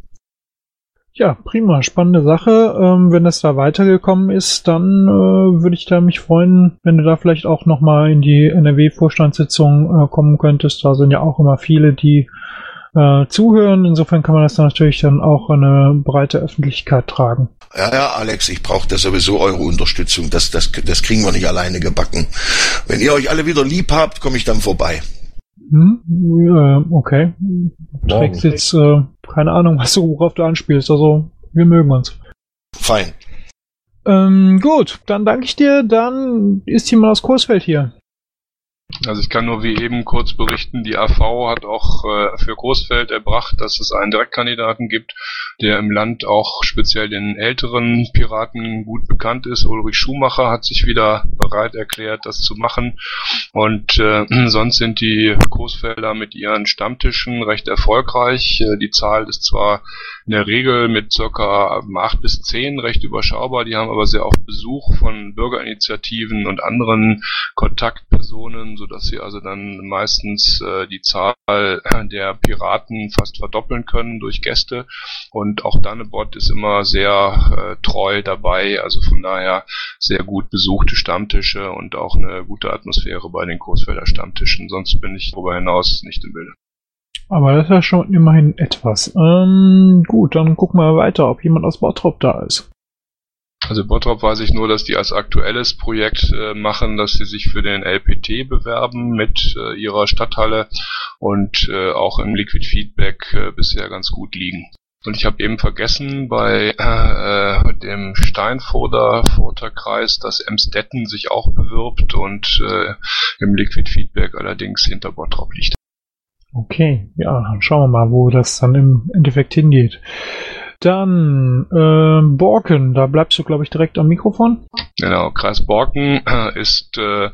Ja, prima, spannende Sache. Ähm, wenn das da weitergekommen ist, dann äh, würde ich da mich freuen, wenn du da vielleicht auch nochmal in die NRW-Vorstandssitzung äh, kommen könntest. Da sind ja auch immer viele, die äh, zuhören. Insofern kann man das dann natürlich dann auch eine breite Öffentlichkeit tragen. Ja, ja, Alex, ich brauche da sowieso eure Unterstützung. Das, das, das kriegen wir nicht alleine gebacken. Wenn ihr euch alle wieder lieb habt, komme ich dann vorbei. Hm, äh, okay. Du trägst jetzt äh, keine Ahnung, was du, worauf du anspielst. Also, wir mögen uns. Fein. Ähm, gut, dann danke ich dir. Dann ist jemand aus Kursfeld hier. Also ich kann nur wie eben kurz berichten, die AV hat auch äh, für Großfeld erbracht, dass es einen Direktkandidaten gibt, der im Land auch speziell den älteren Piraten gut bekannt ist. Ulrich Schumacher hat sich wieder bereit erklärt, das zu machen. Und äh, (clears throat) sonst sind die Großfelder mit ihren Stammtischen recht erfolgreich. Äh, die Zahl ist zwar in der Regel mit circa acht bis zehn recht überschaubar, die haben aber sehr oft Besuch von Bürgerinitiativen und anderen Kontaktpersonen, sodass sie also dann meistens äh, die Zahl der Piraten fast verdoppeln können durch Gäste. Und auch Dannebot ist immer sehr äh, treu dabei, also von daher sehr gut besuchte Stammtische und auch eine gute Atmosphäre bei den Großfelder Stammtischen. Sonst bin ich darüber hinaus nicht im Bilde. Aber das ist ja schon immerhin etwas. Ähm, gut, dann gucken wir weiter, ob jemand aus Bottrop da ist. Also Bottrop weiß ich nur, dass die als aktuelles Projekt äh, machen, dass sie sich für den LPT bewerben mit äh, ihrer Stadthalle und äh, auch im Liquid Feedback äh, bisher ganz gut liegen. Und ich habe eben vergessen bei äh, dem Steinfurter Kreis, dass Emstetten sich auch bewirbt und äh, im Liquid Feedback allerdings hinter Bottrop liegt. Okay, ja, dann schauen wir mal, wo das dann im Endeffekt hingeht. Dann äh, Borken, da bleibst du, glaube ich, direkt am Mikrofon. Genau, Kreis Borken äh, ist äh,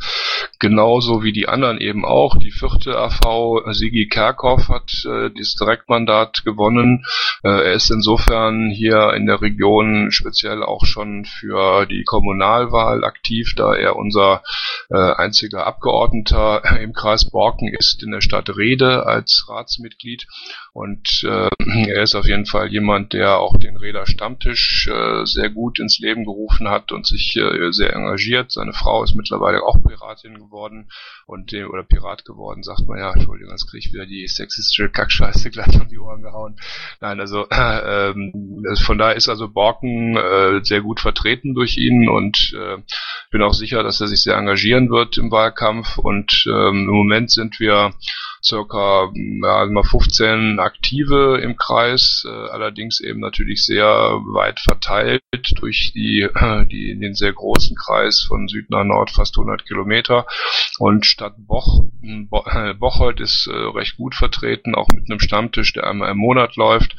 genauso wie die anderen eben auch. Die vierte AV, Sigi Kerkhoff, hat äh, dieses Direktmandat gewonnen. Äh, er ist insofern hier in der Region speziell auch schon für die Kommunalwahl aktiv, da er unser äh, einziger Abgeordneter im Kreis Borken ist in der Stadt Rede als Ratsmitglied. Und äh, er ist auf jeden Fall jemand, der auch den Räder Stammtisch äh, sehr gut ins Leben gerufen hat und sich äh, sehr engagiert. Seine Frau ist mittlerweile auch Piratin geworden und dem, oder Pirat geworden, sagt man ja, Entschuldigung, jetzt kriege ich wieder die sexistische Kackscheiße (laughs) gleich um die Ohren gehauen. Nein, also äh, ähm, von daher ist also Borken äh, sehr gut vertreten durch ihn und äh, bin auch sicher, dass er sich sehr engagieren wird im Wahlkampf und ähm, im Moment sind wir circa ja, mal 15 Aktive im Kreis, äh, allerdings eben natürlich sehr weit verteilt durch die, (laughs) die in den sehr großen Kreis von Süd nach Nord fast 100 Kilometer und Stadt Boch, Bo Bocholt (laughs) ist äh, recht gut vertreten, auch mit einem Stammtisch, der einmal im Monat läuft.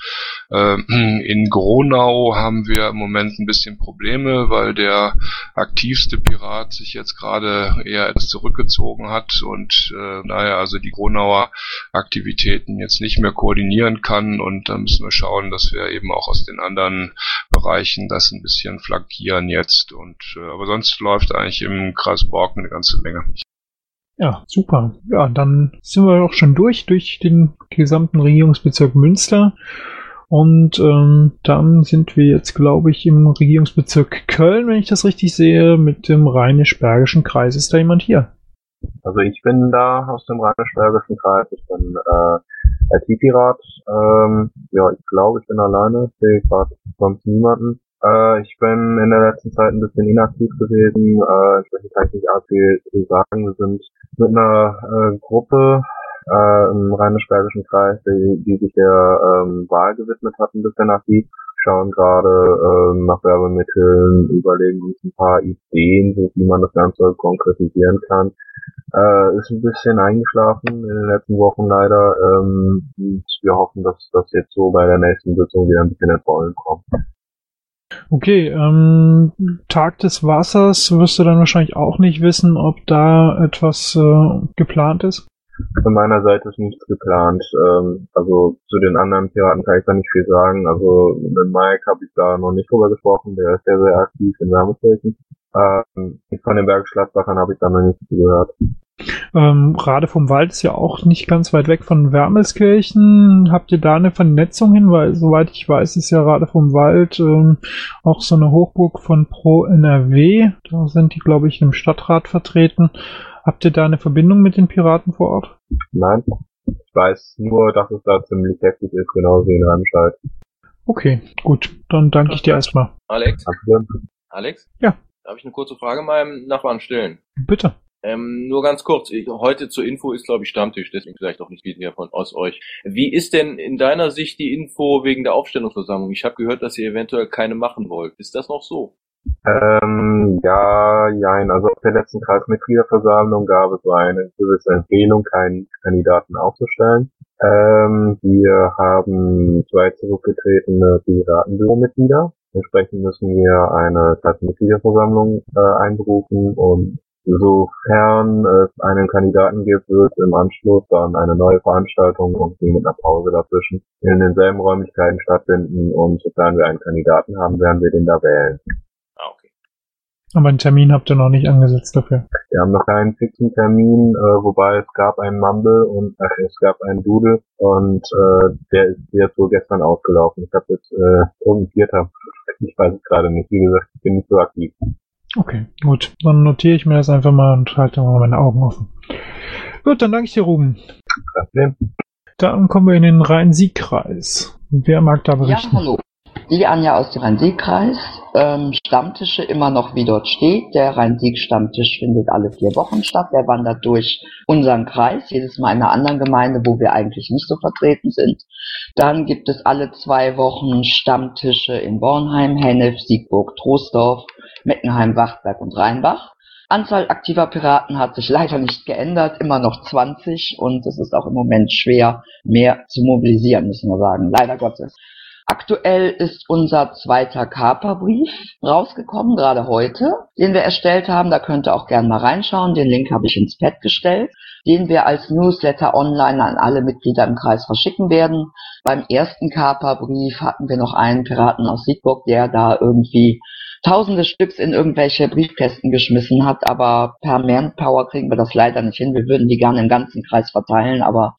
Äh, (clears throat) in Gronau haben wir im Moment ein bisschen Probleme, weil der aktivste Pirat sich jetzt gerade eher etwas zurückgezogen hat und äh, naja, also die Gronau Aktivitäten jetzt nicht mehr koordinieren kann und da müssen wir schauen, dass wir eben auch aus den anderen Bereichen das ein bisschen flankieren jetzt und äh, aber sonst läuft eigentlich im Kreis Borken eine ganze Menge. Ja, super. Ja, dann sind wir auch schon durch, durch den gesamten Regierungsbezirk Münster. Und ähm, dann sind wir jetzt, glaube ich, im Regierungsbezirk Köln, wenn ich das richtig sehe, mit dem Rheinisch-Bergischen Kreis. Ist da jemand hier? Also ich bin da aus dem Rheinisch-Bergischen Kreis, ich bin äh, IT-Pirat. Ähm, ja, ich glaube, ich bin alleine, ich sehe gerade sonst niemanden. Äh, ich bin in der letzten Zeit ein bisschen inaktiv gewesen. Äh, ich möchte eigentlich nicht arg viel zu sagen. Wir sind mit einer äh, Gruppe äh, im Rheinisch-Bergischen Kreis, die, die sich der ähm, Wahl gewidmet hat, ein bisschen aktiv schauen gerade ähm, nach Werbemitteln, überlegen uns ein paar Ideen, wie man das Ganze konkretisieren kann. Äh, ist ein bisschen eingeschlafen in den letzten Wochen leider. Ähm, wir hoffen, dass das jetzt so bei der nächsten Sitzung wieder ein bisschen ins Rollen kommt. Okay, ähm, Tag des Wassers wirst du dann wahrscheinlich auch nicht wissen, ob da etwas äh, geplant ist. Von meiner Seite ist nichts geplant. Ähm, also zu den anderen Piraten kann ich da nicht viel sagen. Also mit Mike habe ich da noch nicht drüber gesprochen. Der ist sehr, sehr aktiv in Wärmefelden. Ähm, von den Bergschlagbachern habe ich da noch nichts gehört. Ähm, Rade vom Wald ist ja auch nicht ganz weit weg von Wermelskirchen. Habt ihr da eine Vernetzung hin? Weil, soweit ich weiß, ist ja Rade vom Wald ähm, auch so eine Hochburg von Pro NRW. Da sind die, glaube ich, im Stadtrat vertreten. Habt ihr da eine Verbindung mit den Piraten vor Ort? Nein. Ich weiß nur, dass es da ziemlich heftig ist, genauso wie in Remscheid. Okay, gut. Dann danke ich dir erstmal. Alex? Danke. Alex? Ja. Darf ich eine kurze Frage meinem Nachbarn stellen? Bitte. Ähm, nur ganz kurz. Ich, heute zur Info ist, glaube ich, Stammtisch, deswegen vielleicht auch nicht viel mehr von aus euch. Wie ist denn in deiner Sicht die Info wegen der Aufstellungsversammlung? Ich habe gehört, dass ihr eventuell keine machen wollt. Ist das noch so? Ähm, ja, jein. Also auf der letzten Kreismitgliederversammlung gab es eine gewisse Empfehlung, keinen Kandidaten aufzustellen. Ähm, wir haben zwei zurückgetretene Piratenbüromitglieder. Entsprechend müssen wir eine Kreismitgliederversammlung äh, einberufen und sofern es einen Kandidaten gibt, wird im Anschluss dann eine neue Veranstaltung und mit einer Pause dazwischen in denselben Räumlichkeiten stattfinden und sofern wir einen Kandidaten haben, werden wir den da wählen. Aber einen Termin habt ihr noch nicht angesetzt dafür. Wir haben noch keinen fixen Termin, äh, wobei es gab einen Mumble und äh, es gab einen Doodle und äh, der ist jetzt wohl gestern ausgelaufen. Ich habe jetzt äh, irgendein Vierter. Ich weiß es gerade nicht. Wie gesagt, ich bin nicht so aktiv. Okay, gut. Dann notiere ich mir das einfach mal und halte mal meine Augen offen. Gut, dann danke ich dir, Ruben. Kein Dann kommen wir in den Rhein-Sieg-Kreis. Wer mag da berichten? Ja, hallo. Die Anja aus dem Rhein-Sieg-Kreis. Ähm, Stammtische immer noch, wie dort steht. Der Rhein-Sieg-Stammtisch findet alle vier Wochen statt. Der wandert durch unseren Kreis, jedes Mal in einer anderen Gemeinde, wo wir eigentlich nicht so vertreten sind. Dann gibt es alle zwei Wochen Stammtische in Bornheim, Hennef, Siegburg, Troisdorf, Meckenheim, Wachtberg und Rheinbach. Anzahl aktiver Piraten hat sich leider nicht geändert, immer noch 20 und es ist auch im Moment schwer, mehr zu mobilisieren, müssen wir sagen, leider Gottes. Aktuell ist unser zweiter Kaperbrief rausgekommen, gerade heute, den wir erstellt haben. Da könnt ihr auch gerne mal reinschauen. Den Link habe ich ins Pad gestellt, den wir als Newsletter online an alle Mitglieder im Kreis verschicken werden. Beim ersten Kaperbrief hatten wir noch einen Piraten aus Siegburg, der da irgendwie tausende Stücks in irgendwelche Briefkästen geschmissen hat, aber per Manpower kriegen wir das leider nicht hin. Wir würden die gerne im ganzen Kreis verteilen, aber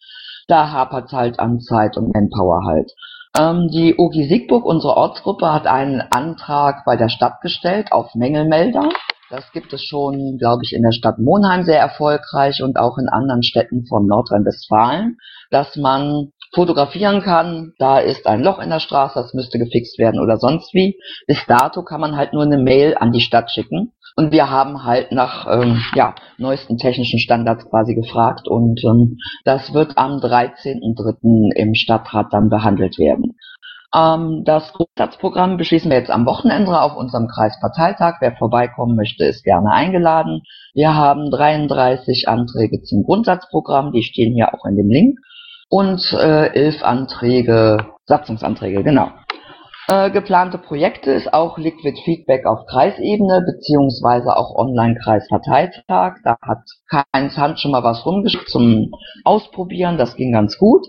da hapert halt an Zeit und Manpower halt. Ähm, die OG Siegburg, unsere Ortsgruppe, hat einen Antrag bei der Stadt gestellt auf Mängelmelder. Das gibt es schon, glaube ich, in der Stadt Monheim sehr erfolgreich und auch in anderen Städten von Nordrhein-Westfalen, dass man fotografieren kann, da ist ein Loch in der Straße, das müsste gefixt werden oder sonst wie. Bis dato kann man halt nur eine Mail an die Stadt schicken. Und wir haben halt nach ähm, ja, neuesten technischen Standards quasi gefragt und ähm, das wird am 13.03. im Stadtrat dann behandelt werden. Ähm, das Grundsatzprogramm beschließen wir jetzt am Wochenende auf unserem Kreisparteitag. Wer vorbeikommen möchte, ist gerne eingeladen. Wir haben 33 Anträge zum Grundsatzprogramm, die stehen hier auch in dem Link. Und äh, elf Anträge, Satzungsanträge, genau. Äh, geplante Projekte ist auch Liquid Feedback auf Kreisebene beziehungsweise auch Online-Kreisparteitag. Da hat Keins Hand schon mal was rumgeschickt zum Ausprobieren. Das ging ganz gut.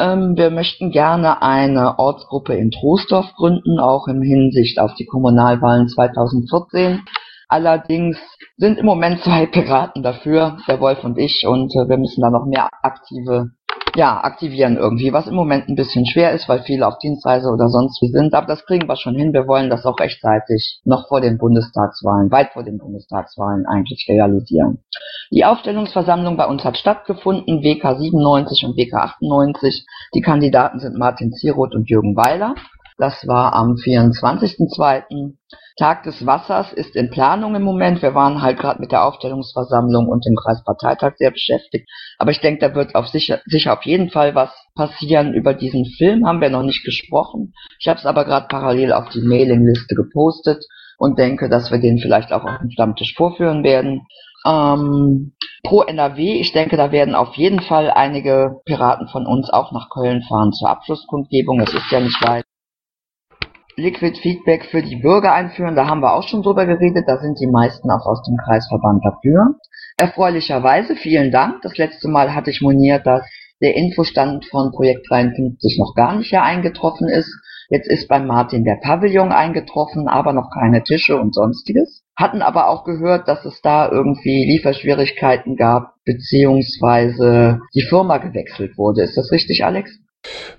Ähm, wir möchten gerne eine Ortsgruppe in Troisdorf gründen, auch im Hinsicht auf die Kommunalwahlen 2014. Allerdings sind im Moment zwei (laughs) Piraten dafür, der Wolf und ich, und äh, wir müssen da noch mehr aktive ja, aktivieren irgendwie, was im Moment ein bisschen schwer ist, weil viele auf Dienstreise oder sonst wie sind, aber das kriegen wir schon hin. Wir wollen das auch rechtzeitig noch vor den Bundestagswahlen, weit vor den Bundestagswahlen eigentlich realisieren. Die Aufstellungsversammlung bei uns hat stattgefunden, WK 97 und WK 98. Die Kandidaten sind Martin Zieroth und Jürgen Weiler. Das war am 24.02. Tag des Wassers ist in Planung im Moment. Wir waren halt gerade mit der Aufstellungsversammlung und dem Kreisparteitag sehr beschäftigt. Aber ich denke, da wird auf sicher, sicher auf jeden Fall was passieren. Über diesen Film haben wir noch nicht gesprochen. Ich habe es aber gerade parallel auf die Mailingliste gepostet und denke, dass wir den vielleicht auch auf dem Stammtisch vorführen werden. Ähm, pro NRW, ich denke, da werden auf jeden Fall einige Piraten von uns auch nach Köln fahren zur Abschlusskundgebung. Es ist ja nicht weit. Liquid Feedback für die Bürger einführen, da haben wir auch schon drüber geredet, da sind die meisten auch aus dem Kreisverband dafür. Erfreulicherweise, vielen Dank. Das letzte Mal hatte ich moniert, dass der Infostand von Projekt 53 noch gar nicht hier eingetroffen ist. Jetzt ist bei Martin der Pavillon eingetroffen, aber noch keine Tische und sonstiges. Hatten aber auch gehört, dass es da irgendwie Lieferschwierigkeiten gab, beziehungsweise die Firma gewechselt wurde. Ist das richtig, Alex?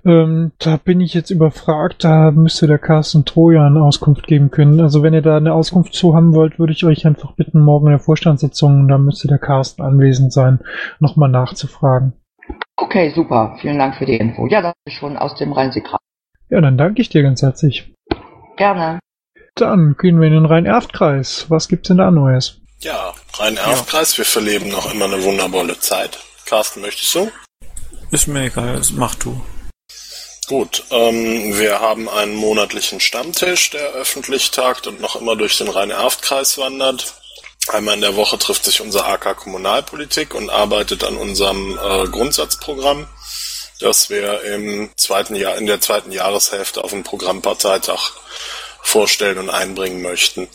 Ähm, da bin ich jetzt überfragt, da müsste der Carsten Trojan Auskunft geben können. Also wenn ihr da eine Auskunft zu haben wollt, würde ich euch einfach bitten, morgen in der Vorstandssitzung, da müsste der Carsten anwesend sein, nochmal nachzufragen. Okay, super. Vielen Dank für die Info. Ja, das ist schon aus dem Rhein-Sieg-Kreis. Ja, dann danke ich dir ganz herzlich. Gerne. Dann gehen wir in den Rhein-Erft-Kreis. Was gibt's denn da Neues? Ja, Rhein-Erft-Kreis, wir verleben noch immer eine wunderbare Zeit. Carsten, möchtest du? Ist mir egal, mach du. Gut, ähm, wir haben einen monatlichen Stammtisch, der öffentlich tagt und noch immer durch den Rhein-Erft-Kreis wandert. Einmal in der Woche trifft sich unser AK Kommunalpolitik und arbeitet an unserem äh, Grundsatzprogramm, das wir im zweiten Jahr, in der zweiten Jahreshälfte auf dem Programmparteitag vorstellen und einbringen möchten.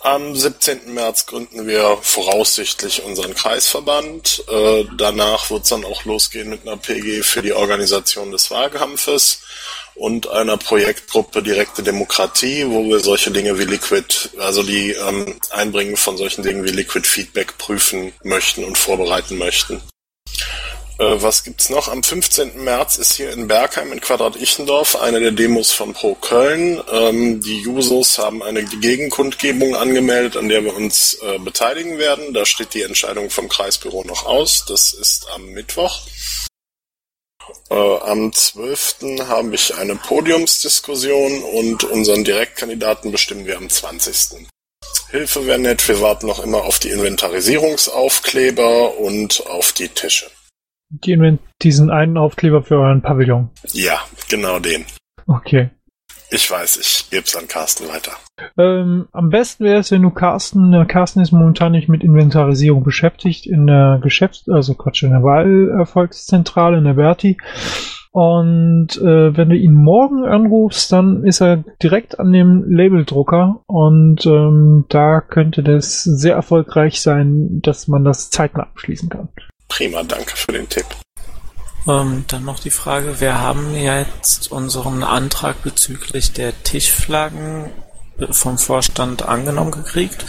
Am 17. März gründen wir voraussichtlich unseren Kreisverband. Äh, danach wird es dann auch losgehen mit einer PG für die Organisation des Wahlkampfes und einer Projektgruppe Direkte Demokratie, wo wir solche Dinge wie Liquid, also die ähm, Einbringen von solchen Dingen wie Liquid Feedback prüfen möchten und vorbereiten möchten. Äh, was gibt's noch? Am 15. März ist hier in Bergheim in Quadrat Ichendorf eine der Demos von Pro Köln. Ähm, die Jusos haben eine Gegenkundgebung angemeldet, an der wir uns äh, beteiligen werden. Da steht die Entscheidung vom Kreisbüro noch aus. Das ist am Mittwoch. Äh, am 12. habe ich eine Podiumsdiskussion und unseren Direktkandidaten bestimmen wir am 20. Hilfe wäre nett, wir warten noch immer auf die Inventarisierungsaufkleber und auf die Tische. Gehen wir diesen einen Aufkleber für euren Pavillon. Ja, genau den. Okay. Ich weiß, ich gebe es an Carsten weiter. Ähm, am besten wäre es, wenn du Carsten, äh, Carsten ist momentan nicht mit Inventarisierung beschäftigt in der Geschäfts-, also Quatsch, in der Wahlerfolgszentrale, in der Berti. Und äh, wenn du ihn morgen anrufst, dann ist er direkt an dem Labeldrucker und ähm, da könnte das sehr erfolgreich sein, dass man das zeitnah abschließen kann. Prima, danke für den Tipp. Ähm, dann noch die Frage, wir haben jetzt unseren Antrag bezüglich der Tischflaggen vom Vorstand angenommen gekriegt.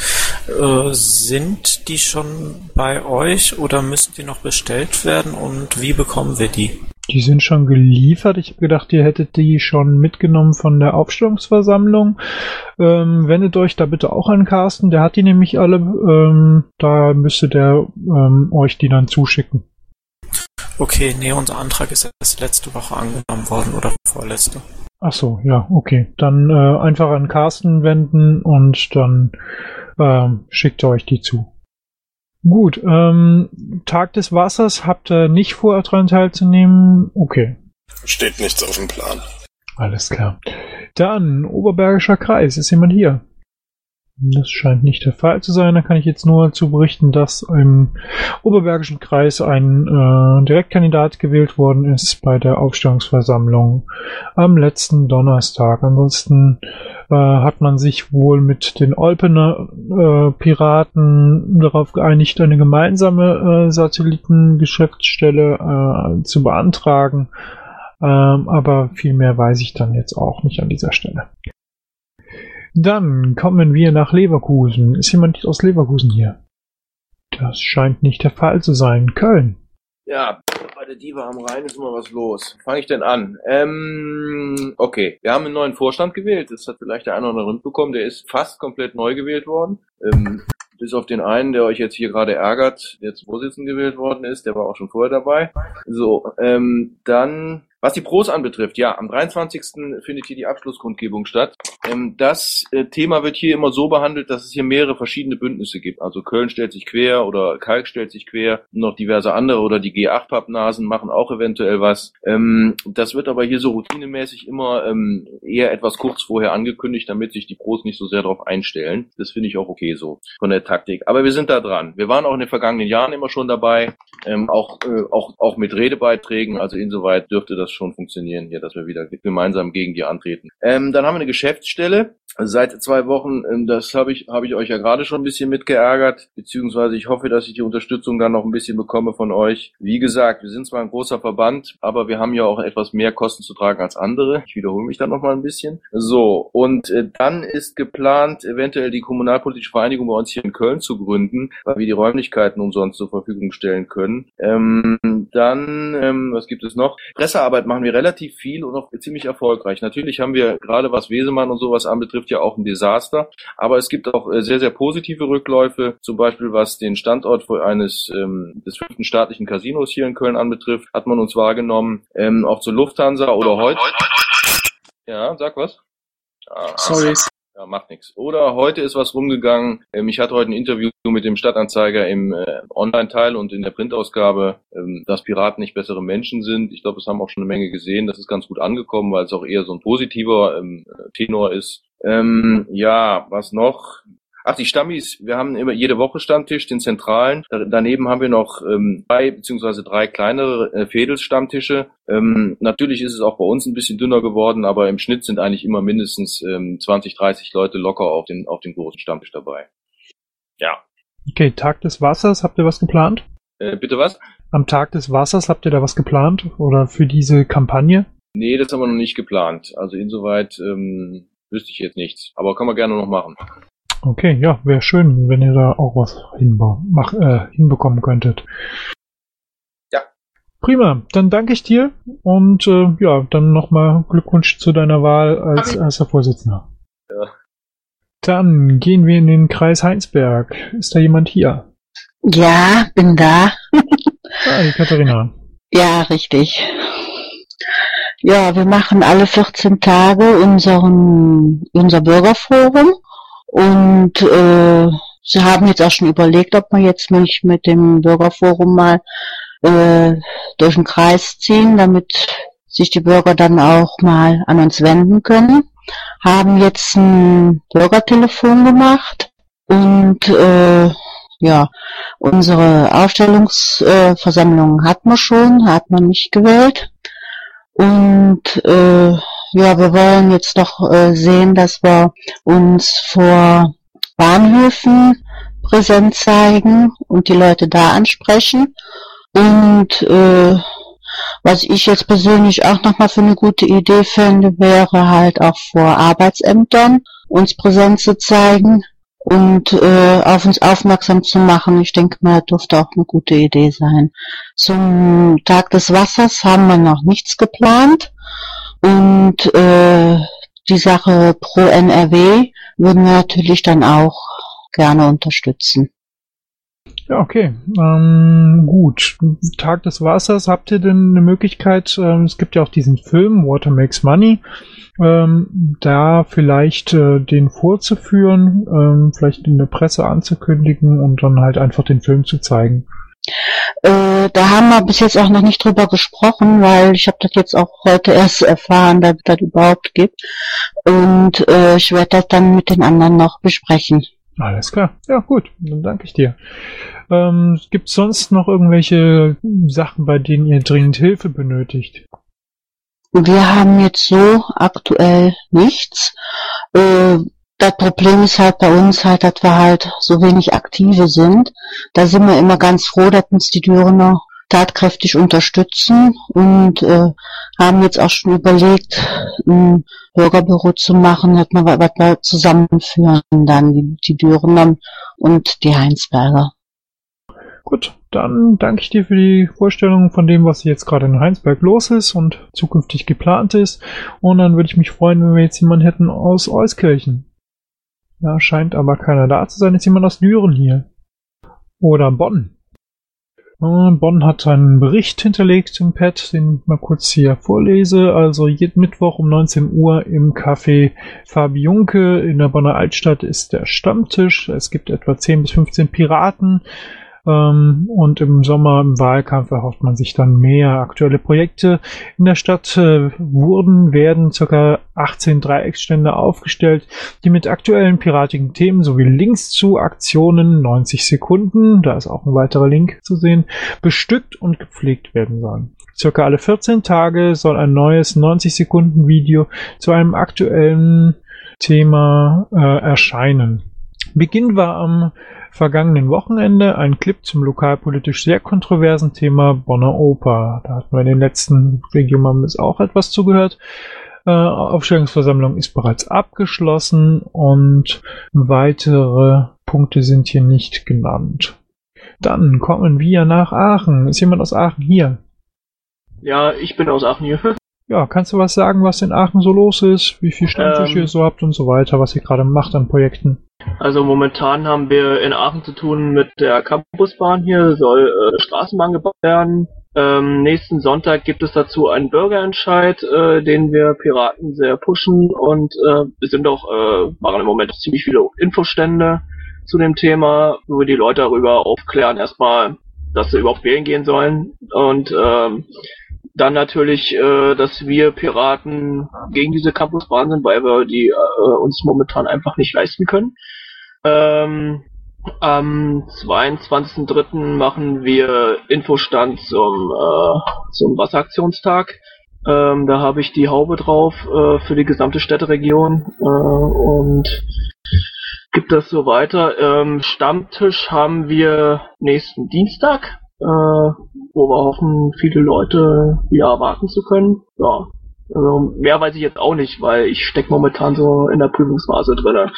Äh, sind die schon bei euch oder müssen die noch bestellt werden und wie bekommen wir die? Die sind schon geliefert. Ich habe gedacht, ihr hättet die schon mitgenommen von der Aufstellungsversammlung. Ähm, wendet euch da bitte auch an Carsten. Der hat die nämlich alle. Ähm, da müsste der ähm, euch die dann zuschicken. Okay, nee, unser Antrag ist erst letzte Woche angenommen worden oder vorletzte. Ach so, ja, okay. Dann äh, einfach an Carsten wenden und dann ähm, schickt er euch die zu. Gut, ähm, Tag des Wassers habt ihr nicht vor, daran teilzunehmen? Okay, Steht nichts auf dem Plan. alles klar. Dann, Oberbergischer Kreis, ist jemand hier? Das scheint nicht der Fall zu sein. Da kann ich jetzt nur zu berichten, dass im Oberbergischen Kreis ein äh, Direktkandidat gewählt worden ist bei der Aufstellungsversammlung am letzten Donnerstag. Ansonsten äh, hat man sich wohl mit den Olpener äh, Piraten darauf geeinigt, eine gemeinsame äh, Satellitengeschäftsstelle äh, zu beantragen. Ähm, aber viel mehr weiß ich dann jetzt auch nicht an dieser Stelle. Dann kommen wir nach Leverkusen. Ist jemand aus Leverkusen hier? Das scheint nicht der Fall zu sein. Köln. Ja, bei der Diva am Rhein ist immer was los. Fange ich denn an? Ähm, okay, wir haben einen neuen Vorstand gewählt. Das hat vielleicht der eine oder andere mitbekommen. Der ist fast komplett neu gewählt worden. Ähm, bis auf den einen, der euch jetzt hier gerade ärgert, der zum Vorsitzenden gewählt worden ist. Der war auch schon vorher dabei. So, ähm, dann was die Pros anbetrifft, ja, am 23. findet hier die Abschlusskundgebung statt. Ähm, das äh, Thema wird hier immer so behandelt, dass es hier mehrere verschiedene Bündnisse gibt. Also Köln stellt sich quer oder Kalk stellt sich quer, noch diverse andere oder die G8-Pappnasen machen auch eventuell was. Ähm, das wird aber hier so routinemäßig immer ähm, eher etwas kurz vorher angekündigt, damit sich die Pros nicht so sehr darauf einstellen. Das finde ich auch okay so von der Taktik. Aber wir sind da dran. Wir waren auch in den vergangenen Jahren immer schon dabei, auch, äh, auch, auch mit Redebeiträgen. Also insoweit dürfte das schon funktionieren hier, dass wir wieder gemeinsam gegen die antreten. Ähm, dann haben wir eine Geschäftsstelle. Seit zwei Wochen, ähm, das habe ich, habe ich euch ja gerade schon ein bisschen mitgeärgert, beziehungsweise ich hoffe, dass ich die Unterstützung dann noch ein bisschen bekomme von euch. Wie gesagt, wir sind zwar ein großer Verband, aber wir haben ja auch etwas mehr Kosten zu tragen als andere. Ich wiederhole mich dann noch mal ein bisschen. So, und äh, dann ist geplant, eventuell die kommunalpolitische Vereinigung bei uns hier in Köln zu gründen, weil wir die Räumlichkeiten umsonst zur Verfügung stellen können. Ähm, dann, ähm, was gibt es noch? Pressearbeit machen wir relativ viel und auch ziemlich erfolgreich. Natürlich haben wir gerade was Wesemann und sowas anbetrifft ja auch ein Desaster, aber es gibt auch äh, sehr, sehr positive Rückläufe, zum Beispiel was den Standort für eines ähm, des fünften staatlichen Casinos hier in Köln anbetrifft, hat man uns wahrgenommen, ähm, auch zur Lufthansa oder heute. Ja, sag was. Ah, Sorry. Ja, macht nichts. Oder heute ist was rumgegangen. Ähm, ich hatte heute ein Interview mit dem Stadtanzeiger im äh, Online-Teil und in der Printausgabe, ähm, dass Piraten nicht bessere Menschen sind. Ich glaube, das haben auch schon eine Menge gesehen. Das ist ganz gut angekommen, weil es auch eher so ein positiver ähm, Tenor ist. Ähm, ja, was noch? Ach, die Stammis, wir haben immer jede Woche Stammtisch, den zentralen. Da, daneben haben wir noch ähm, zwei beziehungsweise drei kleinere äh, Fädels-Stammtische. Ähm, natürlich ist es auch bei uns ein bisschen dünner geworden, aber im Schnitt sind eigentlich immer mindestens ähm, 20, 30 Leute locker auf den, auf den großen Stammtisch dabei. Ja. Okay, Tag des Wassers, habt ihr was geplant? Äh, bitte was? Am Tag des Wassers habt ihr da was geplant? Oder für diese Kampagne? Nee, das haben wir noch nicht geplant. Also insoweit ähm, wüsste ich jetzt nichts. Aber kann man gerne noch machen. Okay, ja, wäre schön, wenn ihr da auch was mach, äh, hinbekommen könntet. Ja. Prima, dann danke ich dir und äh, ja, dann nochmal Glückwunsch zu deiner Wahl als erster Vorsitzender. Ja. Dann gehen wir in den Kreis Heinsberg. Ist da jemand hier? Ja, bin da. Ah, die Katharina. Ja, richtig. Ja, wir machen alle 14 Tage unseren, unser Bürgerforum und äh, sie haben jetzt auch schon überlegt, ob wir jetzt mich mit dem Bürgerforum mal äh, durch den Kreis ziehen, damit sich die Bürger dann auch mal an uns wenden können. Haben jetzt ein Bürgertelefon gemacht und äh, ja, unsere Aufstellungsversammlung äh, hat man schon, hat man nicht gewählt. Und äh, ja, wir wollen jetzt noch äh, sehen, dass wir uns vor Bahnhöfen präsent zeigen und die Leute da ansprechen. Und äh, was ich jetzt persönlich auch nochmal für eine gute Idee fände, wäre halt auch vor Arbeitsämtern uns präsent zu zeigen und äh, auf uns aufmerksam zu machen. Ich denke mal, dürfte auch eine gute Idee sein. Zum Tag des Wassers haben wir noch nichts geplant und äh, die Sache pro NRW würden wir natürlich dann auch gerne unterstützen. Ja, okay. Ähm, gut. Tag des Wassers, habt ihr denn eine Möglichkeit, ähm, es gibt ja auch diesen Film, Water Makes Money, ähm, da vielleicht äh, den vorzuführen, ähm, vielleicht in der Presse anzukündigen und dann halt einfach den Film zu zeigen. Äh, da haben wir bis jetzt auch noch nicht drüber gesprochen, weil ich habe das jetzt auch heute erst erfahren, dass es das überhaupt gibt. Und äh, ich werde das dann mit den anderen noch besprechen. Alles klar. Ja, gut. Dann danke ich dir. Ähm, Gibt es sonst noch irgendwelche Sachen, bei denen ihr dringend Hilfe benötigt? Wir haben jetzt so aktuell nichts. Äh, das Problem ist halt bei uns halt, dass wir halt so wenig Aktive sind. Da sind wir immer ganz froh, dass uns die Dürener tatkräftig unterstützen und äh, haben jetzt auch schon überlegt, ein Bürgerbüro zu machen, dass wir was zusammenführen, dann die, die Dürener und die Heinsberger. Gut, dann danke ich dir für die Vorstellung von dem, was jetzt gerade in Heinsberg los ist und zukünftig geplant ist. Und dann würde ich mich freuen, wenn wir jetzt jemanden hätten aus Euskirchen. Ja, scheint aber keiner da zu sein. Ist jemand aus Düren hier. Oder Bonn. Und Bonn hat einen Bericht hinterlegt im Pad, den ich mal kurz hier vorlese. Also jeden Mittwoch um 19 Uhr im Café Fabiunke in der Bonner Altstadt ist der Stammtisch. Es gibt etwa 10 bis 15 Piraten. Ähm, und im Sommer im Wahlkampf erhofft man sich dann mehr. Aktuelle Projekte in der Stadt äh, wurden, werden ca. 18 Dreiecksstände aufgestellt, die mit aktuellen piratigen Themen sowie Links zu Aktionen 90 Sekunden, da ist auch ein weiterer Link zu sehen, bestückt und gepflegt werden sollen. Circa alle 14 Tage soll ein neues 90 Sekunden Video zu einem aktuellen Thema äh, erscheinen. Beginn war am vergangenen Wochenende ein Clip zum lokalpolitisch sehr kontroversen Thema Bonner Oper. Da hatten wir in den letzten Regiomamis auch etwas zugehört. Äh, Aufstellungsversammlung ist bereits abgeschlossen und weitere Punkte sind hier nicht genannt. Dann kommen wir nach Aachen. Ist jemand aus Aachen hier? Ja, ich bin aus Aachen hier. Ja, kannst du was sagen, was in Aachen so los ist, wie viel Stammtische ähm, ihr so habt und so weiter, was ihr gerade macht an Projekten? Also momentan haben wir in Aachen zu tun mit der Campusbahn hier, soll äh, Straßenbahn gebaut werden. Ähm, nächsten Sonntag gibt es dazu einen Bürgerentscheid, äh, den wir Piraten sehr pushen und äh, es sind auch, äh, machen im Moment ziemlich viele Infostände zu dem Thema, wo wir die Leute darüber aufklären, erstmal, dass sie überhaupt wählen gehen sollen und ähm, dann natürlich, äh, dass wir Piraten gegen diese Campusbahn sind, weil wir die äh, uns momentan einfach nicht leisten können. Ähm, am 22.03. machen wir Infostand zum, äh, zum Wasseraktionstag. Ähm, da habe ich die Haube drauf äh, für die gesamte Städteregion äh, und gibt das so weiter. Ähm, Stammtisch haben wir nächsten Dienstag äh, wo wir hoffen, viele Leute wieder erwarten zu können. Ja, also mehr weiß ich jetzt auch nicht, weil ich stecke momentan so in der Prüfungsphase drin.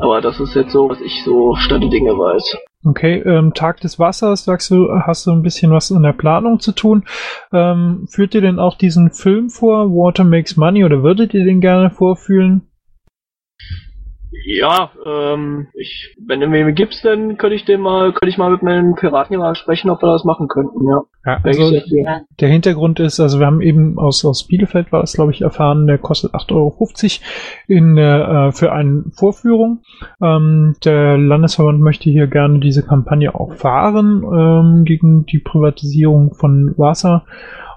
Aber das ist jetzt so, was ich so der Dinge weiß. Okay, ähm, Tag des Wassers, sagst du, hast du ein bisschen was in der Planung zu tun. Ähm, führt ihr denn auch diesen Film vor, Water Makes Money, oder würdet ihr den gerne vorfühlen? Ja, ähm, ich, wenn du mir gibst, dann könnte ich den mal, könnte ich mal mit meinen Piraten mal sprechen, ob wir das machen könnten, ja. ja also der Hintergrund ist, also wir haben eben aus, aus Bielefeld war es, glaube ich, erfahren, der kostet 8,50 Euro in, äh, für eine Vorführung. Ähm, der Landesverband möchte hier gerne diese Kampagne auch fahren, ähm, gegen die Privatisierung von Wasser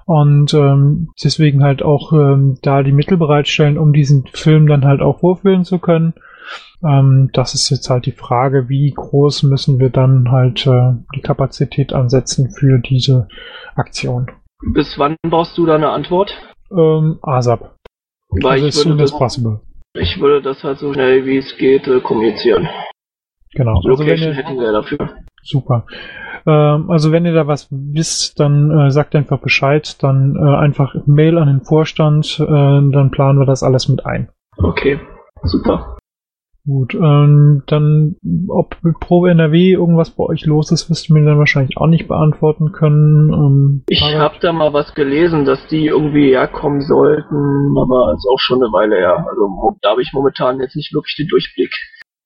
und ähm, deswegen halt auch ähm, da die Mittel bereitstellen, um diesen Film dann halt auch vorführen zu können. Ähm, das ist jetzt halt die Frage, wie groß müssen wir dann halt äh, die Kapazität ansetzen für diese Aktion. Bis wann brauchst du da eine Antwort? Ähm, ASAP. Weil also ich, würde das, possible. ich würde das halt so schnell wie es geht äh, kommunizieren. Genau. Also Location also hätten wir dafür. Super. Ähm, also wenn ihr da was wisst, dann äh, sagt einfach Bescheid, dann äh, einfach Mail an den Vorstand, äh, dann planen wir das alles mit ein. Okay, super. Gut, ähm, dann, ob mit Pro NRW irgendwas bei euch los ist, wirst du mir dann wahrscheinlich auch nicht beantworten können. Ähm, Ich habe da mal was gelesen, dass die irgendwie herkommen sollten, aber ist auch schon eine Weile her. Also da habe ich momentan jetzt nicht wirklich den Durchblick.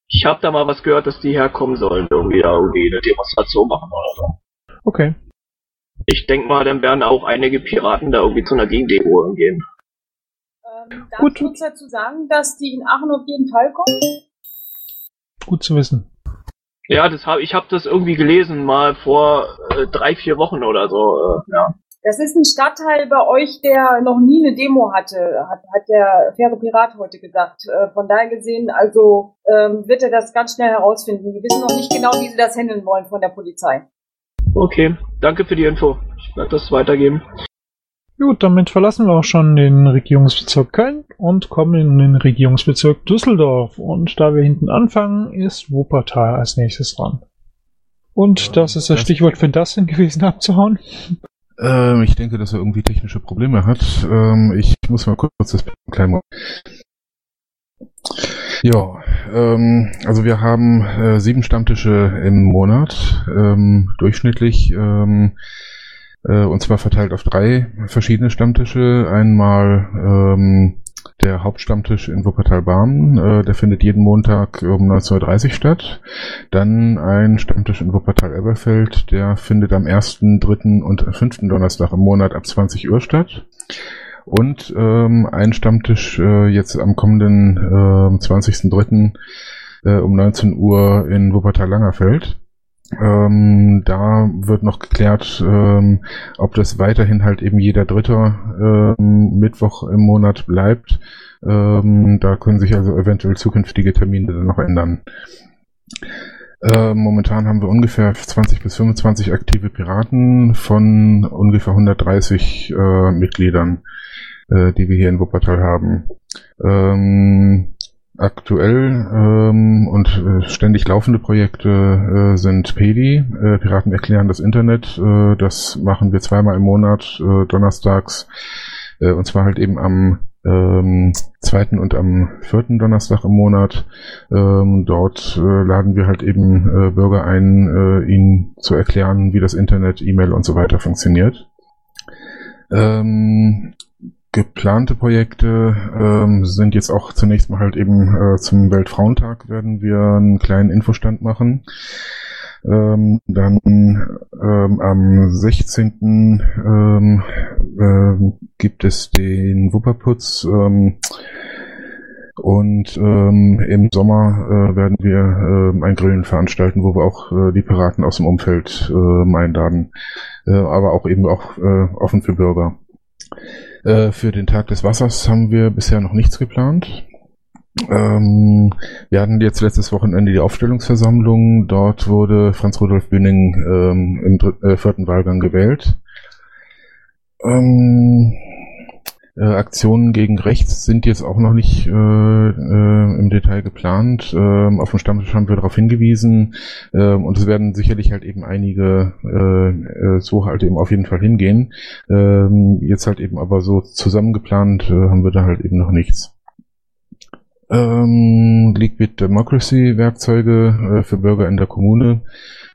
Ich habe da mal was gehört, dass die herkommen sollen, irgendwie da irgendwie eine Demonstration machen oder so. Okay. Ich denk mal, dann werden auch einige Piraten da irgendwie zu einer Gegendemo gehen. Darf ich kurz dazu sagen, dass die in Aachen auf jeden Fall kommen? Gut zu wissen. Ja, das hab, ich habe das irgendwie gelesen, mal vor äh, drei, vier Wochen oder so. Äh, ja. Das ist ein Stadtteil bei euch, der noch nie eine Demo hatte, hat, hat der faire Pirat heute gesagt. Äh, von daher gesehen, also ähm, wird er das ganz schnell herausfinden. Die wissen noch nicht genau, wie sie das handeln wollen von der Polizei. Okay, danke für die Info. Ich werde das weitergeben. Gut, damit verlassen wir auch schon den Regierungsbezirk Köln und kommen in den Regierungsbezirk Düsseldorf. Und da wir hinten anfangen, ist Wuppertal als nächstes dran. Und das ist das Stichwort für Dustin gewesen, (laughs) abzuhauen. Ähm, ich denke, dass er irgendwie technische Probleme hat. Ähm, ich muss mal kurz das kleinen Moment. Ja, ähm, also wir haben äh, sieben Stammtische im Monat, ähm, durchschnittlich, ähm, äh, und zwar verteilt auf drei verschiedene Stammtische. Einmal ähm, der Hauptstammtisch in Wuppertal-Barmen, äh, der findet jeden Montag um 19.30 Uhr statt. Dann ein Stammtisch in Wuppertal-Elberfeld, der findet am ersten, dritten und fünften Donnerstag im Monat ab 20 Uhr statt. Und ähm, ein Stammtisch äh, jetzt am kommenden äh, 20.03. Äh, um 19 Uhr in Wuppertal-Langerfeld. Ähm, da wird noch geklärt, ähm, ob das weiterhin halt eben jeder dritte ähm, Mittwoch im Monat bleibt. Ähm, da können sich also eventuell zukünftige Termine dann noch ändern. Äh, momentan haben wir ungefähr 20 bis 25 aktive Piraten von ungefähr 130 äh, Mitgliedern, äh, die wir hier in Wuppertal haben. Aktuell ähm, und äh, ständig laufende Projekte äh, sind PEDI, äh, Piraten erklären das Internet. Äh, das machen wir zweimal im Monat, äh, donnerstags, äh, und zwar halt eben am ähm, zweiten und am vierten Donnerstag im Monat. Ähm, dort äh, laden wir halt eben äh, Bürger ein, äh, ihnen zu erklären, wie das Internet, E-Mail und so weiter funktioniert. Ähm, geplante Projekte ähm, sind jetzt auch zunächst mal halt eben äh, zum Weltfrauentag werden wir einen kleinen Infostand machen. Ähm, dann ähm, am 16. Ähm, ähm, gibt es den Wupperputz ähm, und ähm, im Sommer äh, werden wir ähm, ein Grillen veranstalten, wo wir auch äh, die Piraten aus dem Umfeld ähm, einladen, äh, aber auch eben auch äh, offen für Bürger. Äh, für den Tag des Wassers haben wir bisher noch nichts geplant. Ähm, wir hatten jetzt letztes Wochenende die Aufstellungsversammlung. Dort wurde Franz Rudolf Bühning ähm, im dritten, äh, vierten Wahlgang gewählt. Ähm, äh, Aktionen gegen rechts sind jetzt auch noch nicht äh, äh, im Detail geplant. Ähm, auf dem Stammtisch haben wir darauf hingewiesen ähm, und es werden sicherlich halt eben einige äh, äh, so halt eben auf jeden Fall hingehen. Ähm, jetzt halt eben aber so zusammengeplant äh, haben wir da halt eben noch nichts. Ähm, Liquid Democracy Werkzeuge äh, für Bürger in der Kommune.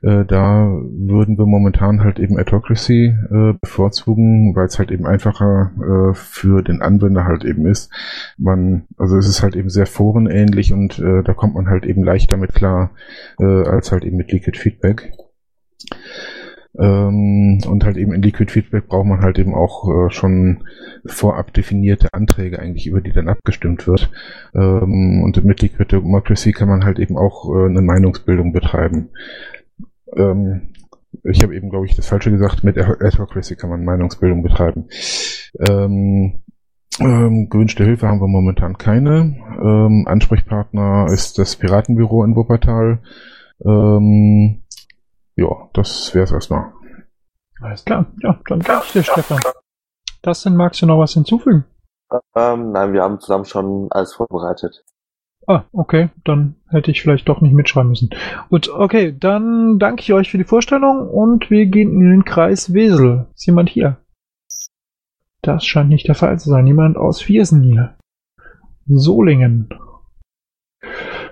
Äh, da würden wir momentan halt eben Autocracy äh, bevorzugen, weil es halt eben einfacher äh, für den Anwender halt eben ist. Man, also es ist halt eben sehr forenähnlich und äh, da kommt man halt eben leichter mit klar, äh, als halt eben mit Liquid Feedback. Ähm, und halt eben in Liquid Feedback braucht man halt eben auch äh, schon vorab definierte Anträge eigentlich, über die dann abgestimmt wird. Ähm, und mit Liquid Democracy kann man halt eben auch äh, eine Meinungsbildung betreiben. Ähm, ich habe eben, glaube ich, das Falsche gesagt, mit Autocracy kann man Meinungsbildung betreiben. Ähm, ähm, gewünschte Hilfe haben wir momentan keine. Ähm, Ansprechpartner ist das Piratenbüro in Wuppertal. Ähm, ja, das wäre es erstmal. Alles klar. Ja, dann danke ich dir, Stefan. Das denn, magst du noch was hinzufügen? Ähm, nein, wir haben zusammen schon alles vorbereitet. Ah, okay, dann hätte ich vielleicht doch nicht mitschreiben müssen. Gut, okay, dann danke ich euch für die Vorstellung und wir gehen in den Kreis Wesel. Ist jemand hier? Das scheint nicht der Fall zu sein. Jemand aus Viersen hier. Solingen.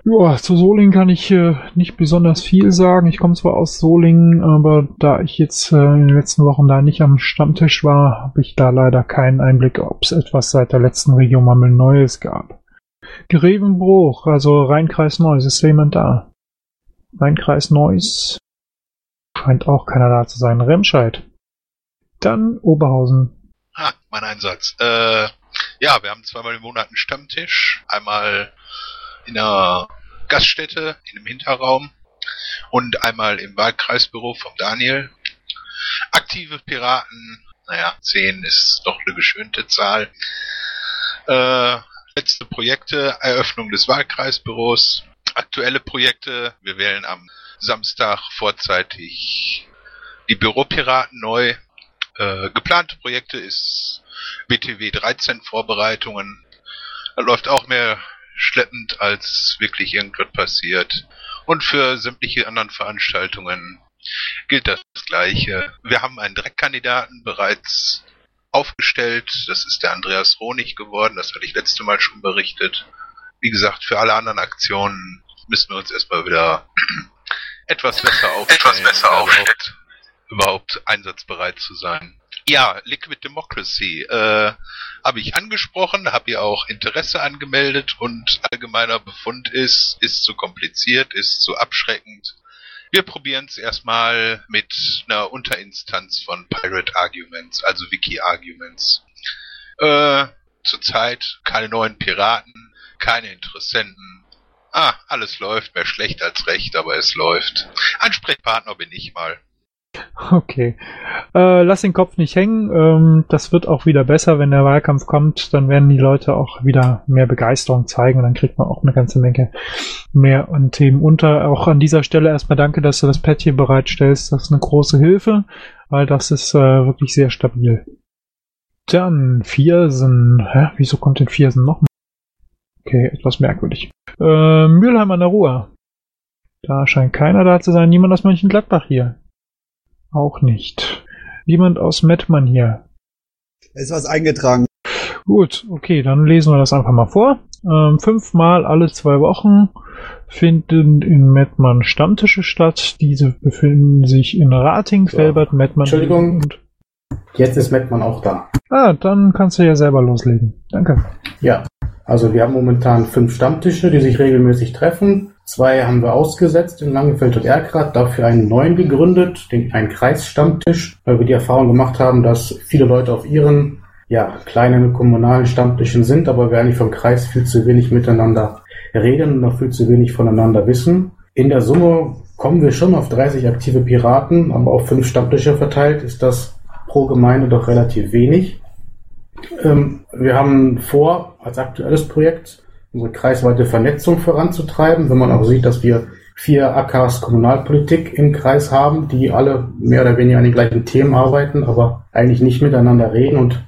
Ja, zu Solingen kann ich äh, nicht besonders viel sagen. Ich komme zwar aus Solingen, aber da ich jetzt äh, in den letzten Wochen da nicht am Stammtisch war, habe ich da leider keinen Einblick, ob es etwas seit der letzten Region mal Neues gab. Grevenbruch, also Rheinkreis Neuss, ist jemand da? Rheinkreis Neuss scheint auch keiner da zu sein. Remscheid. Dann Oberhausen. Ah, mein Einsatz. Äh, ja, wir haben zweimal im Monat einen Stammtisch. Einmal in einer Gaststätte, in einem Hinterraum und einmal im Wahlkreisbüro vom Daniel. Aktive Piraten, naja, 10 ist doch eine geschönte Zahl. Äh, letzte Projekte, Eröffnung des Wahlkreisbüros, aktuelle Projekte, wir wählen am Samstag vorzeitig die Büropiraten neu. Äh, geplante Projekte ist BTW 13 Vorbereitungen. Da läuft auch mehr schleppend, als wirklich irgendwas passiert. Und für sämtliche anderen Veranstaltungen gilt das Gleiche. Wir haben einen Dreckkandidaten bereits aufgestellt. Das ist der Andreas Ronig geworden. Das hatte ich letzte Mal schon berichtet. Wie gesagt, für alle anderen Aktionen müssen wir uns erstmal wieder (clears throat) etwas besser aufstellen, etwas besser aufstellen. Überhaupt, überhaupt einsatzbereit zu sein. Ja, Liquid Democracy äh, habe ich angesprochen, habe ihr auch Interesse angemeldet und allgemeiner Befund ist, ist zu kompliziert, ist zu abschreckend. Wir probieren es erstmal mit einer Unterinstanz von Pirate Arguments, also Wiki Arguments. Äh, zurzeit keine neuen Piraten, keine Interessenten. Ah, alles läuft, mehr schlecht als recht, aber es läuft. Ansprechpartner bin ich mal. (laughs) Okay. Äh, lass den Kopf nicht hängen. Ähm, das wird auch wieder besser, wenn der Wahlkampf kommt. Dann werden die Leute auch wieder mehr Begeisterung zeigen und dann kriegt man auch eine ganze Menge mehr an Themen unter. Auch an dieser Stelle erstmal danke, dass du das Pad hier bereitstellst. Das ist eine große Hilfe, weil das ist äh, wirklich sehr stabil. Dann Viersen. Hä? Wieso kommt denn Viersen nochmal? Okay, etwas merkwürdig. Äh, Mülheim an der Ruhr. Da scheint keiner da zu sein. Niemand aus Mönchengladbach hier. Auch nicht. Niemand aus Mettmann hier. ist was eingetragen. Gut, okay, dann lesen wir das einfach mal vor. Ähm, fünfmal alle zwei Wochen finden in Mettmann Stammtische statt. Diese befinden sich in Rating, so. Felbert, Mettmann. Entschuldigung. Und Jetzt ist Mettmann auch da. Ah, dann kannst du ja selber loslegen. Danke. Ja, also wir haben momentan fünf Stammtische, die sich regelmäßig treffen. Zwei haben wir ausgesetzt in Langenfeld und Erkrath, dafür einen neuen gegründet, den, einen Kreisstammtisch, weil wir die Erfahrung gemacht haben, dass viele Leute auf ihren ja, kleinen kommunalen Stammtischen sind, aber wir eigentlich vom Kreis viel zu wenig miteinander reden und noch viel zu wenig voneinander wissen. In der Summe kommen wir schon auf 30 aktive Piraten, aber auf fünf Stammtische verteilt ist das pro Gemeinde doch relativ wenig. Ähm, wir haben vor, als aktuelles Projekt unsere kreisweite Vernetzung voranzutreiben. Wenn man auch sieht, dass wir vier AKs Kommunalpolitik im Kreis haben, die alle mehr oder weniger an den gleichen Themen arbeiten, aber eigentlich nicht miteinander reden und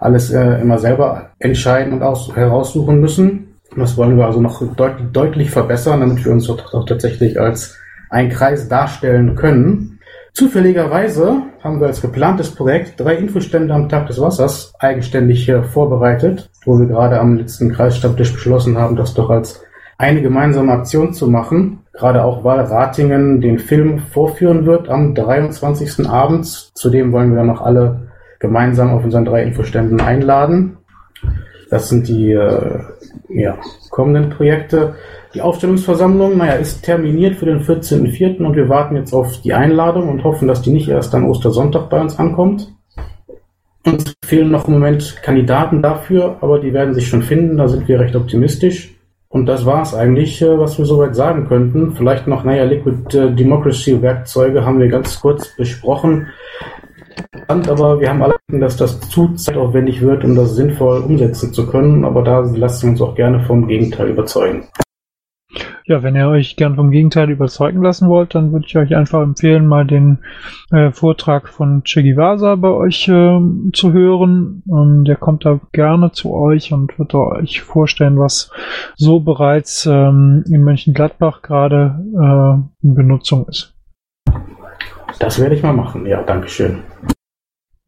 alles äh, immer selber entscheiden und aus, heraussuchen müssen. Das wollen wir also noch deut deutlich verbessern, damit wir uns auch, tatsächlich als ein Kreis darstellen können. Zufälligerweise haben wir als geplantes Projekt drei Infostände am Tag des Wassers eigenständig äh, vorbereitet, wo wir gerade am letzten Kreisstammtisch beschlossen haben, das doch als eine gemeinsame Aktion zu machen. Gerade auch, weil Ratingen den Film vorführen wird am 23. abends. Zudem wollen wir noch alle gemeinsam auf unseren drei Infoständen einladen. Das sind die äh, ja, kommenden Projekte. Die Aufstellungsversammlung, naja, ist terminiert für den 14.04. und wir warten jetzt auf die Einladung und hoffen, dass die nicht erst am Ostersonntag bei uns ankommt. Uns fehlen noch im Moment Kandidaten dafür, aber die werden sich schon finden, da sind wir recht optimistisch. Und das war es eigentlich, äh, was wir soweit sagen könnten. Vielleicht noch, naja, Liquid äh, Democracy Werkzeuge haben wir ganz kurz besprochen. Aber wir haben alle, dass das zu zeitaufwendig wird, um das sinnvoll umsetzen zu können. Aber da lassen wir uns auch gerne vom Gegenteil überzeugen. Ja, wenn ihr euch gern vom Gegenteil überzeugen lassen wollt, dann würde ich euch einfach empfehlen, mal den äh, Vortrag von Che Guevara bei euch äh, zu hören. Ähm, der kommt da gerne zu euch und wird euch vorstellen, was so bereits ähm, in Mönchengladbach gerade äh, in Benutzung ist. Das werde ich mal machen, ja, Dankeschön.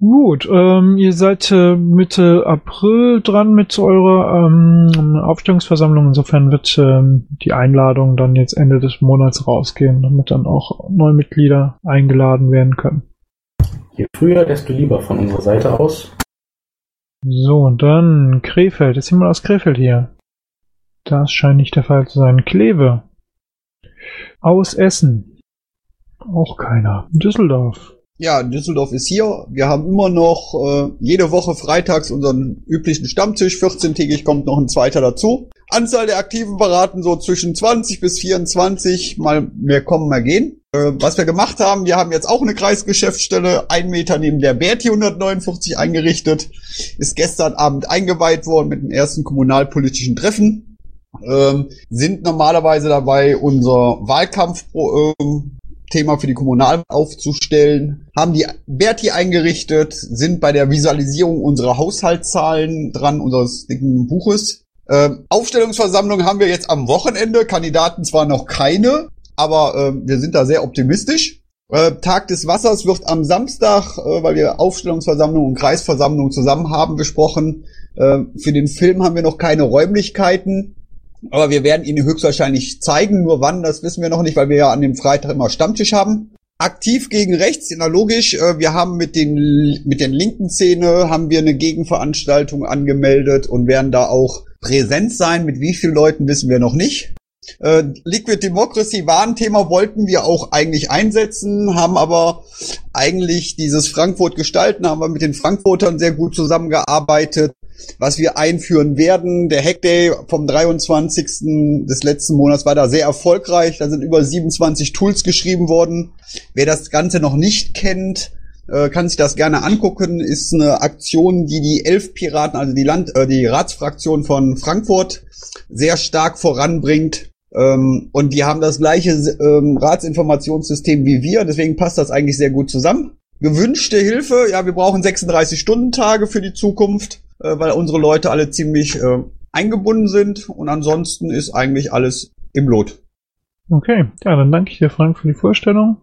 Gut, ähm, ihr seid äh, Mitte April dran mit eurer ähm, Aufstellungsversammlung. Insofern wird ähm, die Einladung dann jetzt Ende des Monats rausgehen, damit dann auch neue Mitglieder eingeladen werden können. Je früher, desto lieber von unserer Seite aus. So, und dann Krefeld. Ist jemand aus Krefeld hier? Das scheint nicht der Fall zu sein. Kleve. Aus Essen. Auch keiner. Düsseldorf. Ja, Düsseldorf ist hier. Wir haben immer noch äh, jede Woche freitags unseren üblichen Stammtisch. 14-tägig kommt noch ein zweiter dazu. Anzahl der Aktiven beraten so zwischen 20 bis 24. Mal mehr kommen, mehr gehen. Äh, was wir gemacht haben, wir haben jetzt auch eine Kreisgeschäftsstelle, ein Meter neben der Berti 149 eingerichtet. Ist gestern Abend eingeweiht worden mit dem ersten kommunalpolitischen Treffen. Ähm, sind normalerweise dabei, unser Wahlkampf ähm, Thema für die Kommunal aufzustellen, haben die Berti eingerichtet, sind bei der Visualisierung unserer Haushaltszahlen dran, unseres dicken Buches. Ähm, Aufstellungsversammlung haben wir jetzt am Wochenende, Kandidaten zwar noch keine, aber äh, wir sind da sehr optimistisch. Äh, Tag des Wassers wird am Samstag, äh, weil wir Aufstellungsversammlung und Kreisversammlung zusammen haben, besprochen. Äh, für den Film haben wir noch keine Räumlichkeiten. Aber wir werden ihn höchstwahrscheinlich zeigen. Nur wann, das wissen wir noch nicht, weil wir ja an dem Freitag immer Stammtisch haben. Aktiv gegen rechts, na logisch. Äh, wir haben mit den, mit den linken Szene haben wir eine Gegenveranstaltung angemeldet und werden da auch präsent sein. Mit wie vielen Leuten wissen wir noch nicht. Äh, Liquid Democracy war ein Thema, wollten wir auch eigentlich einsetzen, haben aber eigentlich dieses Frankfurt gestalten, haben wir mit den Frankfurtern sehr gut zusammengearbeitet was wir einführen werden. Der Hackday vom 23. des letzten Monats war da sehr erfolgreich. Da sind über 27 Tools geschrieben worden. Wer das Ganze noch nicht kennt, äh, kann sich das gerne angucken. Ist eine Aktion, die die elf Piraten, also die Land, äh, die Ratsfraktion von Frankfurt sehr stark voranbringt. Ähm, und die haben das gleiche ähm, Ratsinformationssystem wie wir, deswegen passt das eigentlich sehr gut zusammen. Gewünschte Hilfe, ja, wir brauchen 36 Stunden-Tage für die Zukunft äh, weil unsere Leute alle ziemlich äh, eingebunden sind und ansonsten ist eigentlich alles im Lot. Okay, ja, dann danke ich dir, Frank, für die Vorstellung.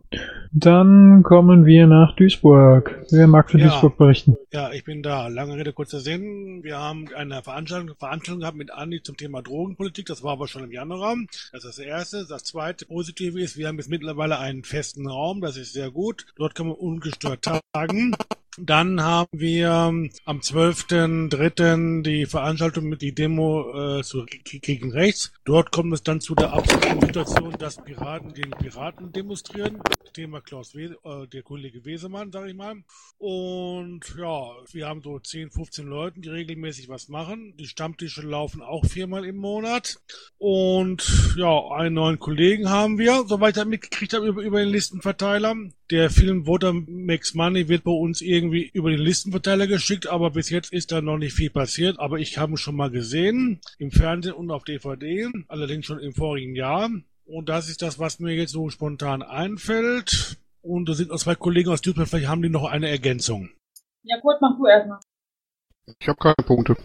Dann kommen wir nach Duisburg. Wer mag für Ja. Duisburg berichten? Ja, ich bin da. Lange Rede, kurzer Sinn. Wir haben eine Veranstaltung, Veranstaltung gehabt mit Andi zum Thema Drogenpolitik. Das war aber schon im Januar. Das ist das Erste. Das Zweite Positive ist, wir haben jetzt mittlerweile einen festen Raum. Das ist sehr gut. Dort kann man ungestört tagen. Dann haben wir am 12.3. die Veranstaltung mit die Demo äh, zu, gegen rechts. Dort kommt es dann zu der absurden Situation, dass Piraten gegen Piraten demonstrieren. Thema Klaus We äh, der Kollege Wesemann, sag ich mal. Und ja, wir haben so 10, 15 Leute, die regelmäßig was machen. Die Stammtische laufen auch viermal im Monat. Und ja, einen neuen Kollegen haben wir, soweit ich das mitgekriegt habe, über, über den Listenverteiler. Der Film Voter Makes Money wird bei uns irgendwie über den Listenverteiler geschickt, aber bis jetzt ist da noch nicht viel passiert. Aber ich habe ihn schon mal gesehen, im Fernsehen und auf DVD, allerdings schon im vorigen Jahr. Und das ist das, was mir jetzt so spontan einfällt. Und da sind noch zwei Kollegen aus Duisburg, vielleicht haben die noch eine Ergänzung. Ja, Kurt, mach du erstmal. Ich habe keine Punkte.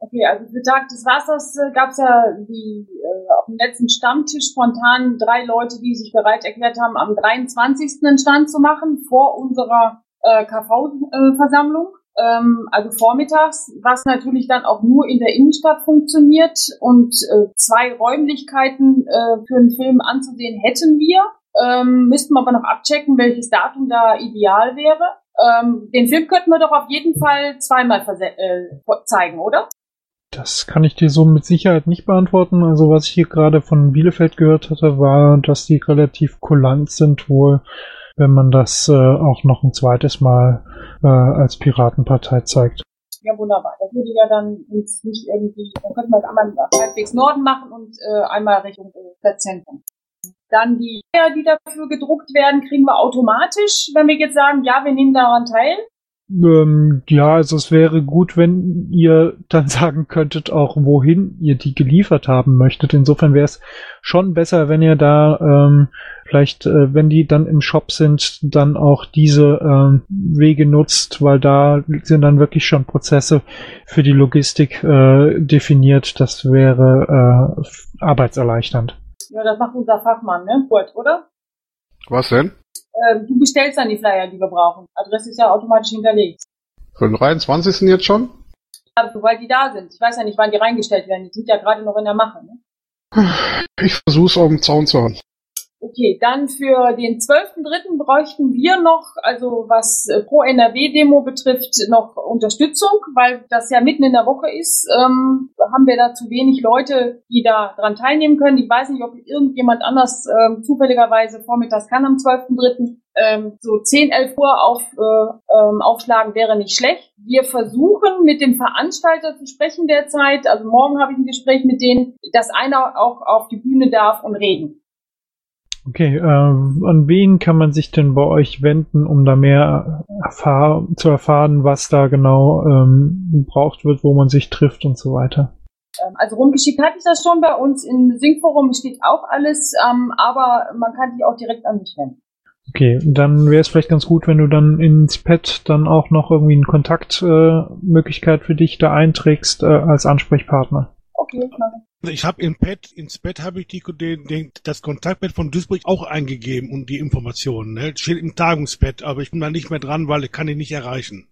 Okay, also für Tag des Wassers äh, gab es ja die äh, auf dem letzten Stammtisch spontan drei Leute, die sich bereit erklärt haben, am 23. einen Stand zu machen vor unserer äh, KV-Versammlung. Ähm, also vormittags, was natürlich dann auch nur in der Innenstadt funktioniert und äh, zwei Räumlichkeiten äh, für einen Film anzusehen hätten wir. Ähm, müssten wir aber noch abchecken, welches Datum da ideal wäre. Ähm, den Film könnten wir doch auf jeden Fall zweimal äh, zeigen, oder? Das kann ich dir so mit Sicherheit nicht beantworten. Also was ich hier gerade von Bielefeld gehört hatte, war, dass die relativ kulant sind wohl, wenn man das äh, auch noch ein zweites Mal äh, als Piratenpartei zeigt. Ja, wunderbar. Das würde ja dann uns nicht irgendwie, dann könnten wir es einmal halbwegs Norden machen und äh, einmal Richtung äh, Zentrum. Dann die Flyer, die dafür gedruckt werden, kriegen wir automatisch, wenn wir jetzt sagen, ja, wir nehmen daran teil. Ähm, ja, also es wäre gut, wenn ihr dann (laughs) sagen könntet, auch wohin ihr die geliefert haben möchtet. Insofern wäre es schon besser, wenn ihr da ähm, vielleicht, äh, wenn die dann im Shop sind, dann auch diese ähm, Wege nutzt, weil da sind dann wirklich schon Prozesse für die Logistik äh, definiert. Das wäre äh, arbeitserleichternd. Ja, das macht unser Fachmann, ne? Kurt, oder? Was denn? Ähm, du bestellst dann die Flyer, die wir brauchen. Adresse ist ja automatisch hinterlegt. Für den 23. jetzt schon? Aber sobald die da sind. Ich weiß ja nicht, wann die reingestellt werden. Die sind ja gerade noch in der Mache. Ne? Ich versuch's auf dem Zaun zu haben. Okay, dann für den 12.3. bräuchten wir noch, also was äh, Pro NRW-Demo betrifft, noch Unterstützung, weil das ja mitten in der Woche ist, ähm, haben wir da zu wenig Leute, die da dran teilnehmen können. Ich weiß nicht, ob irgendjemand anders ähm, zufälligerweise vormittags kann am 12.3. Ähm, so 10, 11 Uhr auf, äh, ähm, aufschlagen wäre nicht schlecht. Wir versuchen mit dem Veranstalter zu sprechen derzeit. Also morgen habe ich ein Gespräch mit denen, dass einer auch auf die Bühne darf und reden. Okay, äh, an wen kann man sich denn bei euch wenden, um da mehr erfahr zu erfahren, was da genau ähm, gebraucht wird, wo man sich trifft und so weiter? Ähm, Also rumgeschickt hatte ich das schon bei uns im Syncforum steht auch alles, ähm, aber man kann sich auch direkt an mich wenden. Okay, dann wäre es vielleicht ganz gut, wenn du dann ins Pad dann auch noch irgendwie eine Kontaktmöglichkeit äh, für dich da einträgst äh, als Ansprechpartner. Okay, ich. Also Ich habe im Pad, ins Pad habe ich die, den, den, das Kontaktpad von Duisburg auch eingegeben und die Informationen. Ne? Steht im Tagungspad, aber ich bin da nicht mehr dran, weil ich kann ihn nicht erreichen.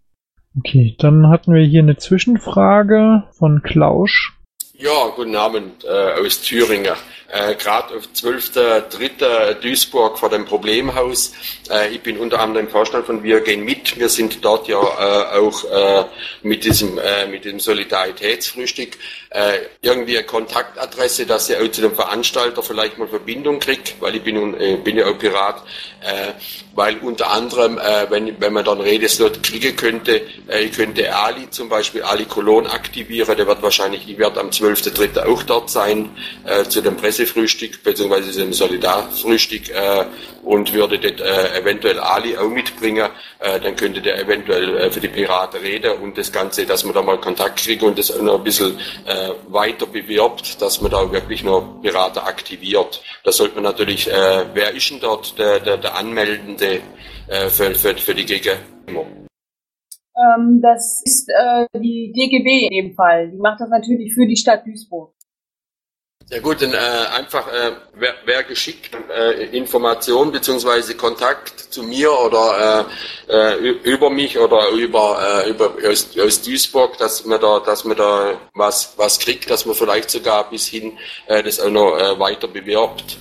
Okay, dann hatten wir hier eine Zwischenfrage von Klausch. Ja, guten Abend äh, aus Thüringen. Äh, Gerade auf 12.3. Duisburg vor dem Problemhaus. Äh, ich bin unter anderem Vorstand von Wir gehen mit. Wir sind dort ja äh, auch äh, mit diesem äh, mit dem Solidaritätsfrühstück äh, irgendwie eine Kontaktadresse, dass ich auch zu dem Veranstalter vielleicht mal Verbindung kriegt, weil ich bin, bin ja auch Pirat, weil unter anderem, äh, wenn, wenn man dann Redeslot kriegen könnte, äh, ich könnte Ali zum Beispiel, Ali Colon aktivieren, der wird wahrscheinlich, ich werde am 12.3. auch dort sein, äh, zu dem Pressefrühstück, beziehungsweise zu dem Solidarfrühstück, äh, und würde dort äh, eventuell Ali auch mitbringen, äh, dann könnte der eventuell äh, für die Piraten reden und das Ganze, dass man da mal Kontakt kriegt und das noch ein bisschen äh, weiter bewirbt, dass man da wirklich noch Piraten aktiviert. Da sollte man natürlich, äh, wer ist denn dort der, der, der Anmeldende äh, für, für, für die Gegendemo? Ähm, das ist äh, die DGB in dem Fall. Die macht das natürlich für die Stadt Duisburg. Ja gut, dann äh, einfach, äh, wer, wer geschickt äh, Information beziehungsweise Kontakt zu mir oder äh, äh, über mich oder über, äh, über aus, aus Duisburg, dass man da, dass man da was was kriegt, dass man vielleicht sogar bis hin äh, das auch noch äh, weiter bewirbt.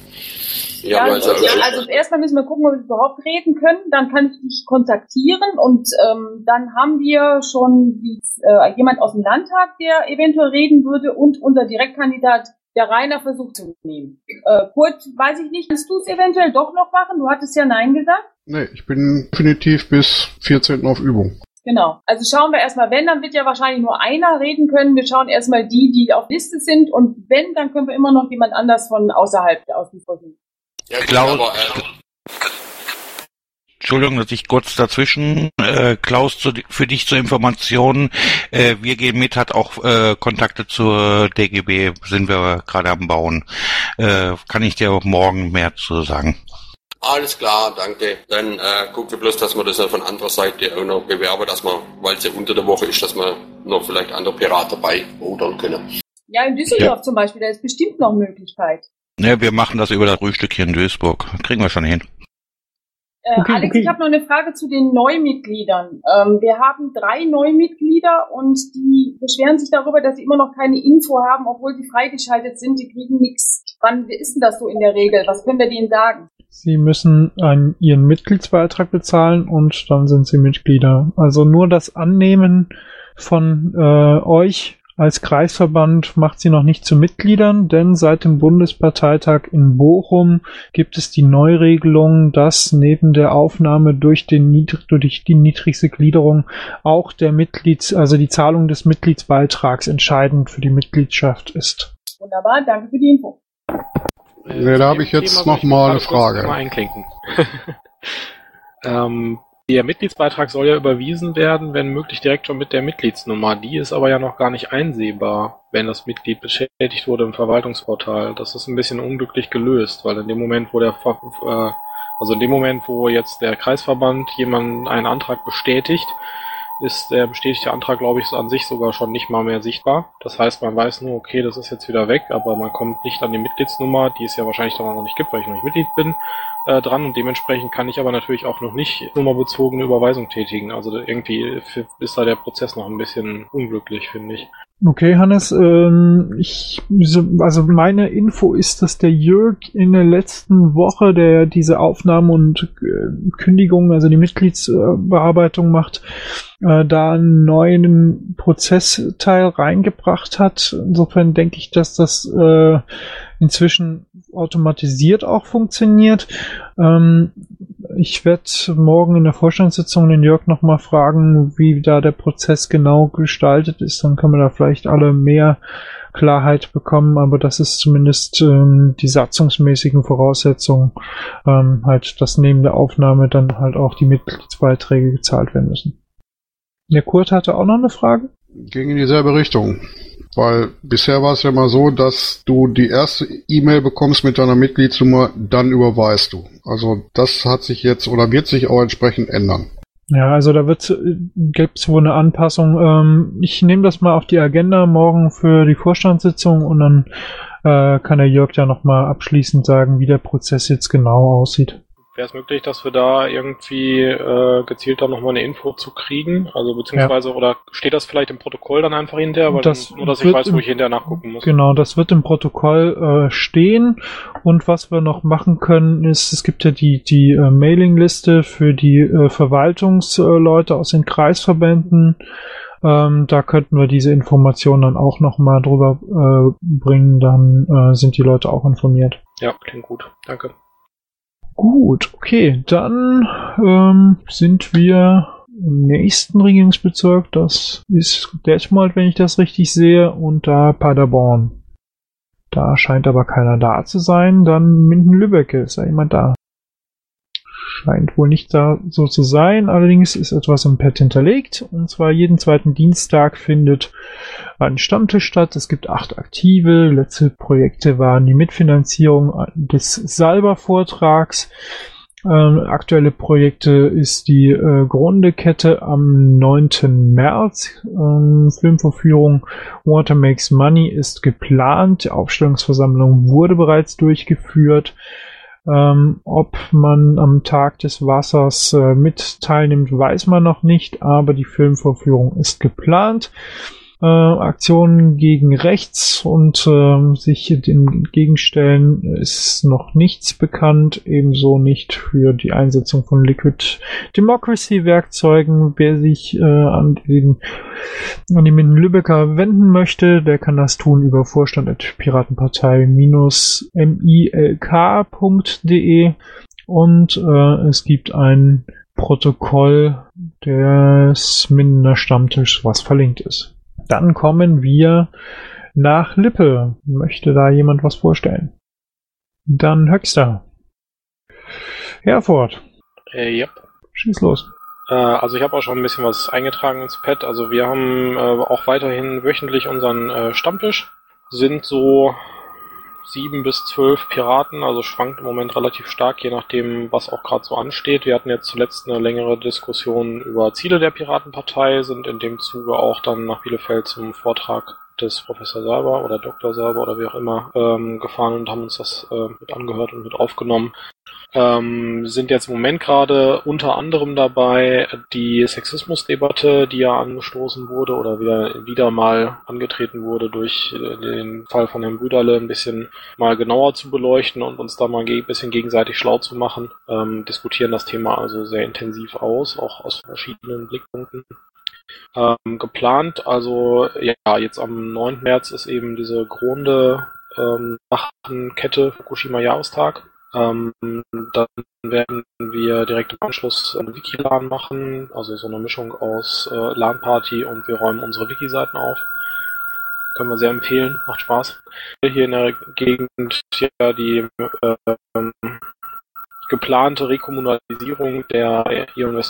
Ja, also, ja, also erstmal müssen wir gucken, ob wir überhaupt reden können. Dann kann ich dich kontaktieren und ähm, dann haben wir schon die, äh, jemand aus dem Landtag, der eventuell reden würde und unser Direktkandidat, der Rainer versucht zu nehmen. Äh, Kurt, weiß ich nicht, kannst du es eventuell doch noch machen? Du hattest ja Nein gesagt. Nee, ich bin definitiv bis 14. auf Übung. Genau. Also schauen wir erstmal, wenn, dann wird ja wahrscheinlich nur einer reden können. Wir schauen erstmal die, die auf Liste sind und wenn, dann können wir immer noch jemand anders von außerhalb aus dem versuchen. Ja, Klaus- aber, äh, Entschuldigung, dass ich kurz dazwischen, äh, Klaus, zu, für dich zur Information, äh, wir gehen mit, hat auch äh, Kontakte zur DGB, sind wir gerade am Bauen. Äh, kann ich dir morgen mehr zu sagen. Alles klar, danke. Dann äh, gucken wir bloß, dass wir das von anderer Seite auch noch bewerben, dass wir, weil es ja unter der Woche ist, dass wir noch vielleicht andere Piraten dabei rudern können. Ja, in Düsseldorf zum Beispiel, da ist bestimmt noch Möglichkeit. Ja, wir machen das über das Frühstück hier in Duisburg. Kriegen wir schon hin. Äh, Okay, Alex, okay. ich habe noch eine Frage zu den Neumitgliedern. Ähm, wir haben drei Neumitglieder und die beschweren sich darüber, dass sie immer noch keine Info haben, obwohl sie freigeschaltet sind. Die kriegen nichts. Wann ist denn das so in der Regel? Was können wir denen sagen? Sie müssen einen, ihren Mitgliedsbeitrag bezahlen und dann sind sie Mitglieder. Also nur das Annehmen von äh, euch als Kreisverband macht sie noch nicht zu Mitgliedern, denn seit dem Bundesparteitag in Bochum gibt es die Neuregelung, dass neben der Aufnahme durch, den Niedr durch die niedrigste Gliederung auch der Mitglieds, also die Zahlung des Mitgliedsbeitrags entscheidend für die Mitgliedschaft ist. Wunderbar, danke für die Info. Nee, da habe ich jetzt Thema noch soll ich mal gerade eine Frage. Mal einklinken. (laughs) ähm, der Mitgliedsbeitrag soll ja überwiesen werden, wenn möglich direkt schon mit der Mitgliedsnummer. Die ist aber ja noch gar nicht einsehbar, wenn das Mitglied bestätigt wurde im Verwaltungsportal. Das ist ein bisschen unglücklich gelöst, weil in dem Moment, wo der äh, also in dem Moment, wo jetzt der Kreisverband jemanden einen Antrag bestätigt, ist der bestätigte Antrag, glaube ich, an sich sogar schon nicht mal mehr sichtbar. Das heißt, man weiß nur, okay, das ist jetzt wieder weg, aber man kommt nicht an die Mitgliedsnummer, die es ja wahrscheinlich dann auch noch nicht gibt, weil ich noch nicht Mitglied bin, äh, dran und dementsprechend kann ich aber natürlich auch noch nicht nummerbezogene Überweisung tätigen. Also irgendwie ist da der Prozess noch ein bisschen unglücklich, finde ich. Okay, Hannes, ähm, ich, also meine Info ist, dass der Jörg in der letzten Woche, der diese Aufnahmen und äh, Kündigungen, also die Mitgliedsbearbeitung macht, äh, da einen neuen Prozessteil reingebracht hat. Insofern denke ich, dass das äh, inzwischen automatisiert auch funktioniert. Ähm, ich werde morgen in der Vorstandssitzung den Jörg nochmal fragen, wie da der Prozess genau gestaltet ist. Dann können wir da vielleicht alle mehr Klarheit bekommen, aber das ist zumindest ähm, die satzungsmäßigen Voraussetzungen, ähm, halt, dass neben der Aufnahme dann halt auch die Mitgliedsbeiträge gezahlt werden müssen. Der Kurt hatte auch noch eine Frage? Ging in dieselbe Richtung. Weil bisher war es ja mal so, dass du die erste E-Mail bekommst mit deiner Mitgliedsnummer, dann überweist du. Also das hat sich jetzt oder wird sich auch entsprechend ändern. Ja, also da wird gibt's wohl eine Anpassung. Ähm, ich nehme das mal auf die Agenda morgen für die Vorstandssitzung und dann äh, kann der Jörg ja nochmal abschließend sagen, wie der Prozess jetzt genau aussieht. Wäre es möglich, dass wir da irgendwie äh, gezielt dann nochmal eine Info zu kriegen? Also beziehungsweise, ja. oder steht das vielleicht im Protokoll dann einfach hinterher? Weil das nur, dass ich weiß, wo ich hinterher nachgucken muss. Genau, das wird im Protokoll äh, stehen. Und was wir noch machen können, ist, es gibt ja die, die äh, Mailingliste für die äh, Verwaltungsleute aus den Kreisverbänden. Ähm, da könnten wir diese Informationen dann auch nochmal drüber äh, bringen, dann äh, sind die Leute auch informiert. Ja, klingt gut. Danke. Gut, okay, dann ähm, sind wir im nächsten Regierungsbezirk. Das ist Detmold, wenn ich das richtig sehe, und da Paderborn. Da scheint aber keiner da zu sein. Dann Minden-Lübbecke. Ist da jemand da? Scheint wohl nicht da so zu sein. Allerdings ist etwas im Pad hinterlegt. Und zwar jeden zweiten Dienstag findet ein Stammtisch statt. Es gibt acht aktive. Letzte Projekte waren die Mitfinanzierung des Salber-Vortrags. Ähm, aktuelle Projekte ist die äh, Grundekette am 9. März. Ähm, Filmverführung Water Makes Money ist geplant. Die Aufstellungsversammlung wurde bereits durchgeführt. Ähm, ob man am Tag des Wassers äh, mit teilnimmt, weiß man noch nicht, aber die Filmvorführung ist geplant äh, Aktionen gegen rechts und äh, sich dem entgegenstellen ist noch nichts bekannt, ebenso nicht für die Einsetzung von Liquid Democracy Werkzeugen. Wer sich äh, an, den, an die Minden-Lübecker wenden möchte, der kann das tun über vorstand.piratenpartei-milk.de und äh, es gibt ein Protokoll des Mindener Stammtischs, was verlinkt ist. Dann kommen wir nach Lippe. Möchte da jemand was vorstellen? Dann Höxter. Herford. Äh, ja. Schieß los. Äh, also ich habe auch schon ein bisschen was eingetragen ins Pad. Also wir haben äh, auch weiterhin wöchentlich unseren äh, Stammtisch. Sind so sieben bis zwölf Piraten, also schwankt im Moment relativ stark, je nachdem, was auch gerade so ansteht. Wir hatten jetzt zuletzt eine längere Diskussion über Ziele der Piratenpartei, sind in dem Zuge auch dann nach Bielefeld zum Vortrag des Professor Salber oder Dr. Salber oder wie auch immer ähm, gefahren und haben uns das äh, mit angehört und mit aufgenommen. Ähm, sind jetzt im Moment gerade unter anderem dabei, die Sexismusdebatte, die ja angestoßen wurde oder wieder, wieder mal angetreten wurde durch äh, den Fall von Herrn Brüderle, ein bisschen mal genauer zu beleuchten und uns da mal ein bisschen gegenseitig schlau zu machen. Ähm, diskutieren das Thema also sehr intensiv aus, auch aus verschiedenen Blickpunkten ähm, geplant. Also ja, jetzt am 9. März ist eben diese Gronde ähm, Nachtenkette Fukushima Jahrestag. Ähm, dann werden wir direkt im Anschluss eine Wiki-LAN machen, also so eine Mischung aus äh, LAN-Party und wir räumen unsere Wiki-Seiten auf. Können wir sehr empfehlen, macht Spaß. Hier in der Gegend ja die äh, geplante Rekommunalisierung der Ion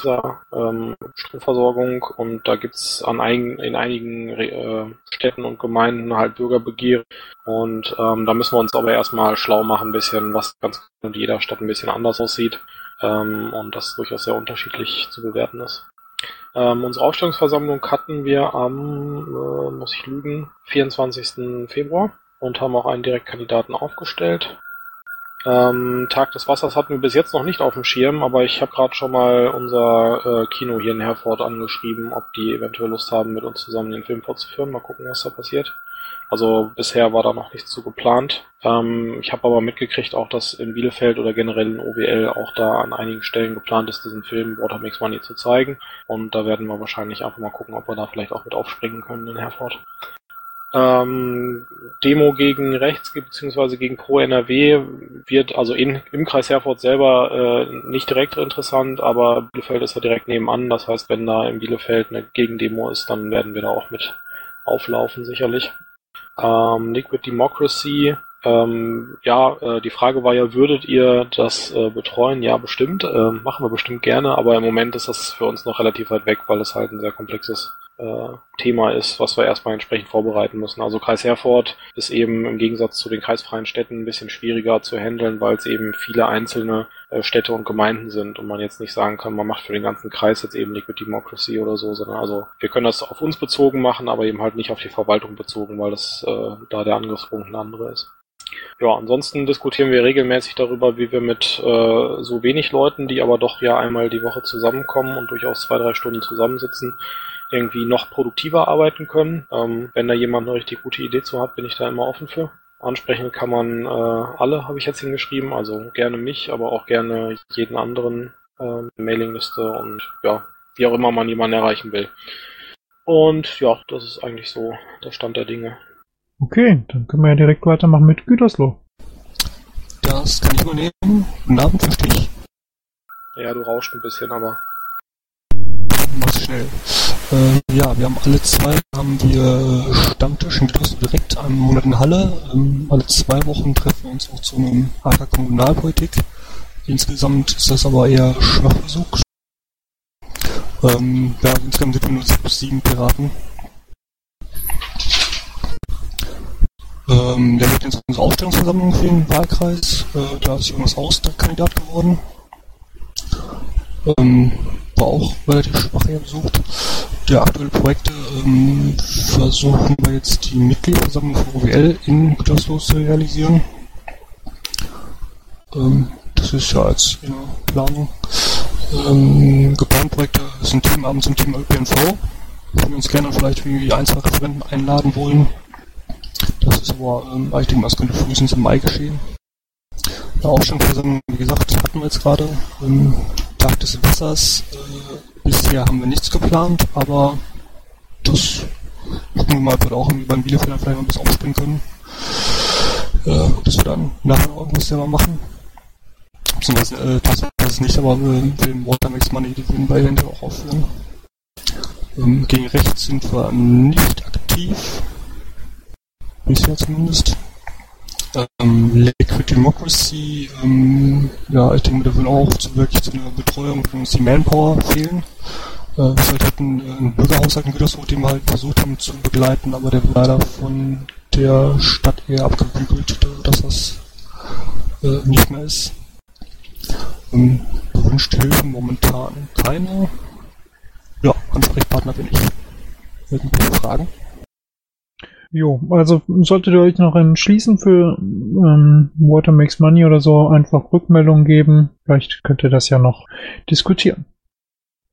ähm, Stromversorgung und da gibt's an ein, in einigen äh, Städten und Gemeinden halt Bürgerbegehren und ähm, da müssen wir uns aber erstmal schlau machen, ein bisschen, was ganz in jeder Stadt ein bisschen anders aussieht ähm, und das durchaus sehr unterschiedlich zu bewerten ist. Ähm, unsere Aufstellungsversammlung hatten wir am, äh, muss ich lügen, 24. Februar und haben auch einen Direktkandidaten aufgestellt. Ähm, Tag des Wassers hatten wir bis jetzt noch nicht auf dem Schirm, aber ich habe gerade schon mal unser äh, Kino hier in Herford angeschrieben, ob die eventuell Lust haben, mit uns zusammen den Film fortzuführen. Mal gucken, was da passiert. Also bisher war da noch nichts zu geplant. Ähm, ich habe aber mitgekriegt auch, dass in Bielefeld oder generell in OWL auch da an einigen Stellen geplant ist, diesen Film Water Makes Money zu zeigen. Und da werden wir wahrscheinlich einfach mal gucken, ob wir da vielleicht auch mit aufspringen können in Herford. Ähm, Demo gegen rechts beziehungsweise gegen Pro NRW wird also in, im Kreis Herford selber äh, nicht direkt interessant, aber Bielefeld ist ja direkt nebenan. Das heißt, wenn da in Bielefeld eine Gegendemo ist, dann werden wir da auch mit auflaufen sicherlich. Ähm, Liquid Democracy, ähm, ja, äh, die Frage war ja, würdet ihr das äh, betreuen? Ja, bestimmt. Äh, machen wir bestimmt gerne, aber im Moment ist das für uns noch relativ weit weg, weil es halt ein sehr komplexes Thema ist, was wir erstmal entsprechend vorbereiten müssen. Also Kreis Herford ist eben im Gegensatz zu den kreisfreien Städten ein bisschen schwieriger zu handeln, weil es eben viele einzelne äh, Städte und Gemeinden sind und man jetzt nicht sagen kann, man macht für den ganzen Kreis jetzt eben Liquid Democracy oder so, sondern also wir können das auf uns bezogen machen, aber eben halt nicht auf die Verwaltung bezogen, weil das äh, da der Angriffspunkt ein anderer ist. Ja, ansonsten diskutieren wir regelmäßig darüber, wie wir mit äh, so wenig Leuten, die aber doch ja einmal die Woche zusammenkommen und durchaus zwei, drei Stunden zusammensitzen, irgendwie noch produktiver arbeiten können. Ähm, wenn da jemand eine richtig gute Idee zu hat, bin ich da immer offen für. Ansprechen kann man äh, alle, habe ich jetzt hingeschrieben, also gerne mich, aber auch gerne jeden anderen äh, Mailingliste und ja, wie auch immer man jemanden erreichen will. Und ja, das ist eigentlich so der Stand der Dinge. Okay, dann können wir ja direkt weitermachen mit Gütersloh. Das kann ich übernehmen. Guten Abend, verstehe ich. Ja, du rauscht ein bisschen, aber. Mach's schnell. Äh, ja, wir haben alle zwei haben wir Stammtisch in Gütersloh direkt, einen Monat in Halle. Ähm, alle zwei Wochen treffen wir uns auch zu einem AK Kommunalpolitik. Insgesamt ist das aber eher schwach besucht. Ähm, ja, insgesamt sind wir nur sieben Piraten. Ähm, wir haben jetzt unsere Aufstellungsversammlung für den Wahlkreis. Äh, da ist Jonas Aus der Kandidat geworden. Ähm, war auch relativ schwach eher besucht. Der aktuelle Projekte ähm, versuchen wir jetzt die Mitgliederversammlung für OWL in Gütersloh zu realisieren. Ähm, das ist ja als in Planung. Ähm, geplante Projekte sind Themenabend zum Thema ÖPNV. Wenn wir uns gerne vielleicht irgendwie ein, zwei Referenten einladen wollen, das ist aber, ähm, ich denke das könnte frühestens im Mai geschehen. Eine Aufstellungsversammlung, wie gesagt, hatten wir jetzt gerade. Ähm, Tag des Wassers. Äh, bisher haben wir nichts geplant, aber das gucken wir mal, ob wir auch beim Bielefeld vielleicht mal ein bisschen aufspringen können. Äh, dass wir dann nachher irgendwas selber machen. Beziehungsweise, äh, das, das ist nicht, aber äh, den Water Makes Money, die würden wir eventuell auch aufführen. Ähm, gegen rechts sind wir nicht aktiv. Bisher zumindest. Ähm, Liquid Democracy, ähm, ja, ich denke, da will auch wirklich zu einer Betreuung von uns die Manpower fehlen. Äh, wir halt hatten äh, einen Bürgerhaushalt in Gütersloh, den wir halt versucht haben zu begleiten, aber der wird leider von der Stadt eher abgebügelt, dass das äh, nicht mehr ist. Ähm, gewünschte Hilfen momentan keine. Ja, Ansprechpartner bin ich. Irgendwelche Fragen? Jo, also solltet ihr euch noch entschließen für ähm, Water Makes Money oder so, einfach Rückmeldungen geben. Vielleicht könnt ihr das ja noch diskutieren.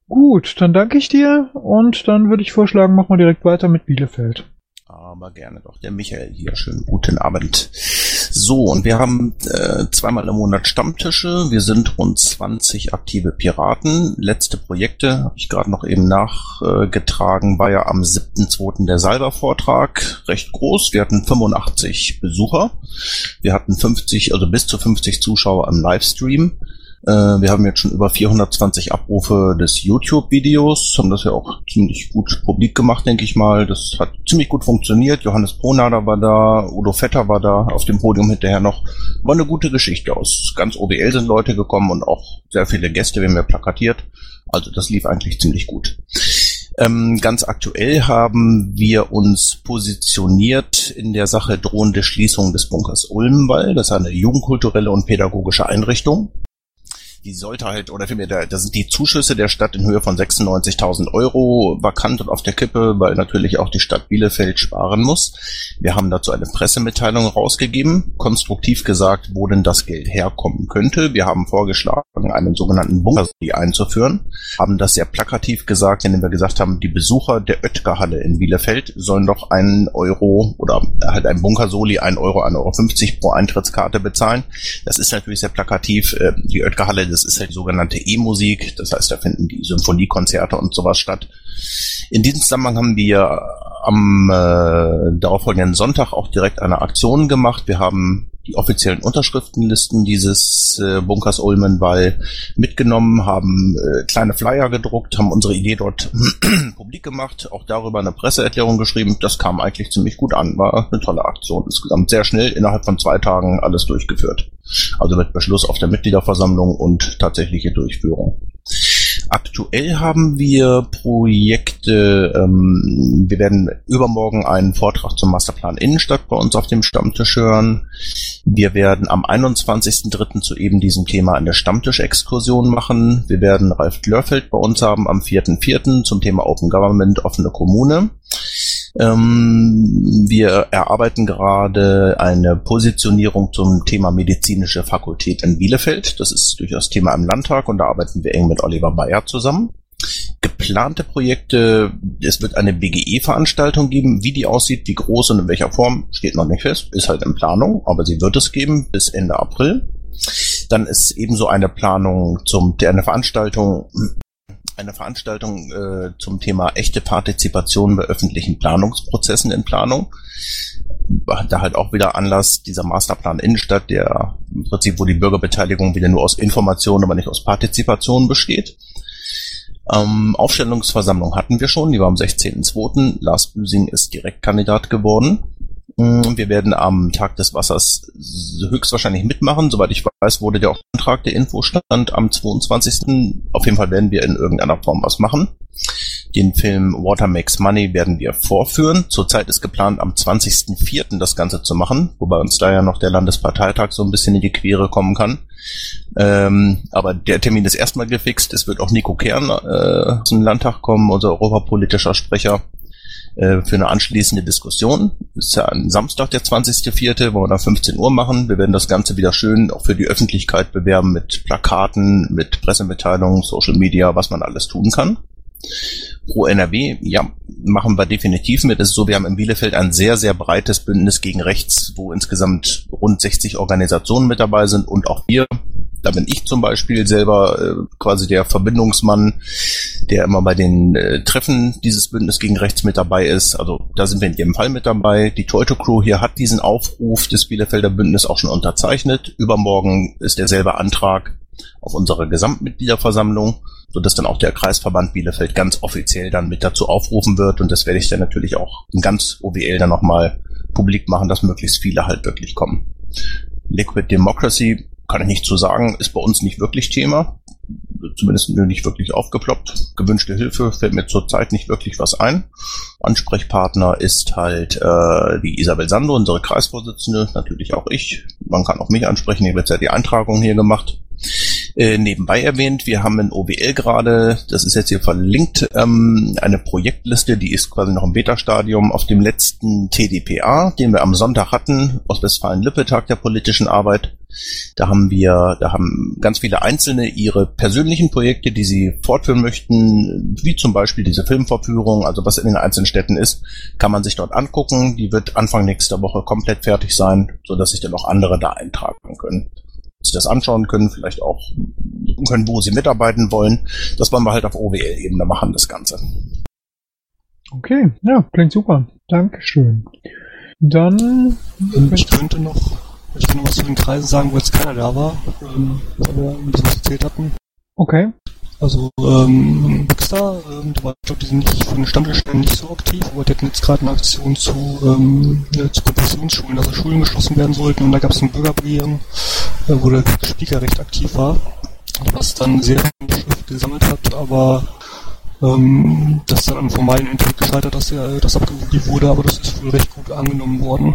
Gut, dann danke ich dir und dann würde ich vorschlagen, machen wir direkt weiter mit Bielefeld. Aber gerne doch. Der Michael hier. Schönen guten Abend. So, und wir haben äh, zweimal im Monat Stammtische. Wir sind rund 20 aktive Piraten. Letzte Projekte habe ich gerade noch eben nachgetragen. War ja am 7.2. der Salva-Vortrag. Recht groß. Wir hatten 85 Besucher. Wir hatten 50, also bis zu 50 Zuschauer am Livestream. Äh, wir haben jetzt schon über 420 Abrufe des YouTube-Videos, haben das ja auch ziemlich gut publik gemacht, denke ich mal. Das hat ziemlich gut funktioniert. Johannes Pronader war da, Udo Vetter war da auf dem Podium hinterher noch. War eine gute Geschichte aus. Ganz OBL sind Leute gekommen und auch sehr viele Gäste, wir haben ja plakatiert. Also das lief eigentlich ziemlich gut. Ähm, ganz aktuell haben wir uns positioniert in der Sache drohende Schließung des Bunkers Ulmenwall. Das ist eine jugendkulturelle und pädagogische Einrichtung. Die sollte halt, oder vielmehr, da, da sind die Zuschüsse der Stadt in Höhe von 96.000 Euro vakant und auf der Kippe, weil natürlich auch die Stadt Bielefeld sparen muss. Wir haben dazu eine Pressemitteilung rausgegeben, konstruktiv gesagt, wo denn das Geld herkommen könnte. Wir haben vorgeschlagen, einen sogenannten Bunker einzuführen, haben das sehr plakativ gesagt, indem wir gesagt haben, die Besucher der Oetker-Halle in Bielefeld sollen doch einen Euro oder halt ein Bunker-Soli, ein Euro, 1,50 Euro pro Eintrittskarte bezahlen. Das ist natürlich sehr plakativ. Äh, die Oetker-Halle, das ist halt die sogenannte E-Musik, das heißt, da finden die Symphoniekonzerte und sowas statt. In diesem Zusammenhang haben wir am äh, darauffolgenden Sonntag auch direkt eine Aktion gemacht. Wir haben die offiziellen Unterschriftenlisten dieses äh, Bunkers Ulmenwall mitgenommen, haben äh, kleine Flyer gedruckt, haben unsere Idee dort (clears throat) publik gemacht, auch darüber eine Presseerklärung geschrieben. Das kam eigentlich ziemlich gut an, war eine tolle Aktion. Insgesamt sehr schnell, innerhalb von zwei Tagen alles durchgeführt. Also mit Beschluss auf der Mitgliederversammlung und tatsächliche Durchführung. Aktuell haben wir Projekte, ähm, wir werden übermorgen einen Vortrag zum Masterplan Innenstadt bei uns auf dem Stammtisch hören. Wir werden am 21.03. zu eben diesem Thema eine Stammtisch-Exkursion machen. Wir werden Ralf Dlörfeld bei uns haben am 4.04. zum Thema Open Government, offene Kommune. Ähm, wir erarbeiten gerade eine Positionierung zum Thema medizinische Fakultät in Bielefeld. Das ist durchaus Thema im Landtag und da arbeiten wir eng mit Oliver Bayer zusammen. Geplante Projekte, es wird eine BGE-Veranstaltung geben. Wie die aussieht, wie groß und in welcher Form, steht noch nicht fest, ist halt in Planung, aber sie wird es geben bis Ende April. Dann ist ebenso eine Planung zum, eine Veranstaltung eine Veranstaltung äh, zum Thema echte Partizipation bei öffentlichen Planungsprozessen in Planung. Da halt auch wieder Anlass dieser Masterplan Innenstadt, der im Prinzip, wo die Bürgerbeteiligung wieder nur aus Information, aber nicht aus Partizipation besteht. Ähm, Aufstellungsversammlung hatten wir schon, die war am 16.02. Lars Büsing ist Direktkandidat geworden. Mm, wir werden am Tag des Wassers höchstwahrscheinlich mitmachen. Soweit ich weiß, wurde der Antrag der Infostand am 22. Auf jeden Fall werden wir in irgendeiner Form was machen. Den Film Water Makes Money werden wir vorführen. Zurzeit ist geplant, am 20.04. das Ganze zu machen, wobei uns da ja noch der Landesparteitag so ein bisschen in die Quere kommen kann. Ähm, aber der Termin ist erstmal gefixt. Es wird auch Nico Kern äh, zum Landtag kommen, unser europapolitischer Sprecher äh, für eine anschließende Diskussion. Das ist ja ein Samstag, der 20.04., wo wir da 15 Uhr machen. Wir werden das Ganze wieder schön auch für die Öffentlichkeit bewerben mit Plakaten, mit Pressemitteilungen, Social Media, was man alles tun kann. Pro NRW, ja, machen wir definitiv mit. Es ist so, wir haben in Bielefeld ein sehr, sehr breites Bündnis gegen rechts, wo insgesamt rund 60 Organisationen mit dabei sind und auch wir da bin ich zum Beispiel selber äh, quasi der Verbindungsmann, der immer bei den äh, Treffen dieses Bündnis gegen Rechts mit dabei ist. Also da sind wir in jedem Fall mit dabei. Die Toyota Crew hier hat diesen Aufruf des Bielefelder Bündnis auch schon unterzeichnet. Übermorgen ist derselbe Antrag auf unserer Gesamtmitgliederversammlung, sodass dann auch der Kreisverband Bielefeld ganz offiziell dann mit dazu aufrufen wird. Und das werde ich dann natürlich auch in ganz OWL dann nochmal publik machen, dass möglichst viele halt wirklich kommen. Liquid Democracy kann ich nicht zu sagen, ist bei uns nicht wirklich Thema. Zumindest nicht wirklich aufgeploppt. Gewünschte Hilfe fällt mir zurzeit nicht wirklich was ein. Ansprechpartner ist halt äh, die Isabel Sando, unsere Kreisvorsitzende, natürlich auch ich. Man kann auch mich ansprechen, ich habe jetzt ja die Eintragung hier gemacht. Äh, nebenbei erwähnt, wir haben in OWL gerade, das ist jetzt hier verlinkt, ähm, eine Projektliste, die ist quasi noch im Beta-Stadium auf dem letzten TDPA, den wir am Sonntag hatten, aus Westfalen-Lippe, Tag der politischen Arbeit. Da haben wir, da haben ganz viele Einzelne ihre persönlichen Projekte, die sie fortführen möchten, wie zum Beispiel diese Filmvorführung, also was in den einzelnen Städten ist, kann man sich dort angucken. Die wird Anfang nächster Woche komplett fertig sein, so dass sich dann auch andere da eintragen können sich das anschauen können, vielleicht auch können, wo sie mitarbeiten wollen. Das wollen wir halt auf OWL-Ebene machen, das Ganze. Okay, ja, klingt super. Dankeschön. Dann. Ähm, ich könnte noch, ich könnte noch was zu den Kreisen sagen, wo jetzt keiner da war, ähm, weil wir ein bisschen was erzählt hatten. Okay. Also ähm, Bixter, ähm, ich glaube, die sind nicht von den Stammtischstellen nicht so aktiv, aber die hatten jetzt gerade eine Aktion zu, ähm, ja, zu Konfessionsschulen, also Schulen geschlossen werden sollten und da gab es ein Bürgerbegehren, äh, wo der Speaker recht aktiv war, was dann sehr viel gesammelt hat, aber ähm, das dann am formalen Internet gescheitert, dass er das abgerufen wurde, aber das ist wohl recht gut angenommen worden.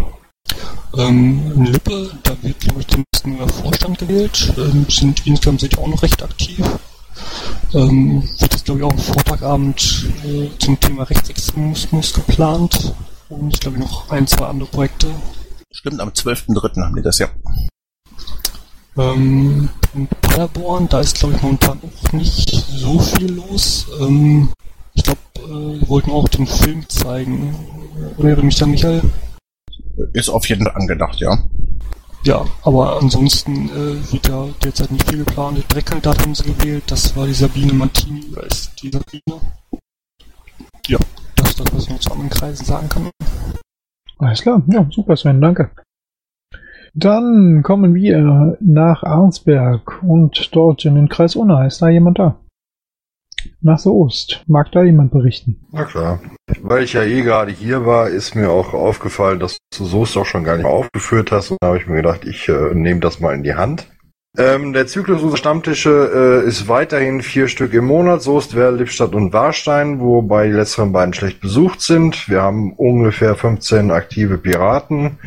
Ähm, in Lippe, da wird, glaube ich, demnächst ein neuer Vorstand gewählt, ähm, sind insgesamt sind die auch noch recht aktiv. Ähm, wird jetzt, glaube ich, auch ein Vortragabend äh, zum Thema Rechtsextremismus geplant und ich glaube noch ein, zwei andere Projekte. Stimmt, am 12.03. haben die das, ja. Ähm, in Paderborn, da ist, glaube ich, momentan auch nicht so viel los. Ähm, ich glaube, äh, wir wollten auch den Film zeigen. Oder mich da, Michael? Ist auf jeden Fall angedacht, ja. Ja, aber ansonsten äh, wird ja derzeit nicht viel geplant. Dreckeldat haben sie gewählt, das war die Sabine Martini, oder ist die Sabine? Ja, das ist das, was ich noch zu anderen Kreisen sagen kann. Alles klar, ja, super Sven, danke. Dann kommen wir nach Arnsberg und dort in den Kreis Unna. Ist da jemand da? Nach Soest. Mag da jemand berichten? Na klar. Weil ich ja eh gerade hier war, ist mir auch aufgefallen, dass du Soest auch schon gar nicht mehr aufgeführt hast. Und da habe ich mir gedacht, ich äh, nehme das mal in die Hand. Ähm, der Zyklus unserer Stammtische äh, ist weiterhin vier Stück im Monat, Soest, Werl, Lippstadt und Warstein, wobei die letzteren beiden schlecht besucht sind. Wir haben ungefähr 15 aktive Piraten.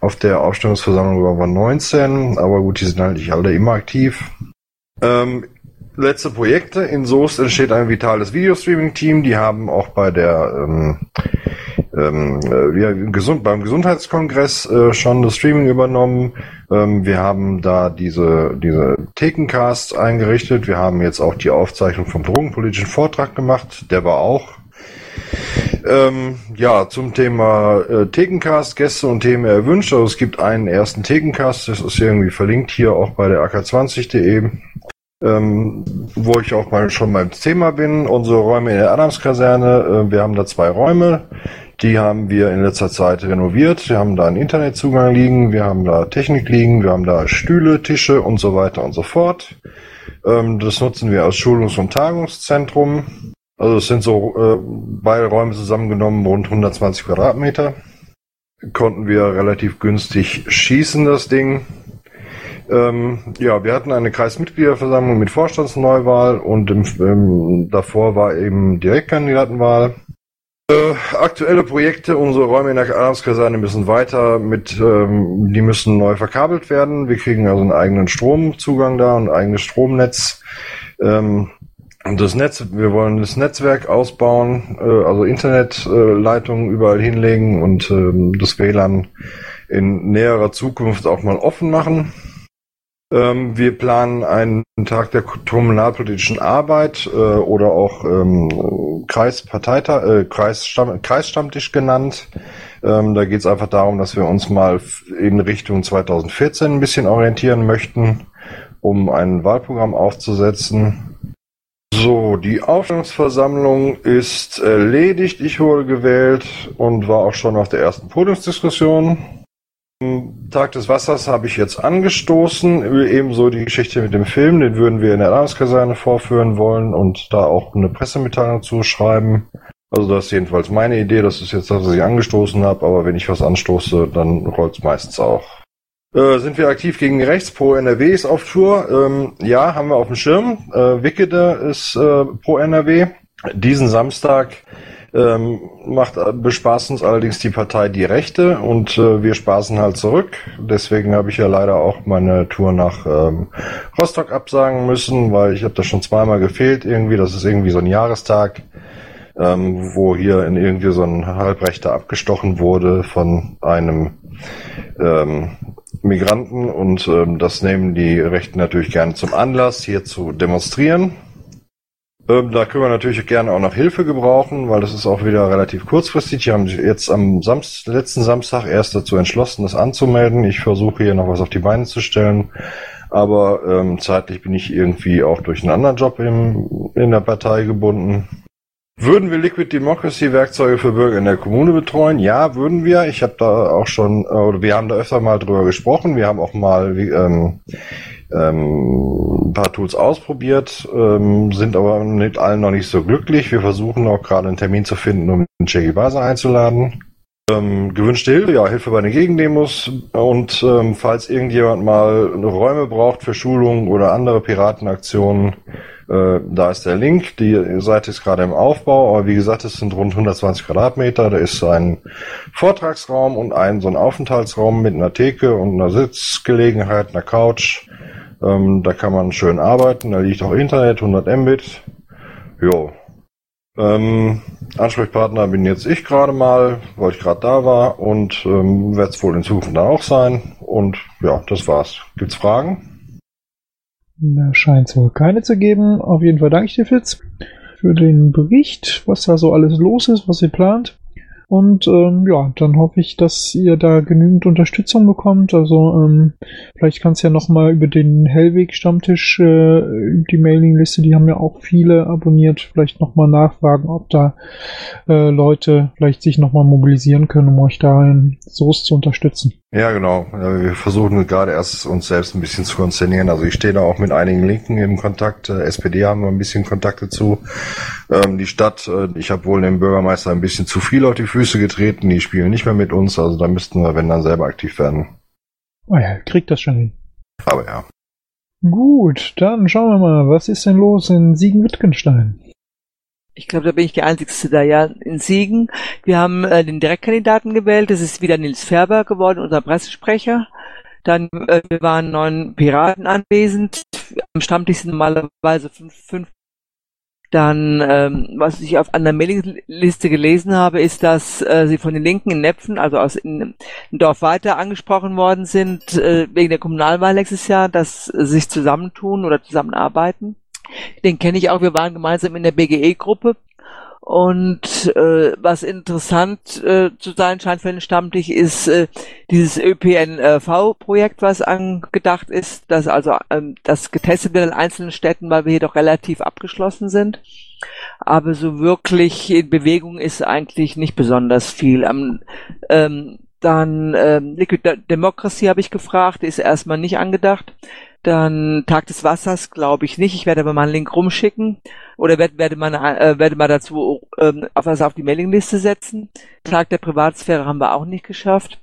Auf der Aufstellungsversammlung waren wir 19, aber gut, die sind halt nicht alle immer aktiv. Ähm, letzte Projekte. In Soest entsteht ein vitales Videostreaming-Team. Die haben auch bei der ähm, ähm, wir gesund, beim Gesundheitskongress äh, schon das Streaming übernommen. Ähm, wir haben da diese, diese Thekencast eingerichtet. Wir haben jetzt auch die Aufzeichnung vom drogenpolitischen Vortrag gemacht. Der war auch ähm, ja, zum Thema äh, Thekencast, Gäste und Themen erwünscht. Also es gibt einen ersten Thekencast, das ist irgendwie verlinkt hier auch bei der AK20.de ähm, wo ich auch mal schon beim Thema bin. Unsere Räume in der Adamskaserne, äh, wir haben da zwei Räume. Die haben wir in letzter Zeit renoviert. Wir haben da einen Internetzugang liegen, wir haben da Technik liegen, wir haben da Stühle, Tische und so weiter und so fort. Ähm, das nutzen wir als Schulungs- und Tagungszentrum. Also es sind so äh, beide Räume zusammengenommen rund 120 Quadratmeter. Konnten wir relativ günstig schießen, das Ding. Ähm, ja, wir hatten eine Kreismitgliederversammlung mit Vorstandsneuwahl und im, ähm, davor war eben Direktkandidatenwahl. Äh, aktuelle Projekte, unsere Räume in der Adamskaserne müssen weiter mit, ähm, die müssen neu verkabelt werden. Wir kriegen also einen eigenen Stromzugang da, ein eigenes Stromnetz. Ähm, und das Netz, wir wollen das Netzwerk ausbauen, äh, also Internetleitungen äh, überall hinlegen und ähm, das WLAN in näherer Zukunft auch mal offen machen. Ähm, wir planen einen Tag der kommunalpolitischen Arbeit äh, oder auch ähm, Kreisparteitag, äh, Kreisstamm, Kreisstammtisch genannt. Ähm, da geht es einfach darum, dass wir uns mal in Richtung 2014 ein bisschen orientieren möchten, um ein Wahlprogramm aufzusetzen. So, die Aufstellungsversammlung ist erledigt. Ich wurde gewählt und war auch schon auf der ersten Podiumsdiskussion. Tag des Wassers habe ich jetzt angestoßen, ebenso die Geschichte mit dem Film, den würden wir in der Landeskaserne vorführen wollen und da auch eine Pressemitteilung zuschreiben. Also das ist jedenfalls meine Idee, das ist jetzt das, was ich angestoßen habe, aber wenn ich was anstoße, dann rollt es meistens auch. Äh, sind wir aktiv gegen rechts? Pro NRW ist auf Tour. Ähm, ja, haben wir auf dem Schirm. Äh, Wickede ist äh, pro NRW. Diesen Samstag ähm, macht, bespaßt uns allerdings die Partei Die Rechte und äh, wir spaßen halt zurück. Deswegen habe ich ja leider auch meine Tour nach ähm, Rostock absagen müssen, weil ich habe da schon zweimal gefehlt irgendwie. Das ist irgendwie so ein Jahrestag, ähm, wo hier in irgendwie so ein Halbrechter abgestochen wurde von einem ähm, Migranten und ähm, das nehmen die Rechten natürlich gerne zum Anlass, hier zu demonstrieren. Ähm, da können wir natürlich gerne auch noch Hilfe gebrauchen, weil das ist auch wieder relativ kurzfristig. Die haben sich jetzt am Samst letzten Samstag erst dazu entschlossen, das anzumelden. Ich versuche hier noch was auf die Beine zu stellen. Aber ähm, zeitlich bin ich irgendwie auch durch einen anderen Job im, in der Partei gebunden. Würden wir Liquid Democracy Werkzeuge für Bürger in der Kommune betreuen? Ja, würden wir. Ich habe da auch schon, oder wir haben da öfter mal drüber gesprochen. Wir haben auch mal ähm, ähm, ein paar Tools ausprobiert, ähm, sind aber mit allen noch nicht so glücklich. Wir versuchen auch gerade einen Termin zu finden, um Jackie Basa einzuladen. Ähm, gewünschte Hilfe, ja, Hilfe bei den Gegendemos und ähm, falls irgendjemand mal Räume braucht für Schulungen oder andere Piratenaktionen, Äh, da ist der Link. Die Seite ist gerade im Aufbau, aber wie gesagt, es sind rund 120 Quadratmeter. Da ist ein Vortragsraum und ein so ein Aufenthaltsraum mit einer Theke und einer Sitzgelegenheit, einer Couch. Ähm, da kann man schön arbeiten. Da liegt auch Internet, 100 Mbit. Jo. Ähm, Ansprechpartner bin jetzt ich gerade mal, weil ich gerade da war und ähm, werde es wohl in Zukunft dann auch sein. Und ja, das war's. Gibt's Fragen? Da scheint es wohl keine zu geben. Auf jeden Fall danke ich dir, Fitz, für den Bericht, was da so alles los ist, was ihr plant. Und ähm, ja, dann hoffe ich, dass ihr da genügend Unterstützung bekommt. Also ähm, vielleicht kannst du ja nochmal über den Hellweg-Stammtisch, äh, die Mailingliste, die haben ja auch viele abonniert, vielleicht nochmal nachfragen, ob da äh, Leute vielleicht sich nochmal mobilisieren können, um euch da in Soße zu unterstützen. Ja, genau. Ja, Wir versuchen gerade erst uns selbst ein bisschen zu konzernieren. Also ich stehe da auch mit einigen Linken im Kontakt. Äh, SPD haben wir ein bisschen Kontakt dazu. Ähm, die Stadt, äh, ich habe wohl dem Bürgermeister ein bisschen zu viel auf die Füße getreten. Die spielen nicht mehr mit uns. Also da müssten wir, wenn dann, selber aktiv werden. Oh ja, kriegt das schon hin. Aber ja. Gut, dann schauen wir mal, was ist denn los in Siegen-Wittgenstein? Ich glaube, da bin ich die Einzige da, ja. In Siegen, wir haben äh, den Direktkandidaten gewählt, das ist wieder Nils Färber geworden, unser Pressesprecher. Dann, äh, wir waren neun Piraten anwesend, am Stammtisch sind normalerweise fünf, fünf. Dann, ähm, was ich auf einer Mailingliste gelesen habe, ist, dass äh, sie von den Linken in Nepfen, also aus in, in Dorf weiter angesprochen worden sind, äh, wegen der Kommunalwahl nächstes Jahr, dass sie sich zusammentun oder zusammenarbeiten. Den kenne ich auch. Wir waren gemeinsam in der BGE-Gruppe. Und äh, was interessant äh, zu sein scheint für den Stammtisch ist äh, dieses ÖPNV-Projekt, was angedacht ist, dass also ähm, das getestet wird in einzelnen Städten, weil wir hier doch relativ abgeschlossen sind. Aber so wirklich in Bewegung ist eigentlich nicht besonders viel. Am, ähm, dann ähm, Liquid Democracy habe ich gefragt, ist erstmal nicht angedacht. Dann Tag des Wassers glaube ich nicht. Ich werde aber mal einen Link rumschicken oder werde, werde, mal, äh, werde mal dazu ähm, auf, also auf die Mailingliste setzen. Tag der Privatsphäre haben wir auch nicht geschafft.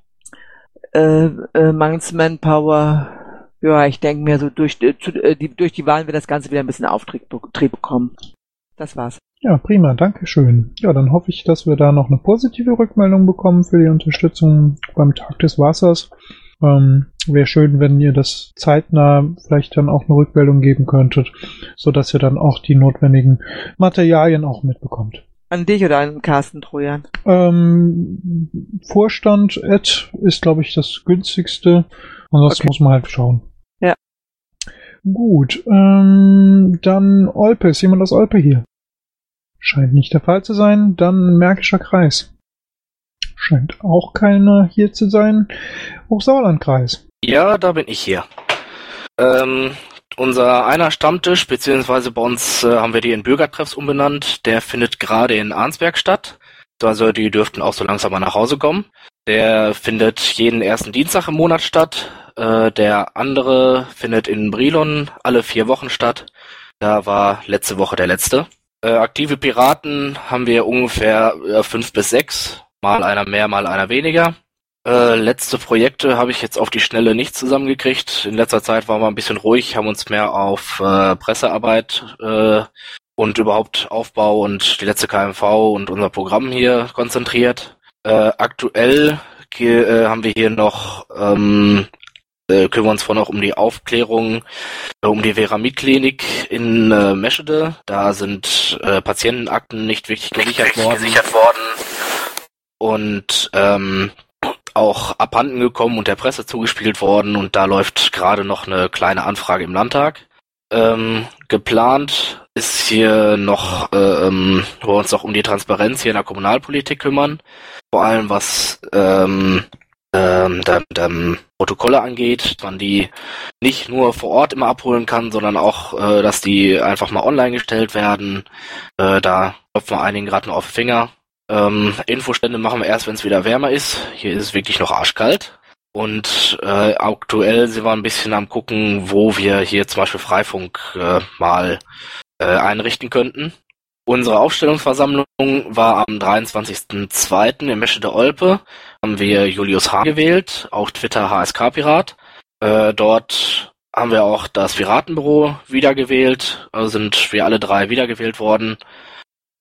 Äh, äh, mangels Manpower, ja, ich denke mir so durch, äh, äh, die, durch die Wahlen wird das Ganze wieder ein bisschen Auftrieb bekommen. Das war's. Ja, prima, danke schön. Ja, dann hoffe ich, dass wir da noch eine positive Rückmeldung bekommen für die Unterstützung beim Tag des Wassers. Ähm, Wäre schön, wenn ihr das zeitnah vielleicht dann auch eine Rückmeldung geben könntet, so dass ihr dann auch die notwendigen Materialien auch mitbekommt. An dich oder an Carsten Trojan? Ähm, Vorstand Ad ist, glaube ich, das günstigste. Ansonsten okay. muss man halt schauen. Ja. Gut, ähm, dann Olpe. Ist jemand aus Olpe hier? Scheint nicht der Fall zu sein. Dann Märkischer Kreis. Scheint auch keiner hier zu sein. Hochsauerlandkreis. Ja, da bin ich hier. Ähm, unser einer Stammtisch, beziehungsweise bei uns äh, haben wir die in Bürgertreffs umbenannt, der findet gerade in Arnsberg statt. Also die dürften auch so langsam mal nach Hause kommen. Der findet jeden ersten Dienstag im Monat statt. Äh, der andere findet in Brilon alle vier Wochen statt. Da war letzte Woche der letzte. Äh, aktive Piraten haben wir ungefähr äh, fünf bis sechs. Mal einer mehr, mal einer weniger. Äh, letzte Projekte habe ich jetzt auf die Schnelle nicht zusammengekriegt. In letzter Zeit waren wir ein bisschen ruhig, haben uns mehr auf äh, Pressearbeit äh, und überhaupt Aufbau und die letzte KMV und unser Programm hier konzentriert. Äh, aktuell äh, haben wir hier noch ähm, äh, kümmern wir uns vorhin auch um die Aufklärung, äh, um die Veramid-Klinik in äh, Meschede. Da sind äh, Patientenakten nicht wirklich gesichert worden. Gesichert worden. Und ähm, auch abhanden gekommen und der Presse zugespielt worden und da läuft gerade noch eine kleine Anfrage im Landtag. Ähm, geplant ist hier noch, äh, ähm, wo wir uns noch um die Transparenz hier in der Kommunalpolitik kümmern. Vor allem was ähm, ähm, der, der Protokolle angeht, man die nicht nur vor Ort immer abholen kann, sondern auch, äh, dass die einfach mal online gestellt werden. Äh, da klopfen wir einigen gerade noch auf den Finger. Ähm, Infostände machen wir erst, wenn es wieder wärmer ist. Hier ist es wirklich noch arschkalt. Und äh, aktuell sind wir ein bisschen am gucken, wo wir hier zum Beispiel Freifunk äh, mal äh, einrichten könnten. Unsere Aufstellungsversammlung war am 23.02. im Mesche der Olpe. Haben wir Julius H. gewählt, auch Twitter HSK-Pirat. Äh, dort haben wir auch das Piratenbüro wiedergewählt, also sind wir alle drei wiedergewählt worden.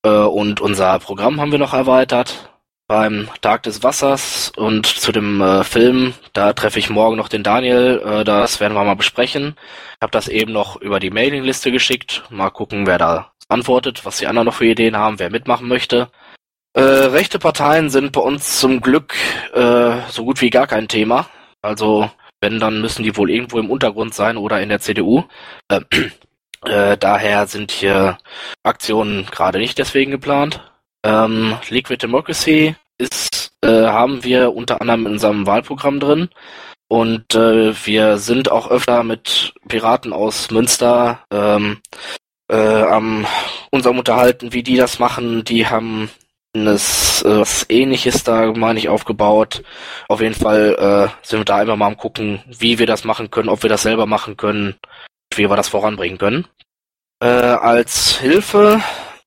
Äh, und unser Programm haben wir noch erweitert beim Tag des Wassers und zu dem äh, Film, da treffe ich morgen noch den Daniel, äh, das werden wir mal besprechen. Ich habe das eben noch über die Mailingliste geschickt, mal gucken, wer da antwortet, was die anderen noch für Ideen haben, wer mitmachen möchte. Äh, rechte Parteien sind bei uns zum Glück äh, so gut wie gar kein Thema. Also wenn, dann müssen die wohl irgendwo im Untergrund sein oder in der CDU. Äh, daher sind hier Aktionen gerade nicht deswegen geplant. Ähm, Liquid Democracy ist, äh, haben wir unter anderem in unserem Wahlprogramm drin. Und äh, wir sind auch öfter mit Piraten aus Münster ähm, äh, am unserem unterhalten, wie die das machen. Die haben das, äh, ähnliches da, meine ich, aufgebaut. Auf jeden Fall äh, sind wir da immer mal am gucken, wie wir das machen können, ob wir das selber machen können, wie wir das voranbringen können. Äh, als Hilfe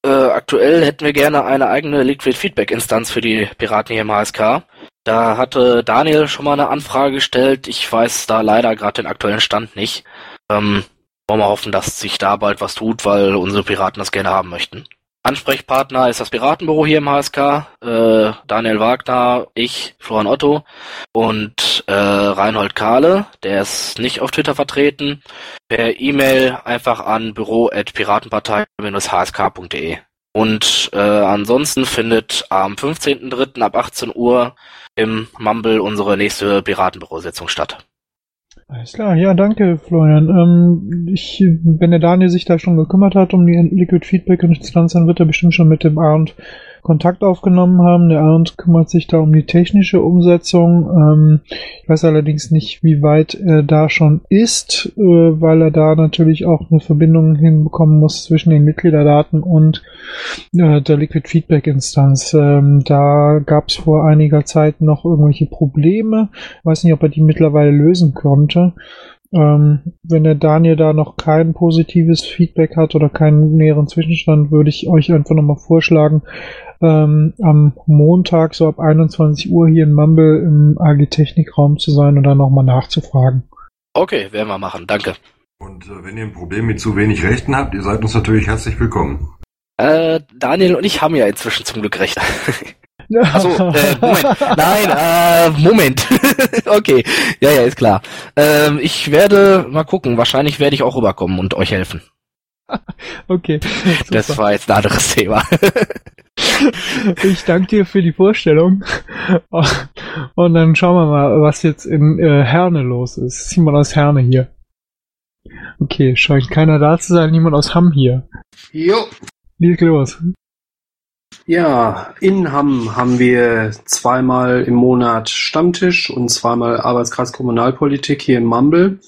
äh, aktuell hätten wir gerne eine eigene Liquid Feedback Instanz für die Piraten hier im HSK. Da hatte Daniel schon mal eine Anfrage gestellt. Ich weiß da leider gerade den aktuellen Stand nicht. Ähm, wollen wir hoffen, dass sich da bald was tut, weil unsere Piraten das gerne haben möchten. Ansprechpartner ist das Piratenbüro hier im HSK, äh, Daniel Wagner, ich, Florian Otto und äh, Reinhold Kahle, der ist nicht auf Twitter vertreten. Per E-Mail einfach an büro.piratenpartei-hsk.de. Und äh, ansonsten findet am 15.03. ab 18 Uhr im Mumble unsere nächste Piratenbürositzung statt. Alles klar, ja, danke, Florian. Ähm, ich, wenn der Daniel sich da schon gekümmert hat um die Liquid Feedback Instanz, dann wird er bestimmt schon mit dem Arndt Kontakt aufgenommen haben. Der Arndt kümmert sich da um die technische Umsetzung. Ähm, ich weiß allerdings nicht, wie weit er da schon ist, äh, weil er da natürlich auch eine Verbindung hinbekommen muss zwischen den Mitgliederdaten und äh, der Liquid Feedback Instanz. Ähm, da gab es vor einiger Zeit noch irgendwelche Probleme. Ich weiß nicht, ob er die mittlerweile lösen konnte. Ähm, wenn der Daniel da noch kein positives Feedback hat oder keinen näheren Zwischenstand, würde ich euch einfach nochmal vorschlagen, ähm, am Montag so ab 21 Uhr hier in Mumble im AG Technikraum zu sein und dann nochmal nachzufragen. Okay, werden wir machen. Danke. Und äh, wenn ihr ein Problem mit zu wenig Rechten habt, ihr seid uns natürlich herzlich willkommen. Äh, Daniel und ich haben ja inzwischen zum Glück Rechte. (laughs) Achso, (laughs) äh, Moment. Nein, äh, Moment. (laughs) okay. Ja, ja, ist klar. Ähm, ich werde mal gucken. Wahrscheinlich werde ich auch rüberkommen und euch helfen. (laughs) okay. Das war jetzt ein anderes Thema. ich danke dir für die Vorstellung. Und dann schauen wir mal, was jetzt in äh, Herne los ist. Simon aus Herne hier. Okay, scheint keiner da zu sein, niemand aus Hamm hier. Jo. Leg los. Ja, in Hamm haben wir zweimal im Monat Stammtisch und zweimal Arbeitskreis Kommunalpolitik hier in Mumble.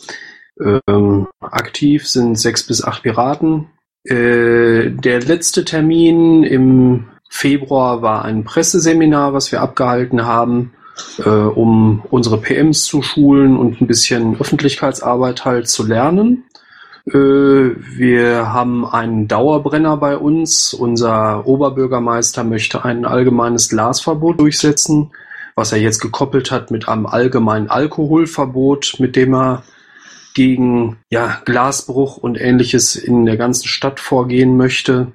Ähm, aktiv sind sechs bis acht Piraten. Äh, der letzte Termin im Februar war ein Presseseminar, was wir abgehalten haben, äh, um unsere PMs zu schulen und ein bisschen Öffentlichkeitsarbeit halt zu lernen. Äh, wir haben einen Dauerbrenner bei uns. Unser Oberbürgermeister möchte ein allgemeines Glasverbot durchsetzen, was er jetzt gekoppelt hat mit einem allgemeinen Alkoholverbot, mit dem er gegen ja, Glasbruch und ähnliches in der ganzen Stadt vorgehen möchte.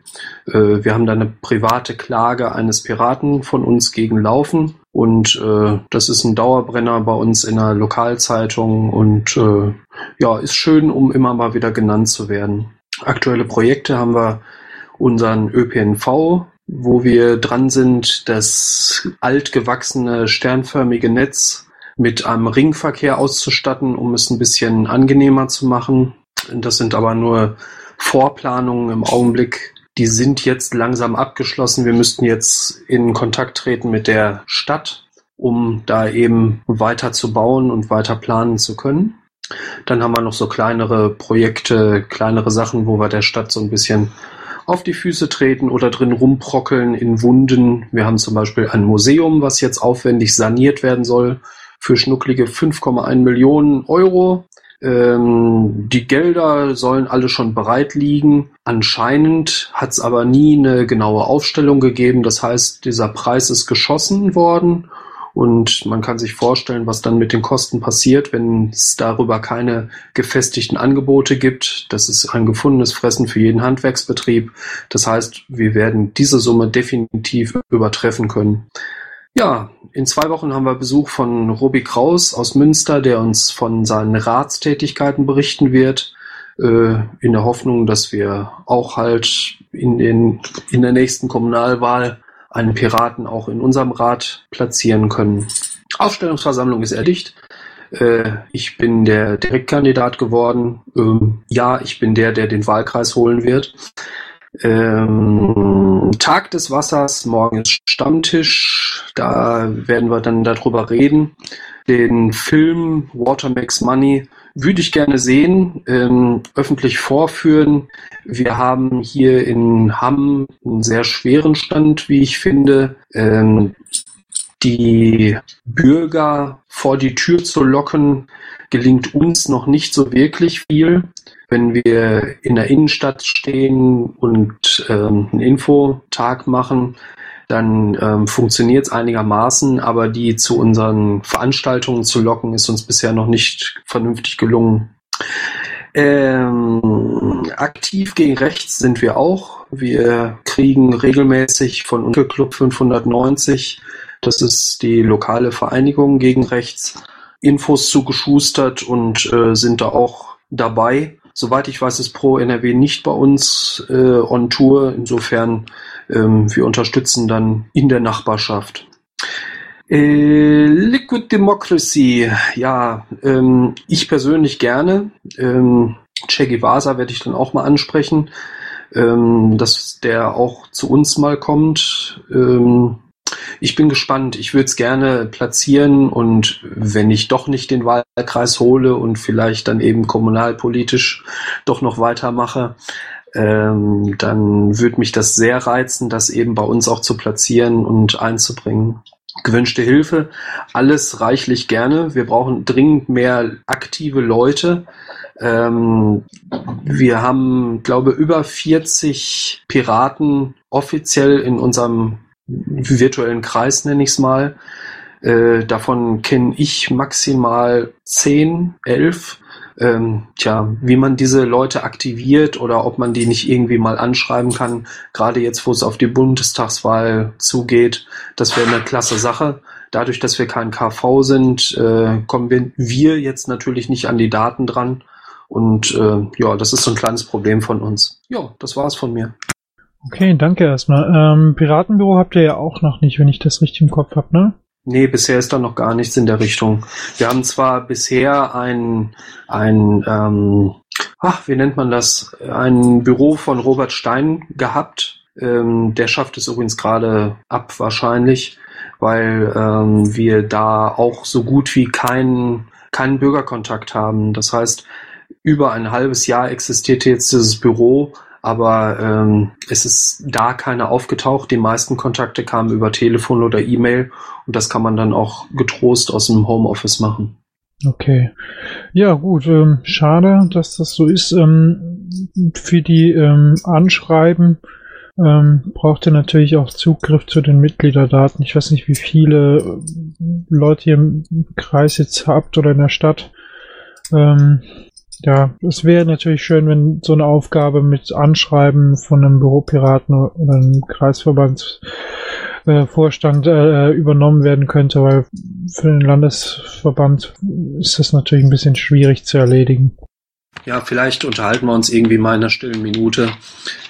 Äh, wir haben da eine private Klage eines Piraten von uns gegen laufen und äh, das ist ein Dauerbrenner bei uns in der Lokalzeitung und äh, ja, ist schön, um immer mal wieder genannt zu werden. Aktuelle Projekte haben wir unseren ÖPNV, wo wir dran sind, das altgewachsene sternförmige Netz mit einem Ringverkehr auszustatten, um es ein bisschen angenehmer zu machen. Das sind aber nur Vorplanungen im Augenblick. Die sind jetzt langsam abgeschlossen. Wir müssten jetzt in Kontakt treten mit der Stadt, um da eben weiter zu bauen und weiter planen zu können. Dann haben wir noch so kleinere Projekte, kleinere Sachen, wo wir der Stadt so ein bisschen auf die Füße treten oder drin rumprockeln in Wunden. Wir haben zum Beispiel ein Museum, was jetzt aufwendig saniert werden soll für schnucklige 5,1 Millionen Euro. Ähm, die Gelder sollen alle schon bereit liegen. Anscheinend hat es aber nie eine genaue Aufstellung gegeben. Das heißt, dieser Preis ist geschossen worden Und man kann sich vorstellen, was dann mit den Kosten passiert, wenn es darüber keine gefestigten Angebote gibt. Das ist ein gefundenes Fressen für jeden Handwerksbetrieb. Das heißt, wir werden diese Summe definitiv übertreffen können. Ja, in zwei Wochen haben wir Besuch von Robi Kraus aus Münster, der uns von seinen Ratstätigkeiten berichten wird, äh, in der Hoffnung, dass wir auch halt in, den, in der nächsten Kommunalwahl einen Piraten auch in unserem Rat platzieren können. Aufstellungsversammlung ist erdicht. Äh, ich bin der Direktkandidat geworden. Ähm, ja, ich bin der, der den Wahlkreis holen wird. Ähm, Tag des Wassers, morgen ist Stammtisch. Da werden wir dann darüber reden. Den Film Water Makes Money würde ich gerne sehen, ähm, öffentlich vorführen. Wir haben hier in Hamm einen sehr schweren Stand, wie ich finde. Ähm, die Bürger vor die Tür zu locken, gelingt uns noch nicht so wirklich viel. Wenn wir in der Innenstadt stehen und ähm, einen Infotag machen, dann ähm, funktioniert es einigermaßen, aber die zu unseren Veranstaltungen zu locken, ist uns bisher noch nicht vernünftig gelungen. Ähm, aktiv gegen rechts sind wir auch. Wir kriegen regelmäßig von Unkel Club 590, das ist die lokale Vereinigung gegen rechts, Infos zugeschustert und äh, sind da auch dabei. Soweit ich weiß, ist Pro NRW nicht bei uns äh, on Tour. Insofern ähm, wir unterstützen dann in der Nachbarschaft. Äh, Liquid Democracy, ja, ähm, ich persönlich gerne. Ähm, che Guevara werde ich dann auch mal ansprechen, ähm, dass der auch zu uns mal kommt. Ähm, ich bin gespannt. Ich würde es gerne platzieren und wenn ich doch nicht den Wahlkreis hole und vielleicht dann eben kommunalpolitisch doch noch weitermache, ähm, dann würde mich das sehr reizen, das eben bei uns auch zu platzieren und einzubringen. Gewünschte Hilfe, alles reichlich gerne. Wir brauchen dringend mehr aktive Leute. Ähm, wir haben, glaube über 40 Piraten offiziell in unserem virtuellen Kreis, nenne ich es mal. Äh, davon kenne ich maximal 10, 11 ähm, tja, wie man diese Leute aktiviert oder ob man die nicht irgendwie mal anschreiben kann, gerade jetzt, wo es auf die Bundestagswahl zugeht, das wäre eine klasse Sache. Dadurch, dass wir kein KV sind, äh, kommen wir, wir jetzt natürlich nicht an die Daten dran. Und äh, ja, das ist so ein kleines Problem von uns. Ja, das war's von mir. Okay, danke erstmal. Ähm, Piratenbüro habt ihr ja auch noch nicht, wenn ich das richtig im Kopf habe, ne? Nee, bisher ist da noch gar nichts in der Richtung. Wir haben zwar bisher ein, ein ähm, ach, wie nennt man das, ein Büro von Robert Stein gehabt. Ähm, der schafft es übrigens gerade ab wahrscheinlich, weil ähm, wir da auch so gut wie keinen, keinen Bürgerkontakt haben. Das heißt, über ein halbes Jahr existiert jetzt dieses Büro, aber ähm, es ist da keiner aufgetaucht. Die meisten Kontakte kamen über Telefon oder E-Mail und das kann man dann auch getrost aus dem Homeoffice machen. Okay. Ja, gut. Ähm, schade, dass das so ist. Ähm, für die ähm, Anschreiben ähm, braucht ihr natürlich auch Zugriff zu den Mitgliederdaten. Ich weiß nicht, wie viele äh, Leute ihr im Kreis jetzt habt oder in der Stadt. Ähm, ja, es wäre natürlich schön, wenn so eine Aufgabe mit Anschreiben von einem Büropiraten oder einem Kreisverbandsvorstand äh, äh, übernommen werden könnte, weil für den Landesverband ist das natürlich ein bisschen schwierig zu erledigen. Ja, vielleicht unterhalten wir uns irgendwie mal in einer stillen Minute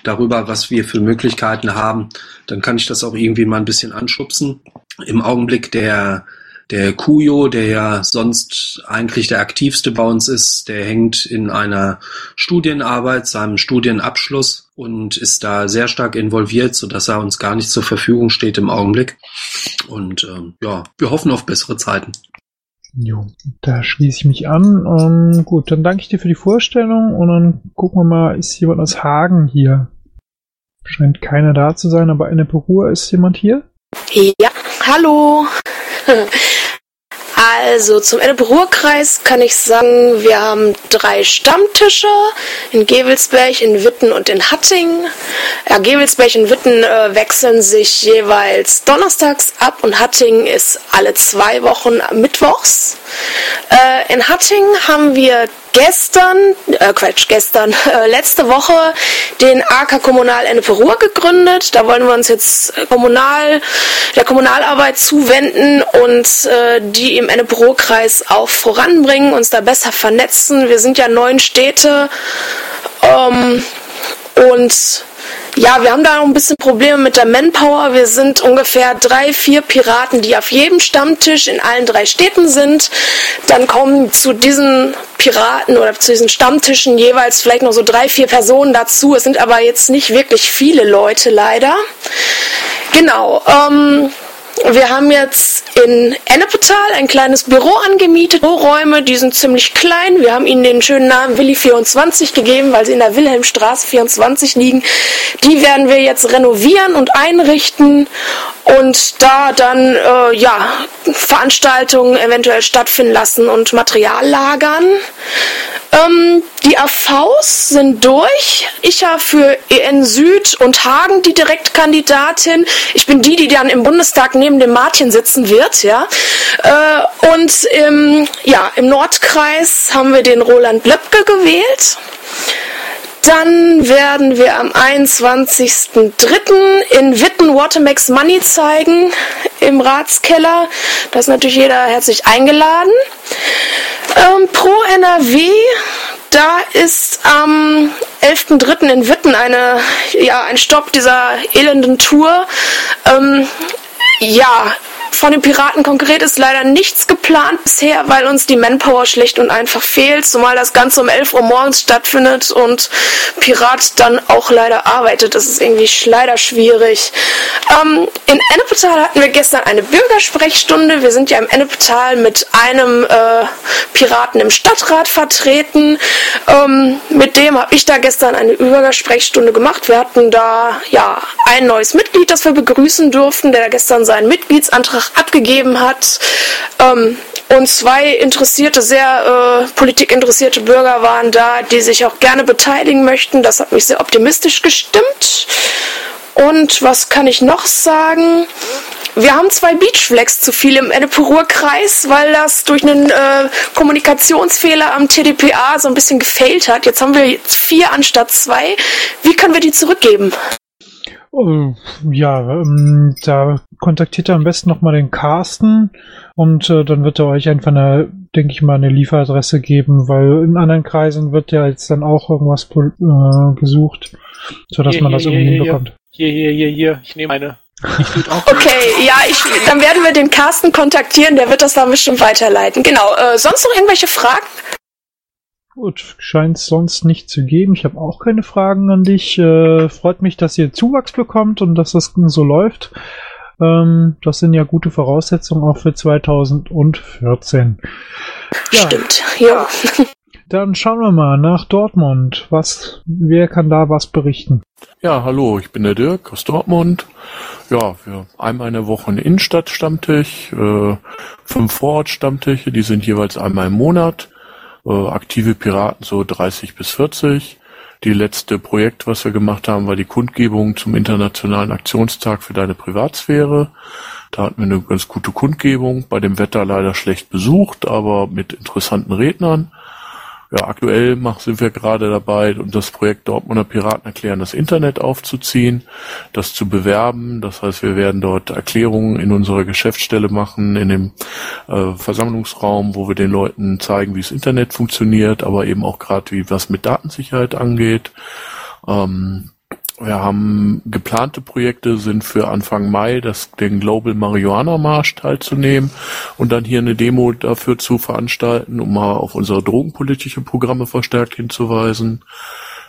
darüber, was wir für Möglichkeiten haben. Dann kann ich das auch irgendwie mal ein bisschen anschubsen. Im Augenblick der der Kujo, der ja sonst eigentlich der aktivste bei uns ist, der hängt in einer Studienarbeit, seinem Studienabschluss und ist da sehr stark involviert, so dass er uns gar nicht zur Verfügung steht im Augenblick. Und ähm, ja, wir hoffen auf bessere Zeiten. Jo, da schließe ich mich an. Ähm, gut, dann danke ich dir für die Vorstellung und dann gucken wir mal, ist jemand aus Hagen hier? Scheint keiner da zu sein, aber eine Perur ist jemand hier? Ja, hallo. 呵 (laughs) 呵 Also zum Ennepe-Ruhr-Kreis kann ich sagen, wir haben drei Stammtische in Gevelsberg, in Witten und in Hattingen. Ja, Gevelsberg und Witten äh, wechseln sich jeweils donnerstags ab und Hattingen ist alle zwei Wochen mittwochs. Äh, in Hattingen haben wir gestern, äh Quatsch, gestern, (laughs) äh, letzte Woche den AK Kommunal Ennepe Ruhr gegründet. Da wollen wir uns jetzt kommunal, der Kommunalarbeit zuwenden und äh, die im Ennepe Ruhr Kreis auch voranbringen, uns da besser vernetzen. Wir sind ja neun Städte ähm, und ja, wir haben da noch ein bisschen Probleme mit der Manpower. Wir sind ungefähr drei, vier Piraten, die auf jedem Stammtisch in allen drei Städten sind. Dann kommen zu diesen Piraten oder zu diesen Stammtischen jeweils vielleicht noch so drei, vier Personen dazu. Es sind aber jetzt nicht wirklich viele Leute leider. Genau. Ähm, wir haben jetzt in Ennepetal ein kleines Büro angemietet. Büroräume, die sind ziemlich klein. Wir haben ihnen den schönen Namen Willi 24 gegeben, weil sie in der Wilhelmstraße 24 liegen. Die werden wir jetzt renovieren und einrichten und da dann äh, ja Veranstaltungen eventuell stattfinden lassen und Material lagern. Ähm, die AVs sind durch. Ich habe für EN Süd und Hagen die Direktkandidatin. Ich bin die, die dann im Bundestag neben dem Martin sitzen wird, ja. Äh, und im, ja, im Nordkreis haben wir den Roland Blöpke gewählt. Dann werden wir am 21.03. in Witten Watermax Money zeigen im Ratskeller. Da ist natürlich jeder herzlich eingeladen. Ähm, Pro NRW, da ist am 11.03. in Witten eine, ja, ein Stopp dieser elenden Tour. Ähm, ja, von den Piraten konkret ist leider nichts geplant bisher, weil uns die Manpower schlicht und einfach fehlt, zumal das Ganze um 11 Uhr morgens stattfindet und Pirat dann auch leider arbeitet. Das ist irgendwie leider schwierig. Ähm, in Ennepetal hatten wir gestern eine Bürgersprechstunde. Wir sind ja im Ennepetal mit einem äh, Piraten im Stadtrat vertreten. Ähm, mit dem habe ich da gestern eine Bürgersprechstunde gemacht. Wir hatten da ja ein neues Mitglied, das wir begrüßen durften, der gestern seinen Mitgliedsantrag abgegeben hat. Ähm, und zwei interessierte, sehr äh, politikinteressierte Bürger waren da, die sich auch gerne beteiligen möchten. Das hat mich sehr optimistisch gestimmt. Und was kann ich noch sagen? Wir haben zwei Beachflex zu viel im Ennepe-Ruhr-Kreis, weil das durch einen äh, Kommunikationsfehler am TDPA so ein bisschen gefailt hat. Jetzt haben wir vier anstatt zwei. Wie können wir die zurückgeben? Oh, ja, ähm, da kontaktiert ihr am besten nochmal den Carsten und äh, dann wird er euch einfach eine, denke ich mal, eine Lieferadresse geben, weil in anderen Kreisen wird ja jetzt dann auch irgendwas äh, gesucht, sodass Hier, man das hier, irgendwie hier, hinbekommt. Hier, hier, hier, hier. Ich nehme eine. Okay, ja, ich, dann werden wir den Carsten kontaktieren, der wird das dann bestimmt weiterleiten. Genau, äh, sonst noch irgendwelche Fragen? Gut, scheint es sonst nicht zu geben. Ich habe auch keine Fragen an dich. Äh, freut mich, dass ihr Zuwachs bekommt und dass das so läuft. Ähm, das sind ja gute Voraussetzungen auch für 2014. Ja, Stimmt, ja. dann schauen wir mal nach Dortmund. Was, wer kann da was berichten? Ja, hallo, ich bin der Dirk aus Dortmund. Ja, wir einmal in der Woche einen Innenstadt-Stammtisch, äh, fünf Vorort-Stammtische, die sind jeweils einmal im Monat. Äh, aktive Piraten so 30 bis 40. Die letzte Projekt, was wir gemacht haben, war die Kundgebung zum Internationalen Aktionstag für deine Privatsphäre. Da hatten wir eine ganz gute Kundgebung, bei dem Wetter leider schlecht besucht, aber mit interessanten Rednern. Ja, aktuell mach, sind wir gerade dabei, um das Projekt Dortmunder Piraten erklären, das Internet aufzuziehen, das zu bewerben. Das heißt, wir werden dort Erklärungen in unserer Geschäftsstelle machen, in dem äh, Versammlungsraum, wo wir den Leuten zeigen, wie das Internet funktioniert, aber eben auch gerade, wie was mit Datensicherheit angeht. Ähm, wir haben geplante Projekte sind für Anfang Mai, das, den Global Marihuana Marsch teilzunehmen und dann hier eine Demo dafür zu veranstalten, um mal auf unsere drogenpolitische Programme verstärkt hinzuweisen.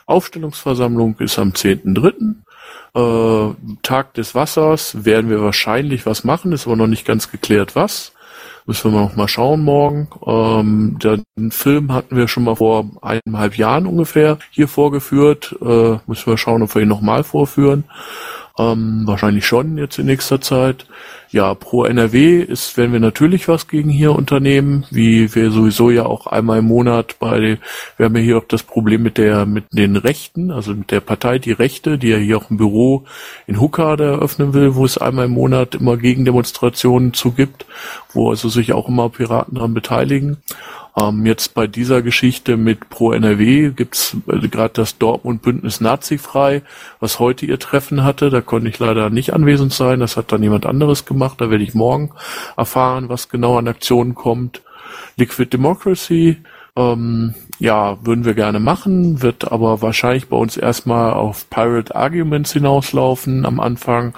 Aufstellungsversammlung ist am 10.3. Äh, Tag des Wassers werden wir wahrscheinlich was machen, ist aber noch nicht ganz geklärt was. Müssen wir noch mal schauen morgen. Ähm, den Film hatten wir schon mal vor eineinhalb Jahren ungefähr hier vorgeführt. Äh, müssen wir schauen, ob wir ihn nochmal vorführen. Ähm, wahrscheinlich schon jetzt in nächster Zeit. ja, pro NRW ist, werden wir natürlich was gegen hier unternehmen, wie wir sowieso ja auch einmal im Monat bei, wir haben ja hier auch das Problem mit der, mit den Rechten, also mit der Partei Die Rechte, die ja hier auch ein Büro in Huckade eröffnen will, wo es einmal im Monat immer Gegendemonstrationen zu gibt, wo also sich auch immer Piraten daran beteiligen. Ähm, jetzt bei dieser Geschichte mit Pro NRW gibt's äh, gerade das Dortmund Bündnis Nazi-frei, was heute ihr Treffen hatte. Da konnte ich leider nicht anwesend sein. Das hat dann jemand anderes gemacht. Da werde ich morgen erfahren, was genau an Aktionen kommt. Liquid Democracy, ähm, ja, würden wir gerne machen, wird aber wahrscheinlich bei uns erstmal auf Pirate Arguments hinauslaufen am Anfang.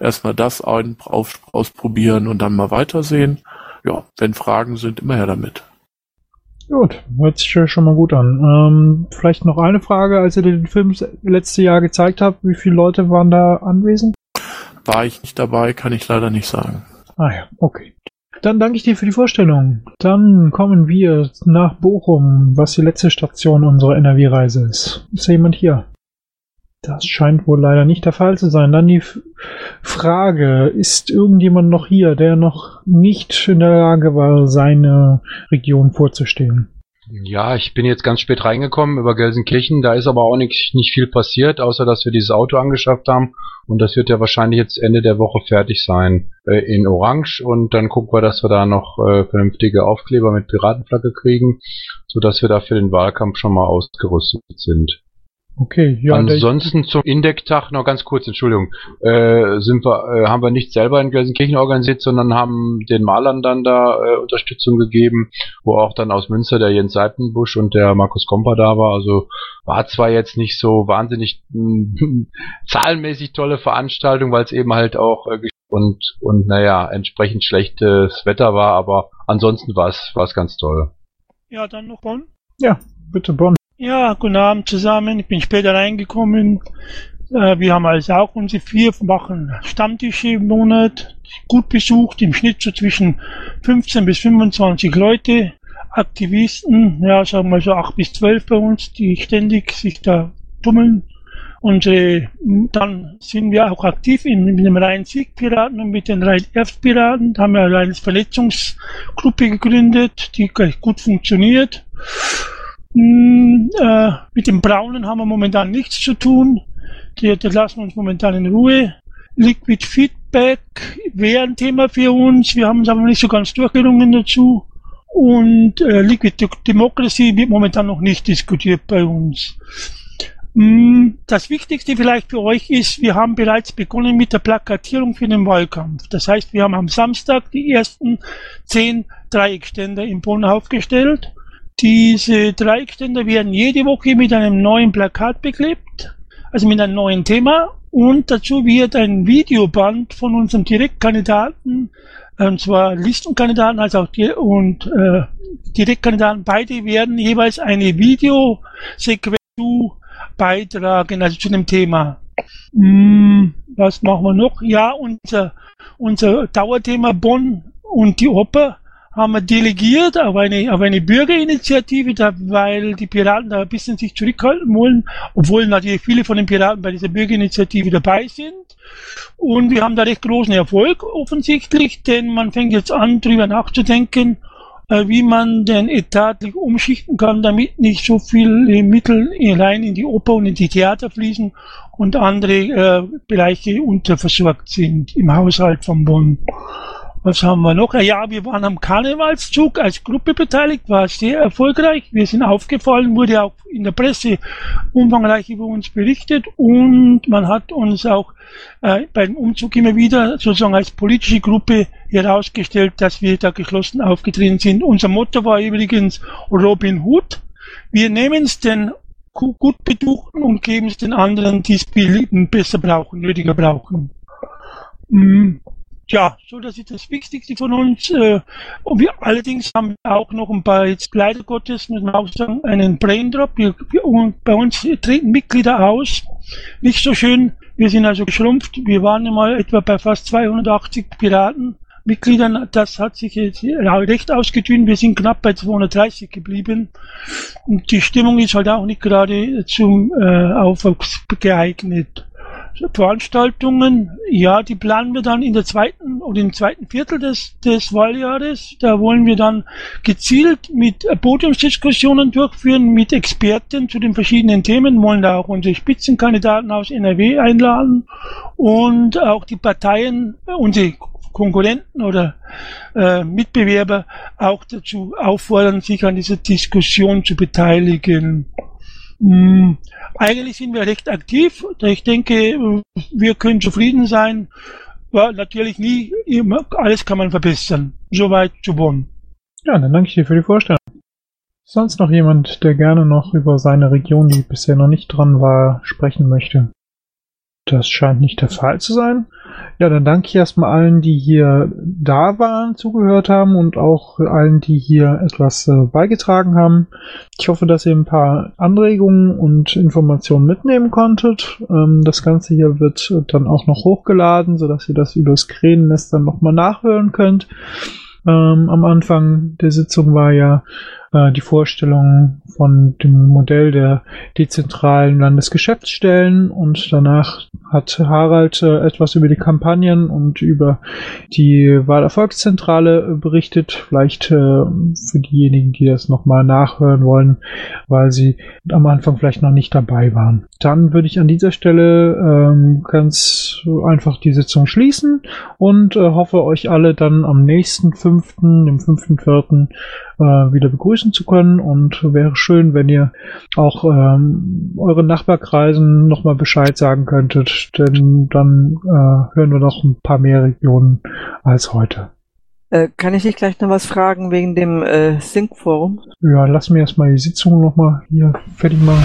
Erstmal das ein, auf, ausprobieren und dann mal weitersehen. Ja, wenn Fragen sind, immer her damit. Gut, hört sich ja schon mal gut an. Ähm, vielleicht noch eine Frage, als ihr den Film letztes Jahr gezeigt habt, wie viele Leute waren da anwesend? War ich nicht dabei, kann ich leider nicht sagen. Ah ja, okay. Dann danke ich dir für die Vorstellung. Dann kommen wir nach Bochum, was die letzte Station unserer NRW-Reise ist. Ist da jemand hier? Das scheint wohl leider nicht der Fall zu sein. Dann die Frage, ist irgendjemand noch hier, der noch nicht in der Lage war, seine Region vorzustellen? Ja, ich bin jetzt ganz spät reingekommen über Gelsenkirchen. Da ist aber auch nicht, nicht viel passiert, außer dass wir dieses Auto angeschafft haben. Und das wird ja wahrscheinlich jetzt Ende der Woche fertig sein äh, in Orange. Und dann gucken wir, dass wir da noch äh, vernünftige Aufkleber mit Piratenflagge kriegen, sodass wir da für den Wahlkampf schon mal ausgerüstet sind. Okay, ja. Ansonsten zum Indec-Tag noch ganz kurz, Entschuldigung, äh, sind wir, äh, haben wir nicht selber in Gelsenkirchen organisiert, sondern haben den Malern dann da äh, Unterstützung gegeben, wo auch dann aus Münster der Jens Seitenbusch und der Markus Komper da war. Also war zwar jetzt nicht so wahnsinnig (laughs) zahlenmäßig tolle Veranstaltung, weil es eben halt auch äh, und und naja entsprechend schlechtes Wetter war, aber ansonsten war es war es ganz toll. Ja, dann noch Bonn. Ja, bitte Bonn. Ja, guten Abend zusammen. Ich bin später reingekommen. Äh, wir haben also auch unsere vier Wochen Stammtische im Monat. Gut besucht, im Schnitt so zwischen 15 bis 25 Leute. Aktivisten, ja, sagen wir so 8 bis 12 bei uns, die ständig sich da tummeln. Unsere, dann sind wir auch aktiv in, mit dem Rhein-Sieg-Piraten und mit den Rhein-Erft-Piraten. Da haben wir eine Verletzungsgruppe gegründet, die gut funktioniert. Hm, äh, mit dem Braunen haben wir momentan nichts zu tun. Die, die lassen uns momentan in Ruhe. Liquid Feedback wäre ein Thema für uns. Wir haben uns aber nicht so ganz durchgerungen dazu. Und äh, Liquid Democracy wird momentan noch nicht diskutiert bei uns. Hm, das Wichtigste vielleicht für euch ist, wir haben bereits begonnen mit der Plakatierung für den Wahlkampf. Das heißt, wir haben am Samstag die ersten zehn Dreieckständer im Bonn aufgestellt diese Dreieckständer werden jede Woche mit einem neuen Plakat beklebt, also mit einem neuen Thema und dazu wird ein Videoband von unserem Direktkandidaten, und zwar Listenkandidaten als auch die, und äh, Direktkandidaten, beide werden jeweils eine Videosequenz beitragen, also zu dem Thema. Hm, was machen wir noch? Ja, unser, unser Dauerthema Bonn und die Oper haben wir delegiert auf eine, auf eine Bürgerinitiative, da, weil die Piraten da ein bisschen sich zurückhalten wollen, obwohl natürlich viele von den Piraten bei dieser Bürgerinitiative dabei sind. Und wir haben da recht großen Erfolg offensichtlich, denn man fängt jetzt an, darüber nachzudenken, äh, wie man den Etat umschichten kann, damit nicht so viele Mittel rein in die Oper und in die Theater fließen und andere äh, Bereiche unterversorgt sind im Haushalt von Bonn. Was haben wir noch? Ja, wir waren am Karnevalszug als Gruppe beteiligt, war sehr erfolgreich. Wir sind aufgefallen, wurde auch in der Presse umfangreich über uns berichtet und man hat uns auch äh, beim Umzug immer wieder sozusagen als politische Gruppe herausgestellt, dass wir da geschlossen aufgetreten sind. Unser Motto war übrigens Robin Hood. Wir nehmen es den gut betuchten und geben es den anderen, die es besser brauchen, nötiger brauchen. Mm ja, so das ist das Wichtigste von uns. Äh, und wir allerdings haben wir auch noch ein paar, jetzt leider Gottes, muss man auch sagen, einen Braindrop. Wir, wir, bei uns treten Mitglieder aus. Nicht so schön. Wir sind also geschrumpft. Wir waren mal etwa bei fast 280 Piraten. Mitgliedern, das hat sich jetzt recht ausgedünnt. Wir sind knapp bei 230 geblieben. Und die Stimmung ist halt auch nicht gerade zum äh, Aufwuchs geeignet. Veranstaltungen, ja, die planen wir dann in der zweiten oder im zweiten Viertel des, des Wahljahres. Da wollen wir dann gezielt mit Podiumsdiskussionen durchführen, mit Experten zu den verschiedenen Themen, wollen da auch unsere Spitzenkandidaten aus NRW einladen und auch die Parteien, unsere Konkurrenten oder äh, Mitbewerber auch dazu auffordern, sich an dieser Diskussion zu beteiligen. Hm, eigentlich sind wir recht aktiv. Ich denke, wir können zufrieden sein. Ja, natürlich nie, immer, alles kann man verbessern. Soweit zu Bonn. Ja, dann danke ich dir für die Vorstellung. Sonst noch jemand, der gerne noch über seine Region, die bisher noch nicht dran war, sprechen möchte? Das scheint nicht der Fall zu sein. Ja, dann danke ich erstmal allen, die hier da waren, zugehört haben und auch allen, die hier etwas äh, beigetragen haben. Ich hoffe, dass ihr ein paar Anregungen und Informationen mitnehmen konntet. Ähm, das Ganze hier wird dann auch noch hochgeladen, sodass ihr das übers Kränennest dann nochmal nachhören könnt. Ähm, am Anfang der Sitzung war ja äh, die Vorstellung von dem Modell der dezentralen Landesgeschäftsstellen und danach hat Harald äh, etwas über die Kampagnen und über die Wahlerfolgszentrale berichtet. Vielleicht äh, für diejenigen, die das nochmal nachhören wollen, weil sie am Anfang vielleicht noch nicht dabei waren. Dann würde ich an dieser Stelle ähm, ganz einfach die Sitzung schließen und äh, hoffe euch alle dann am nächsten fünften, dem fünften, vierten äh, wieder begrüßen zu können und wäre schön, wenn ihr auch ähm, euren Nachbarkreisen nochmal Bescheid sagen könntet, denn dann äh, hören wir noch ein paar mehr Regionen als heute. Äh, kann ich dich gleich noch was fragen wegen dem äh, Sync-Forum? Ja, lass mir erstmal die Sitzung nochmal hier fertig machen.